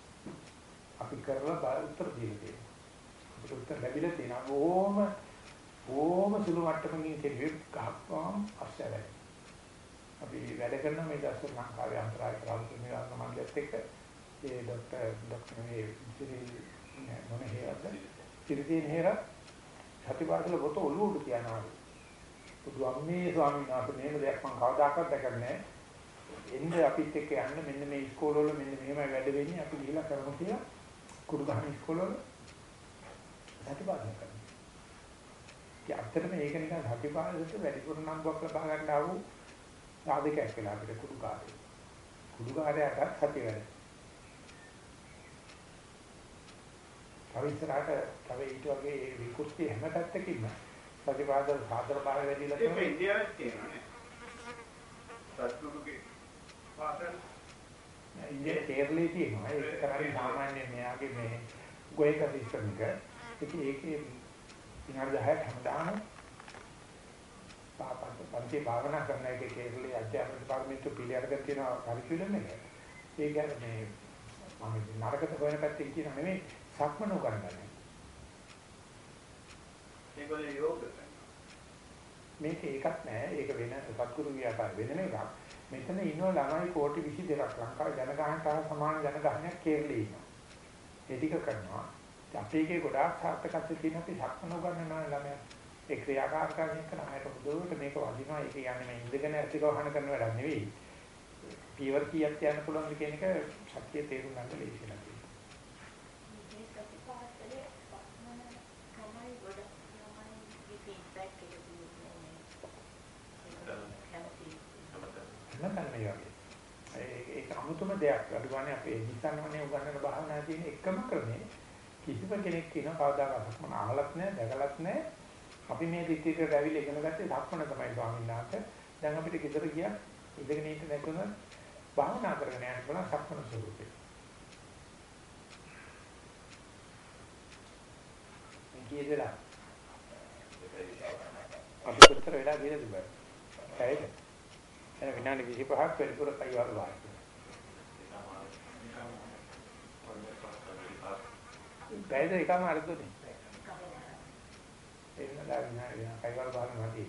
Speaker 1: අපි කරලා බල උත්තර දෙන්නේ. අපිට උත්තර ලැබිලා තියෙනවා. ඕම ඕම සුළු මට්ටමකින් කෙරුවේ ගහපම් අස්සරයි. අපි වැඩ කරන මේ දවස්වල ලංකාවේ අන්තරාය කරවතු මේ සමාජයත් එක්ක ඒ ડોක්ටර් ડોක්ටර් මේ ඉතිරි මොන හේරද? ඉතිරි තියෙන හේර සතිපාසල පොත ඔළුවට තියනවා. තියනවා. බුදුම්මේ ස්වාමීන් වහන්සේ මේක දෙයක් මම කවදාකවත් දැකන්නේ නැහැ. එන්නේ අපිත් එක්ක යන්න මෙන්න මේ ඉස්කෝල වල මෙන්න මෙහෙමයි වැඩ වෙන්නේ අපි ගිහිල්ලා කරමු කියලා කුඩු ගහන ඉස්කෝල වල සතිපාසල කරනවා. ඒ ඇත්තටම මේක නිකන් සතිපාසලට වැඩිපුර නම්බුවක් ලබා ගන්න ආවු සාධකයක් වෙලා අපිට කුඩු කාර්යය. කුඩු කාර්යයකට සතිය වැඩ. තව ඉස්සරහට තව ඊට වගේ විකෘති හැම පැත්තකින්ම සතිපාසල සාදර භාවය වැඩිලා
Speaker 6: ඒක
Speaker 1: තමයි
Speaker 6: ඉන්දියාවේ තියෙනවා නේ. සත්තුගේ පාසල්
Speaker 1: ඉන්දියාවේ කේරළේ තියෙනවා. ඒක කරන්නේ සාමාන්‍ය මෙයාගේ මේ ගෝයක සිස්ටම් එක. ඒක ඒකේ විනාඩි 10ක් හැමදාම පාපන්ත පන්ති භාවනා කරන එක කේරළේ අධ්‍යාපන දෙපාර්තමේන්තුව පිළිඅරගෙන තියෙන කරිකියුලම් එක. ඒ කියන්නේ මේ මම නරකට හොයන පැත්තේ කියන නෙමෙයි සක්මන උගන්වන්නේ.
Speaker 6: ඒගොල්ලෝ යෝග කරනවා.
Speaker 1: මේක ඒකක් නෑ. ඒක වෙන සත්කුරු ව්‍යාපාර වෙන එකක්. මෙතන ඉන්න ළමයි කෝටි 22ක් ලංකාවේ ජනගහනට සමාන ජනගහනයක් කේරළේ ඉන්නවා. ඒ ටික කරනවා. අපේ එකේ ගොඩාක් සාර්ථකත්වය තියෙන අපි සක්මන උගන්වනවා ළමයා. ඒ ක්‍රියාකාරකම් කරන අයට හොඳට මේක වදිනවා. ඒක කියන්නේ මේ ඉඳගෙන ඇතික වහන කරන වැඩක් නෙවෙයි. පීවර කීයක් යන්න පුළුවන්ද කියන එක සත්‍ය තේරුම් ගන්න ලේසි නෑ.
Speaker 7: මේ සතිපාසලේ සක්මන තමයි ගොඩක් ළමයි ෆීඩ්බැක් එක දුන්නේ. කැමති.
Speaker 1: නැත්නම් මේ වගේ. ඒ ඒක අමුතුම දෙයක්. අඩු ගානේ අපේ හිතන්නවනේ උගන්නන භාවනා තියෙන එකම ක්‍රමේ කිසිම කෙනෙක් කියන කවදාකවත් මම අහලත් නැහැ, දැකලත් නැහැ. අපි මේ දිටිට ඇවිල්ලා ඉගෙන ගත්තේ ධක්මන තමයි ස්වාමීන් වහන්සේ. දැන් අපිට ගෙදර ගියා ඉඳගෙන ඉන්න නැතුණ භාවනා කරගෙන යන්න පුළුවන් සක්මන ස්වරූපේ. මේ කීයද වෙලා? අපි කොච්චර වෙලා ගියද බෑ. ඇයිද? එන විනාඩි 25ක් පෙරපුර කයිවල් වායි. බෑද එකම අරදුනේ. එන්න දා විනාඩි කයිවල් බලන්න නැති.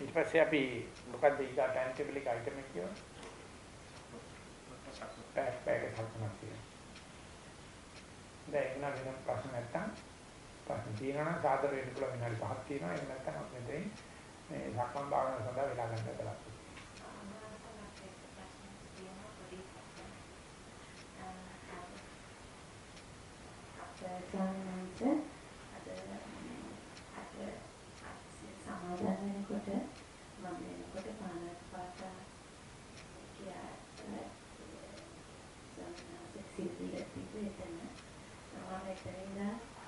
Speaker 1: ඊට පස්සේ අපි මොකක්ද ඊගා ටයිම් ටේබල් එක අයිටම් එක කියවන? බෑක් බෑක් එක හල්කමක් තියෙනවා. දැන් එන්න වෙන ප්‍රශ්න නැත්තම් ප්‍රශ්න තියෙනවා නම් සාදර වෙන්න පුළුවන් විනාඩි 5ක් තියෙනවා. එහෙම නැත්නම් අපි මෙතෙන් මේ සක්මන් භාවනාව සඳහා වෙලා ගන්න බැලක්.
Speaker 7: සාමාන්‍යයෙන් අද අද සමාදන් වෙනකොට මම වෙනකොට පානක් පාතා කියා සම්මාසික සිද්ධිය තිබුණේ එතන සමහර එතනින්ද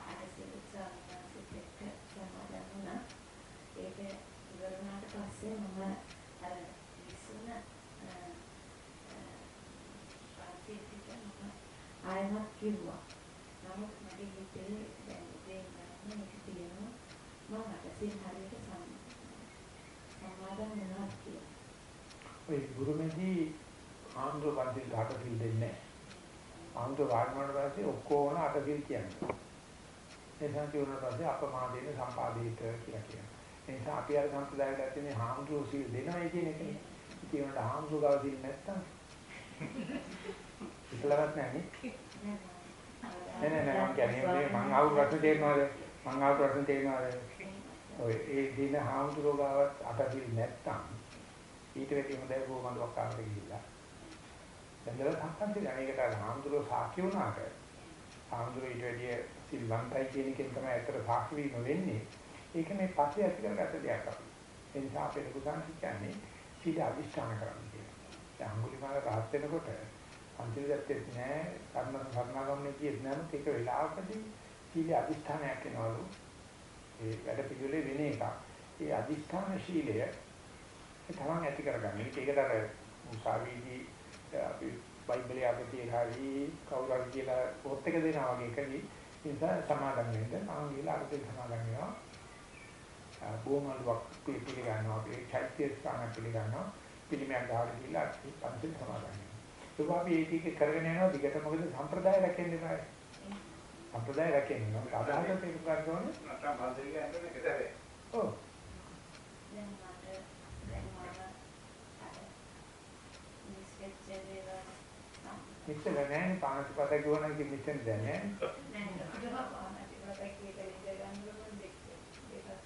Speaker 7: අර සිවිල් සාමාසික එක්ක සමාදන් වුණා ඒක ඉවර වුණාට පස්සේ මම අර විසුණ ශාන්තියට මම ආයමත් කිව්වා නමුත් මගේ හිතේ දැන් උදේ ඉඳන් මේක තියෙනවා මම අතසින් හරියට සම් සමාදම් වෙනවා කියලා.
Speaker 1: ඔය ගුරුමෙදී ආන්දර පන්තිල් ගහට පිල් දෙන්නේ නැහැ. ආන්දර වාග්මන පස්සේ ඔක්කොම අටසිල් කියන්නේ. ඒ සංකේ උනට පස්සේ අපමාදේන සම්පාදිත කියලා කියනවා. ඒ නිසා අපි අර සම්ප්‍රදායට ඇත්තේ හාමුදුරුවෝ සිල් දෙනවයි කියන එකනේ. ඉතින් උනට හාමුදුරුවෝ ගාව සිල් නැත්තම් ඉතලවත් නැහැ නේ. නෑ නෑ නෑ මම කියන්නේ මේ මං ආව ප්‍රශ්න තේරෙනවද? මං ආව ප්‍රශ්න තේරෙනවද? ඔය ඒ දින හාමුදුරුවෝගාවත් අටසිල් නැත්තම් ඊට වැඩි හොඳයි බොමඩුවක් කාමරේ ගිහිල්ලා. දැන්දල සම්පන්ති ගණේකට හාමුදුරුවෝ සාක්ෂි වුණාට හාමුදුරුවෝ ඊට වැඩි සිල්වන්තයි කියන එකෙන් තමයි ඇත්තට සාක්ෂි වීම වෙන්නේ. ඒක මේ පස්සේ ඇති කරගත්ත දෙයක් අපි. ඒ නිසා අපේ ලොකු සංකල්ප කියන්නේ සීල අධිෂ්ඨාන කරන්න කියලා. දැන් අඟුලිමාල රහත් වෙනකොට අන්තිම දැත්තේ නෑ කර්ම සරණාගමනේ කියෙත් නෑ ඒක වෙලාවකදී සීල අධිෂ්ඨානයක් වෙනවලු. ඒ වැඩ පිළිවෙලේ වෙන එක. ඒ අධිෂ්ඨාන ශීලය තමන් ඇති කරගන්න. ඒකට අර මුසාවීදී අපි බයිබලයේ අගතිය හරි කවුරු හරි කියලා පොත් එක දෙනවා වගේ එකදී නිසා සමාදම් වෙන්න මම ගිහලා අර්ථය සමාදම් වෙනවා. බොමල්වක් පිළිගන්නවා අපි චෛත්‍ය ස්ථාන පිළිගන්නවා. පිළිමයක් ගහලා ගිහලා පන්සල් සමාදම් වෙනවා. ඒක අපි ඒ ටික කරගෙන යනවා දිගට මොකද සම්ප්‍රදාය රැකෙන්න බෑ. සම්ප්‍රදාය රැකෙන්න ඕනේ. අදහසත් ඒක කරන්න ඕනේ.
Speaker 6: නැත්නම් පන්සල් ගිහින් එකතරේ.
Speaker 1: ඔව්.
Speaker 2: දැන් මට දැන් මම අර මිස්කෙච්ච දේවල්
Speaker 1: මෙච්චර නෑනේ පානතිපත කියවන එක මෙච්චර දැන නෑ.
Speaker 2: නෑ නේද පානතිපත කීක ඉඳ ගන්නකොට දෙක දෙක තුනක් මිස්ලා නැසන්න
Speaker 1: ආ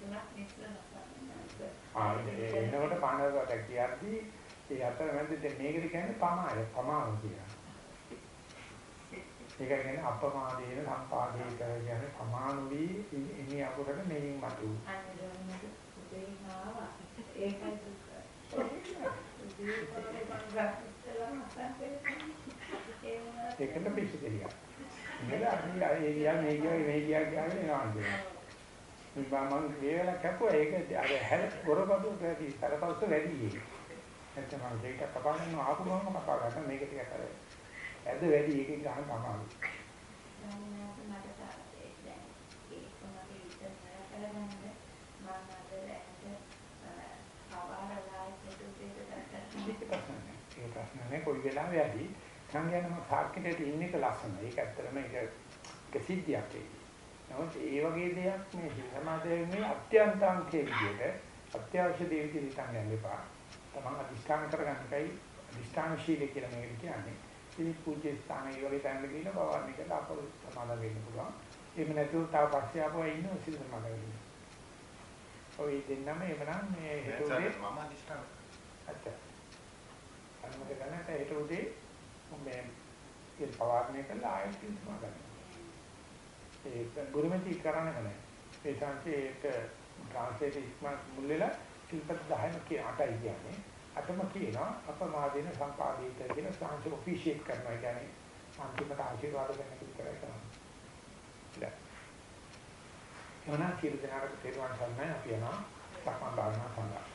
Speaker 1: එනකොට පානතිපත කියද්දි ඒ අතරමැද දැන් මේකට කියන්නේ පමාය පමාව කියලා. ඒක කියන්නේ අපමාදේන සම්පාදේ කියන්නේ පමානුවි ඉනි අකුරට මෙයින් මතු. ඒකට පිස්සු දෙලියක්. නේද? අය ඒ ගියා මේ ගියා මේ කියන්නේ නෑ. මේ මම වේල කැපුවා ඒක අර හැර ගොරබඩු වැඩි සරපස්ස වැඩි ඒක. නැත්නම් මම දෙයක කපාගෙන ආපු ගමන් කපා ගන්න මේක ටිකක් අර ඇද වැඩි එකකින් ගන්න තමයි. කොයි වෙලාවෙ යදී සංඥානම සාර්ථකයට ඉන්න එක ලස්සනයි. ඒක ඇත්තටම ඒක සිද්ධියක් ඒක. නමුත් ඒ වගේ දෙයක් මේ සමාජයේ මේ අත්‍යන්තාංකයේ විදිහට අත්‍යවශ්‍ය දේ විදිහට හිතන්න යන්න එපා. තමන් අධිෂ්ඨාන කරගන්න එකයි අධිෂ්ඨාන ශීලය කියලා මේකට කියන්නේ. ඉතින් පූජ්‍ය ස්ථානයේ වගේ තැනක ගිහින් බවන්නේකට අපල සමාදම් වෙන්න පුළුවන්. එහෙම නැතුව තව පස්සේ ආපුවා ඉන්න සිල් සමාදම් වෙන්න. ඔය දෙන්නම එවනම් මේ හිතුවේ
Speaker 4: මම අදිෂ්ඨාන
Speaker 1: අච්චා. අනුමත ගන්නට හිත උදේ මේ ඒ පවාරණය කළා ආයෙත් සමාදම්. ඒ ගුරුමෙති කරන්නේ නැහැ. ඒ සංසේ ඒක ට්‍රාන්ස්ලේට් ඉස්මත් මුල්ලෙලා සිල්පද 10ම කිය 8යි කියන්නේ. අතම කියනවා අපමාදේන සම්පාදිත කියන සංස ඔෆිෂියේට් කරනවා කියන්නේ අන්තිමට ආශිර්වාද කරන එක විතරයි කරන්නේ. එවනා කියලා දෙනාට තේරුම් ගන්න අපි යනවා සක්මන් භාවනා සඳහා.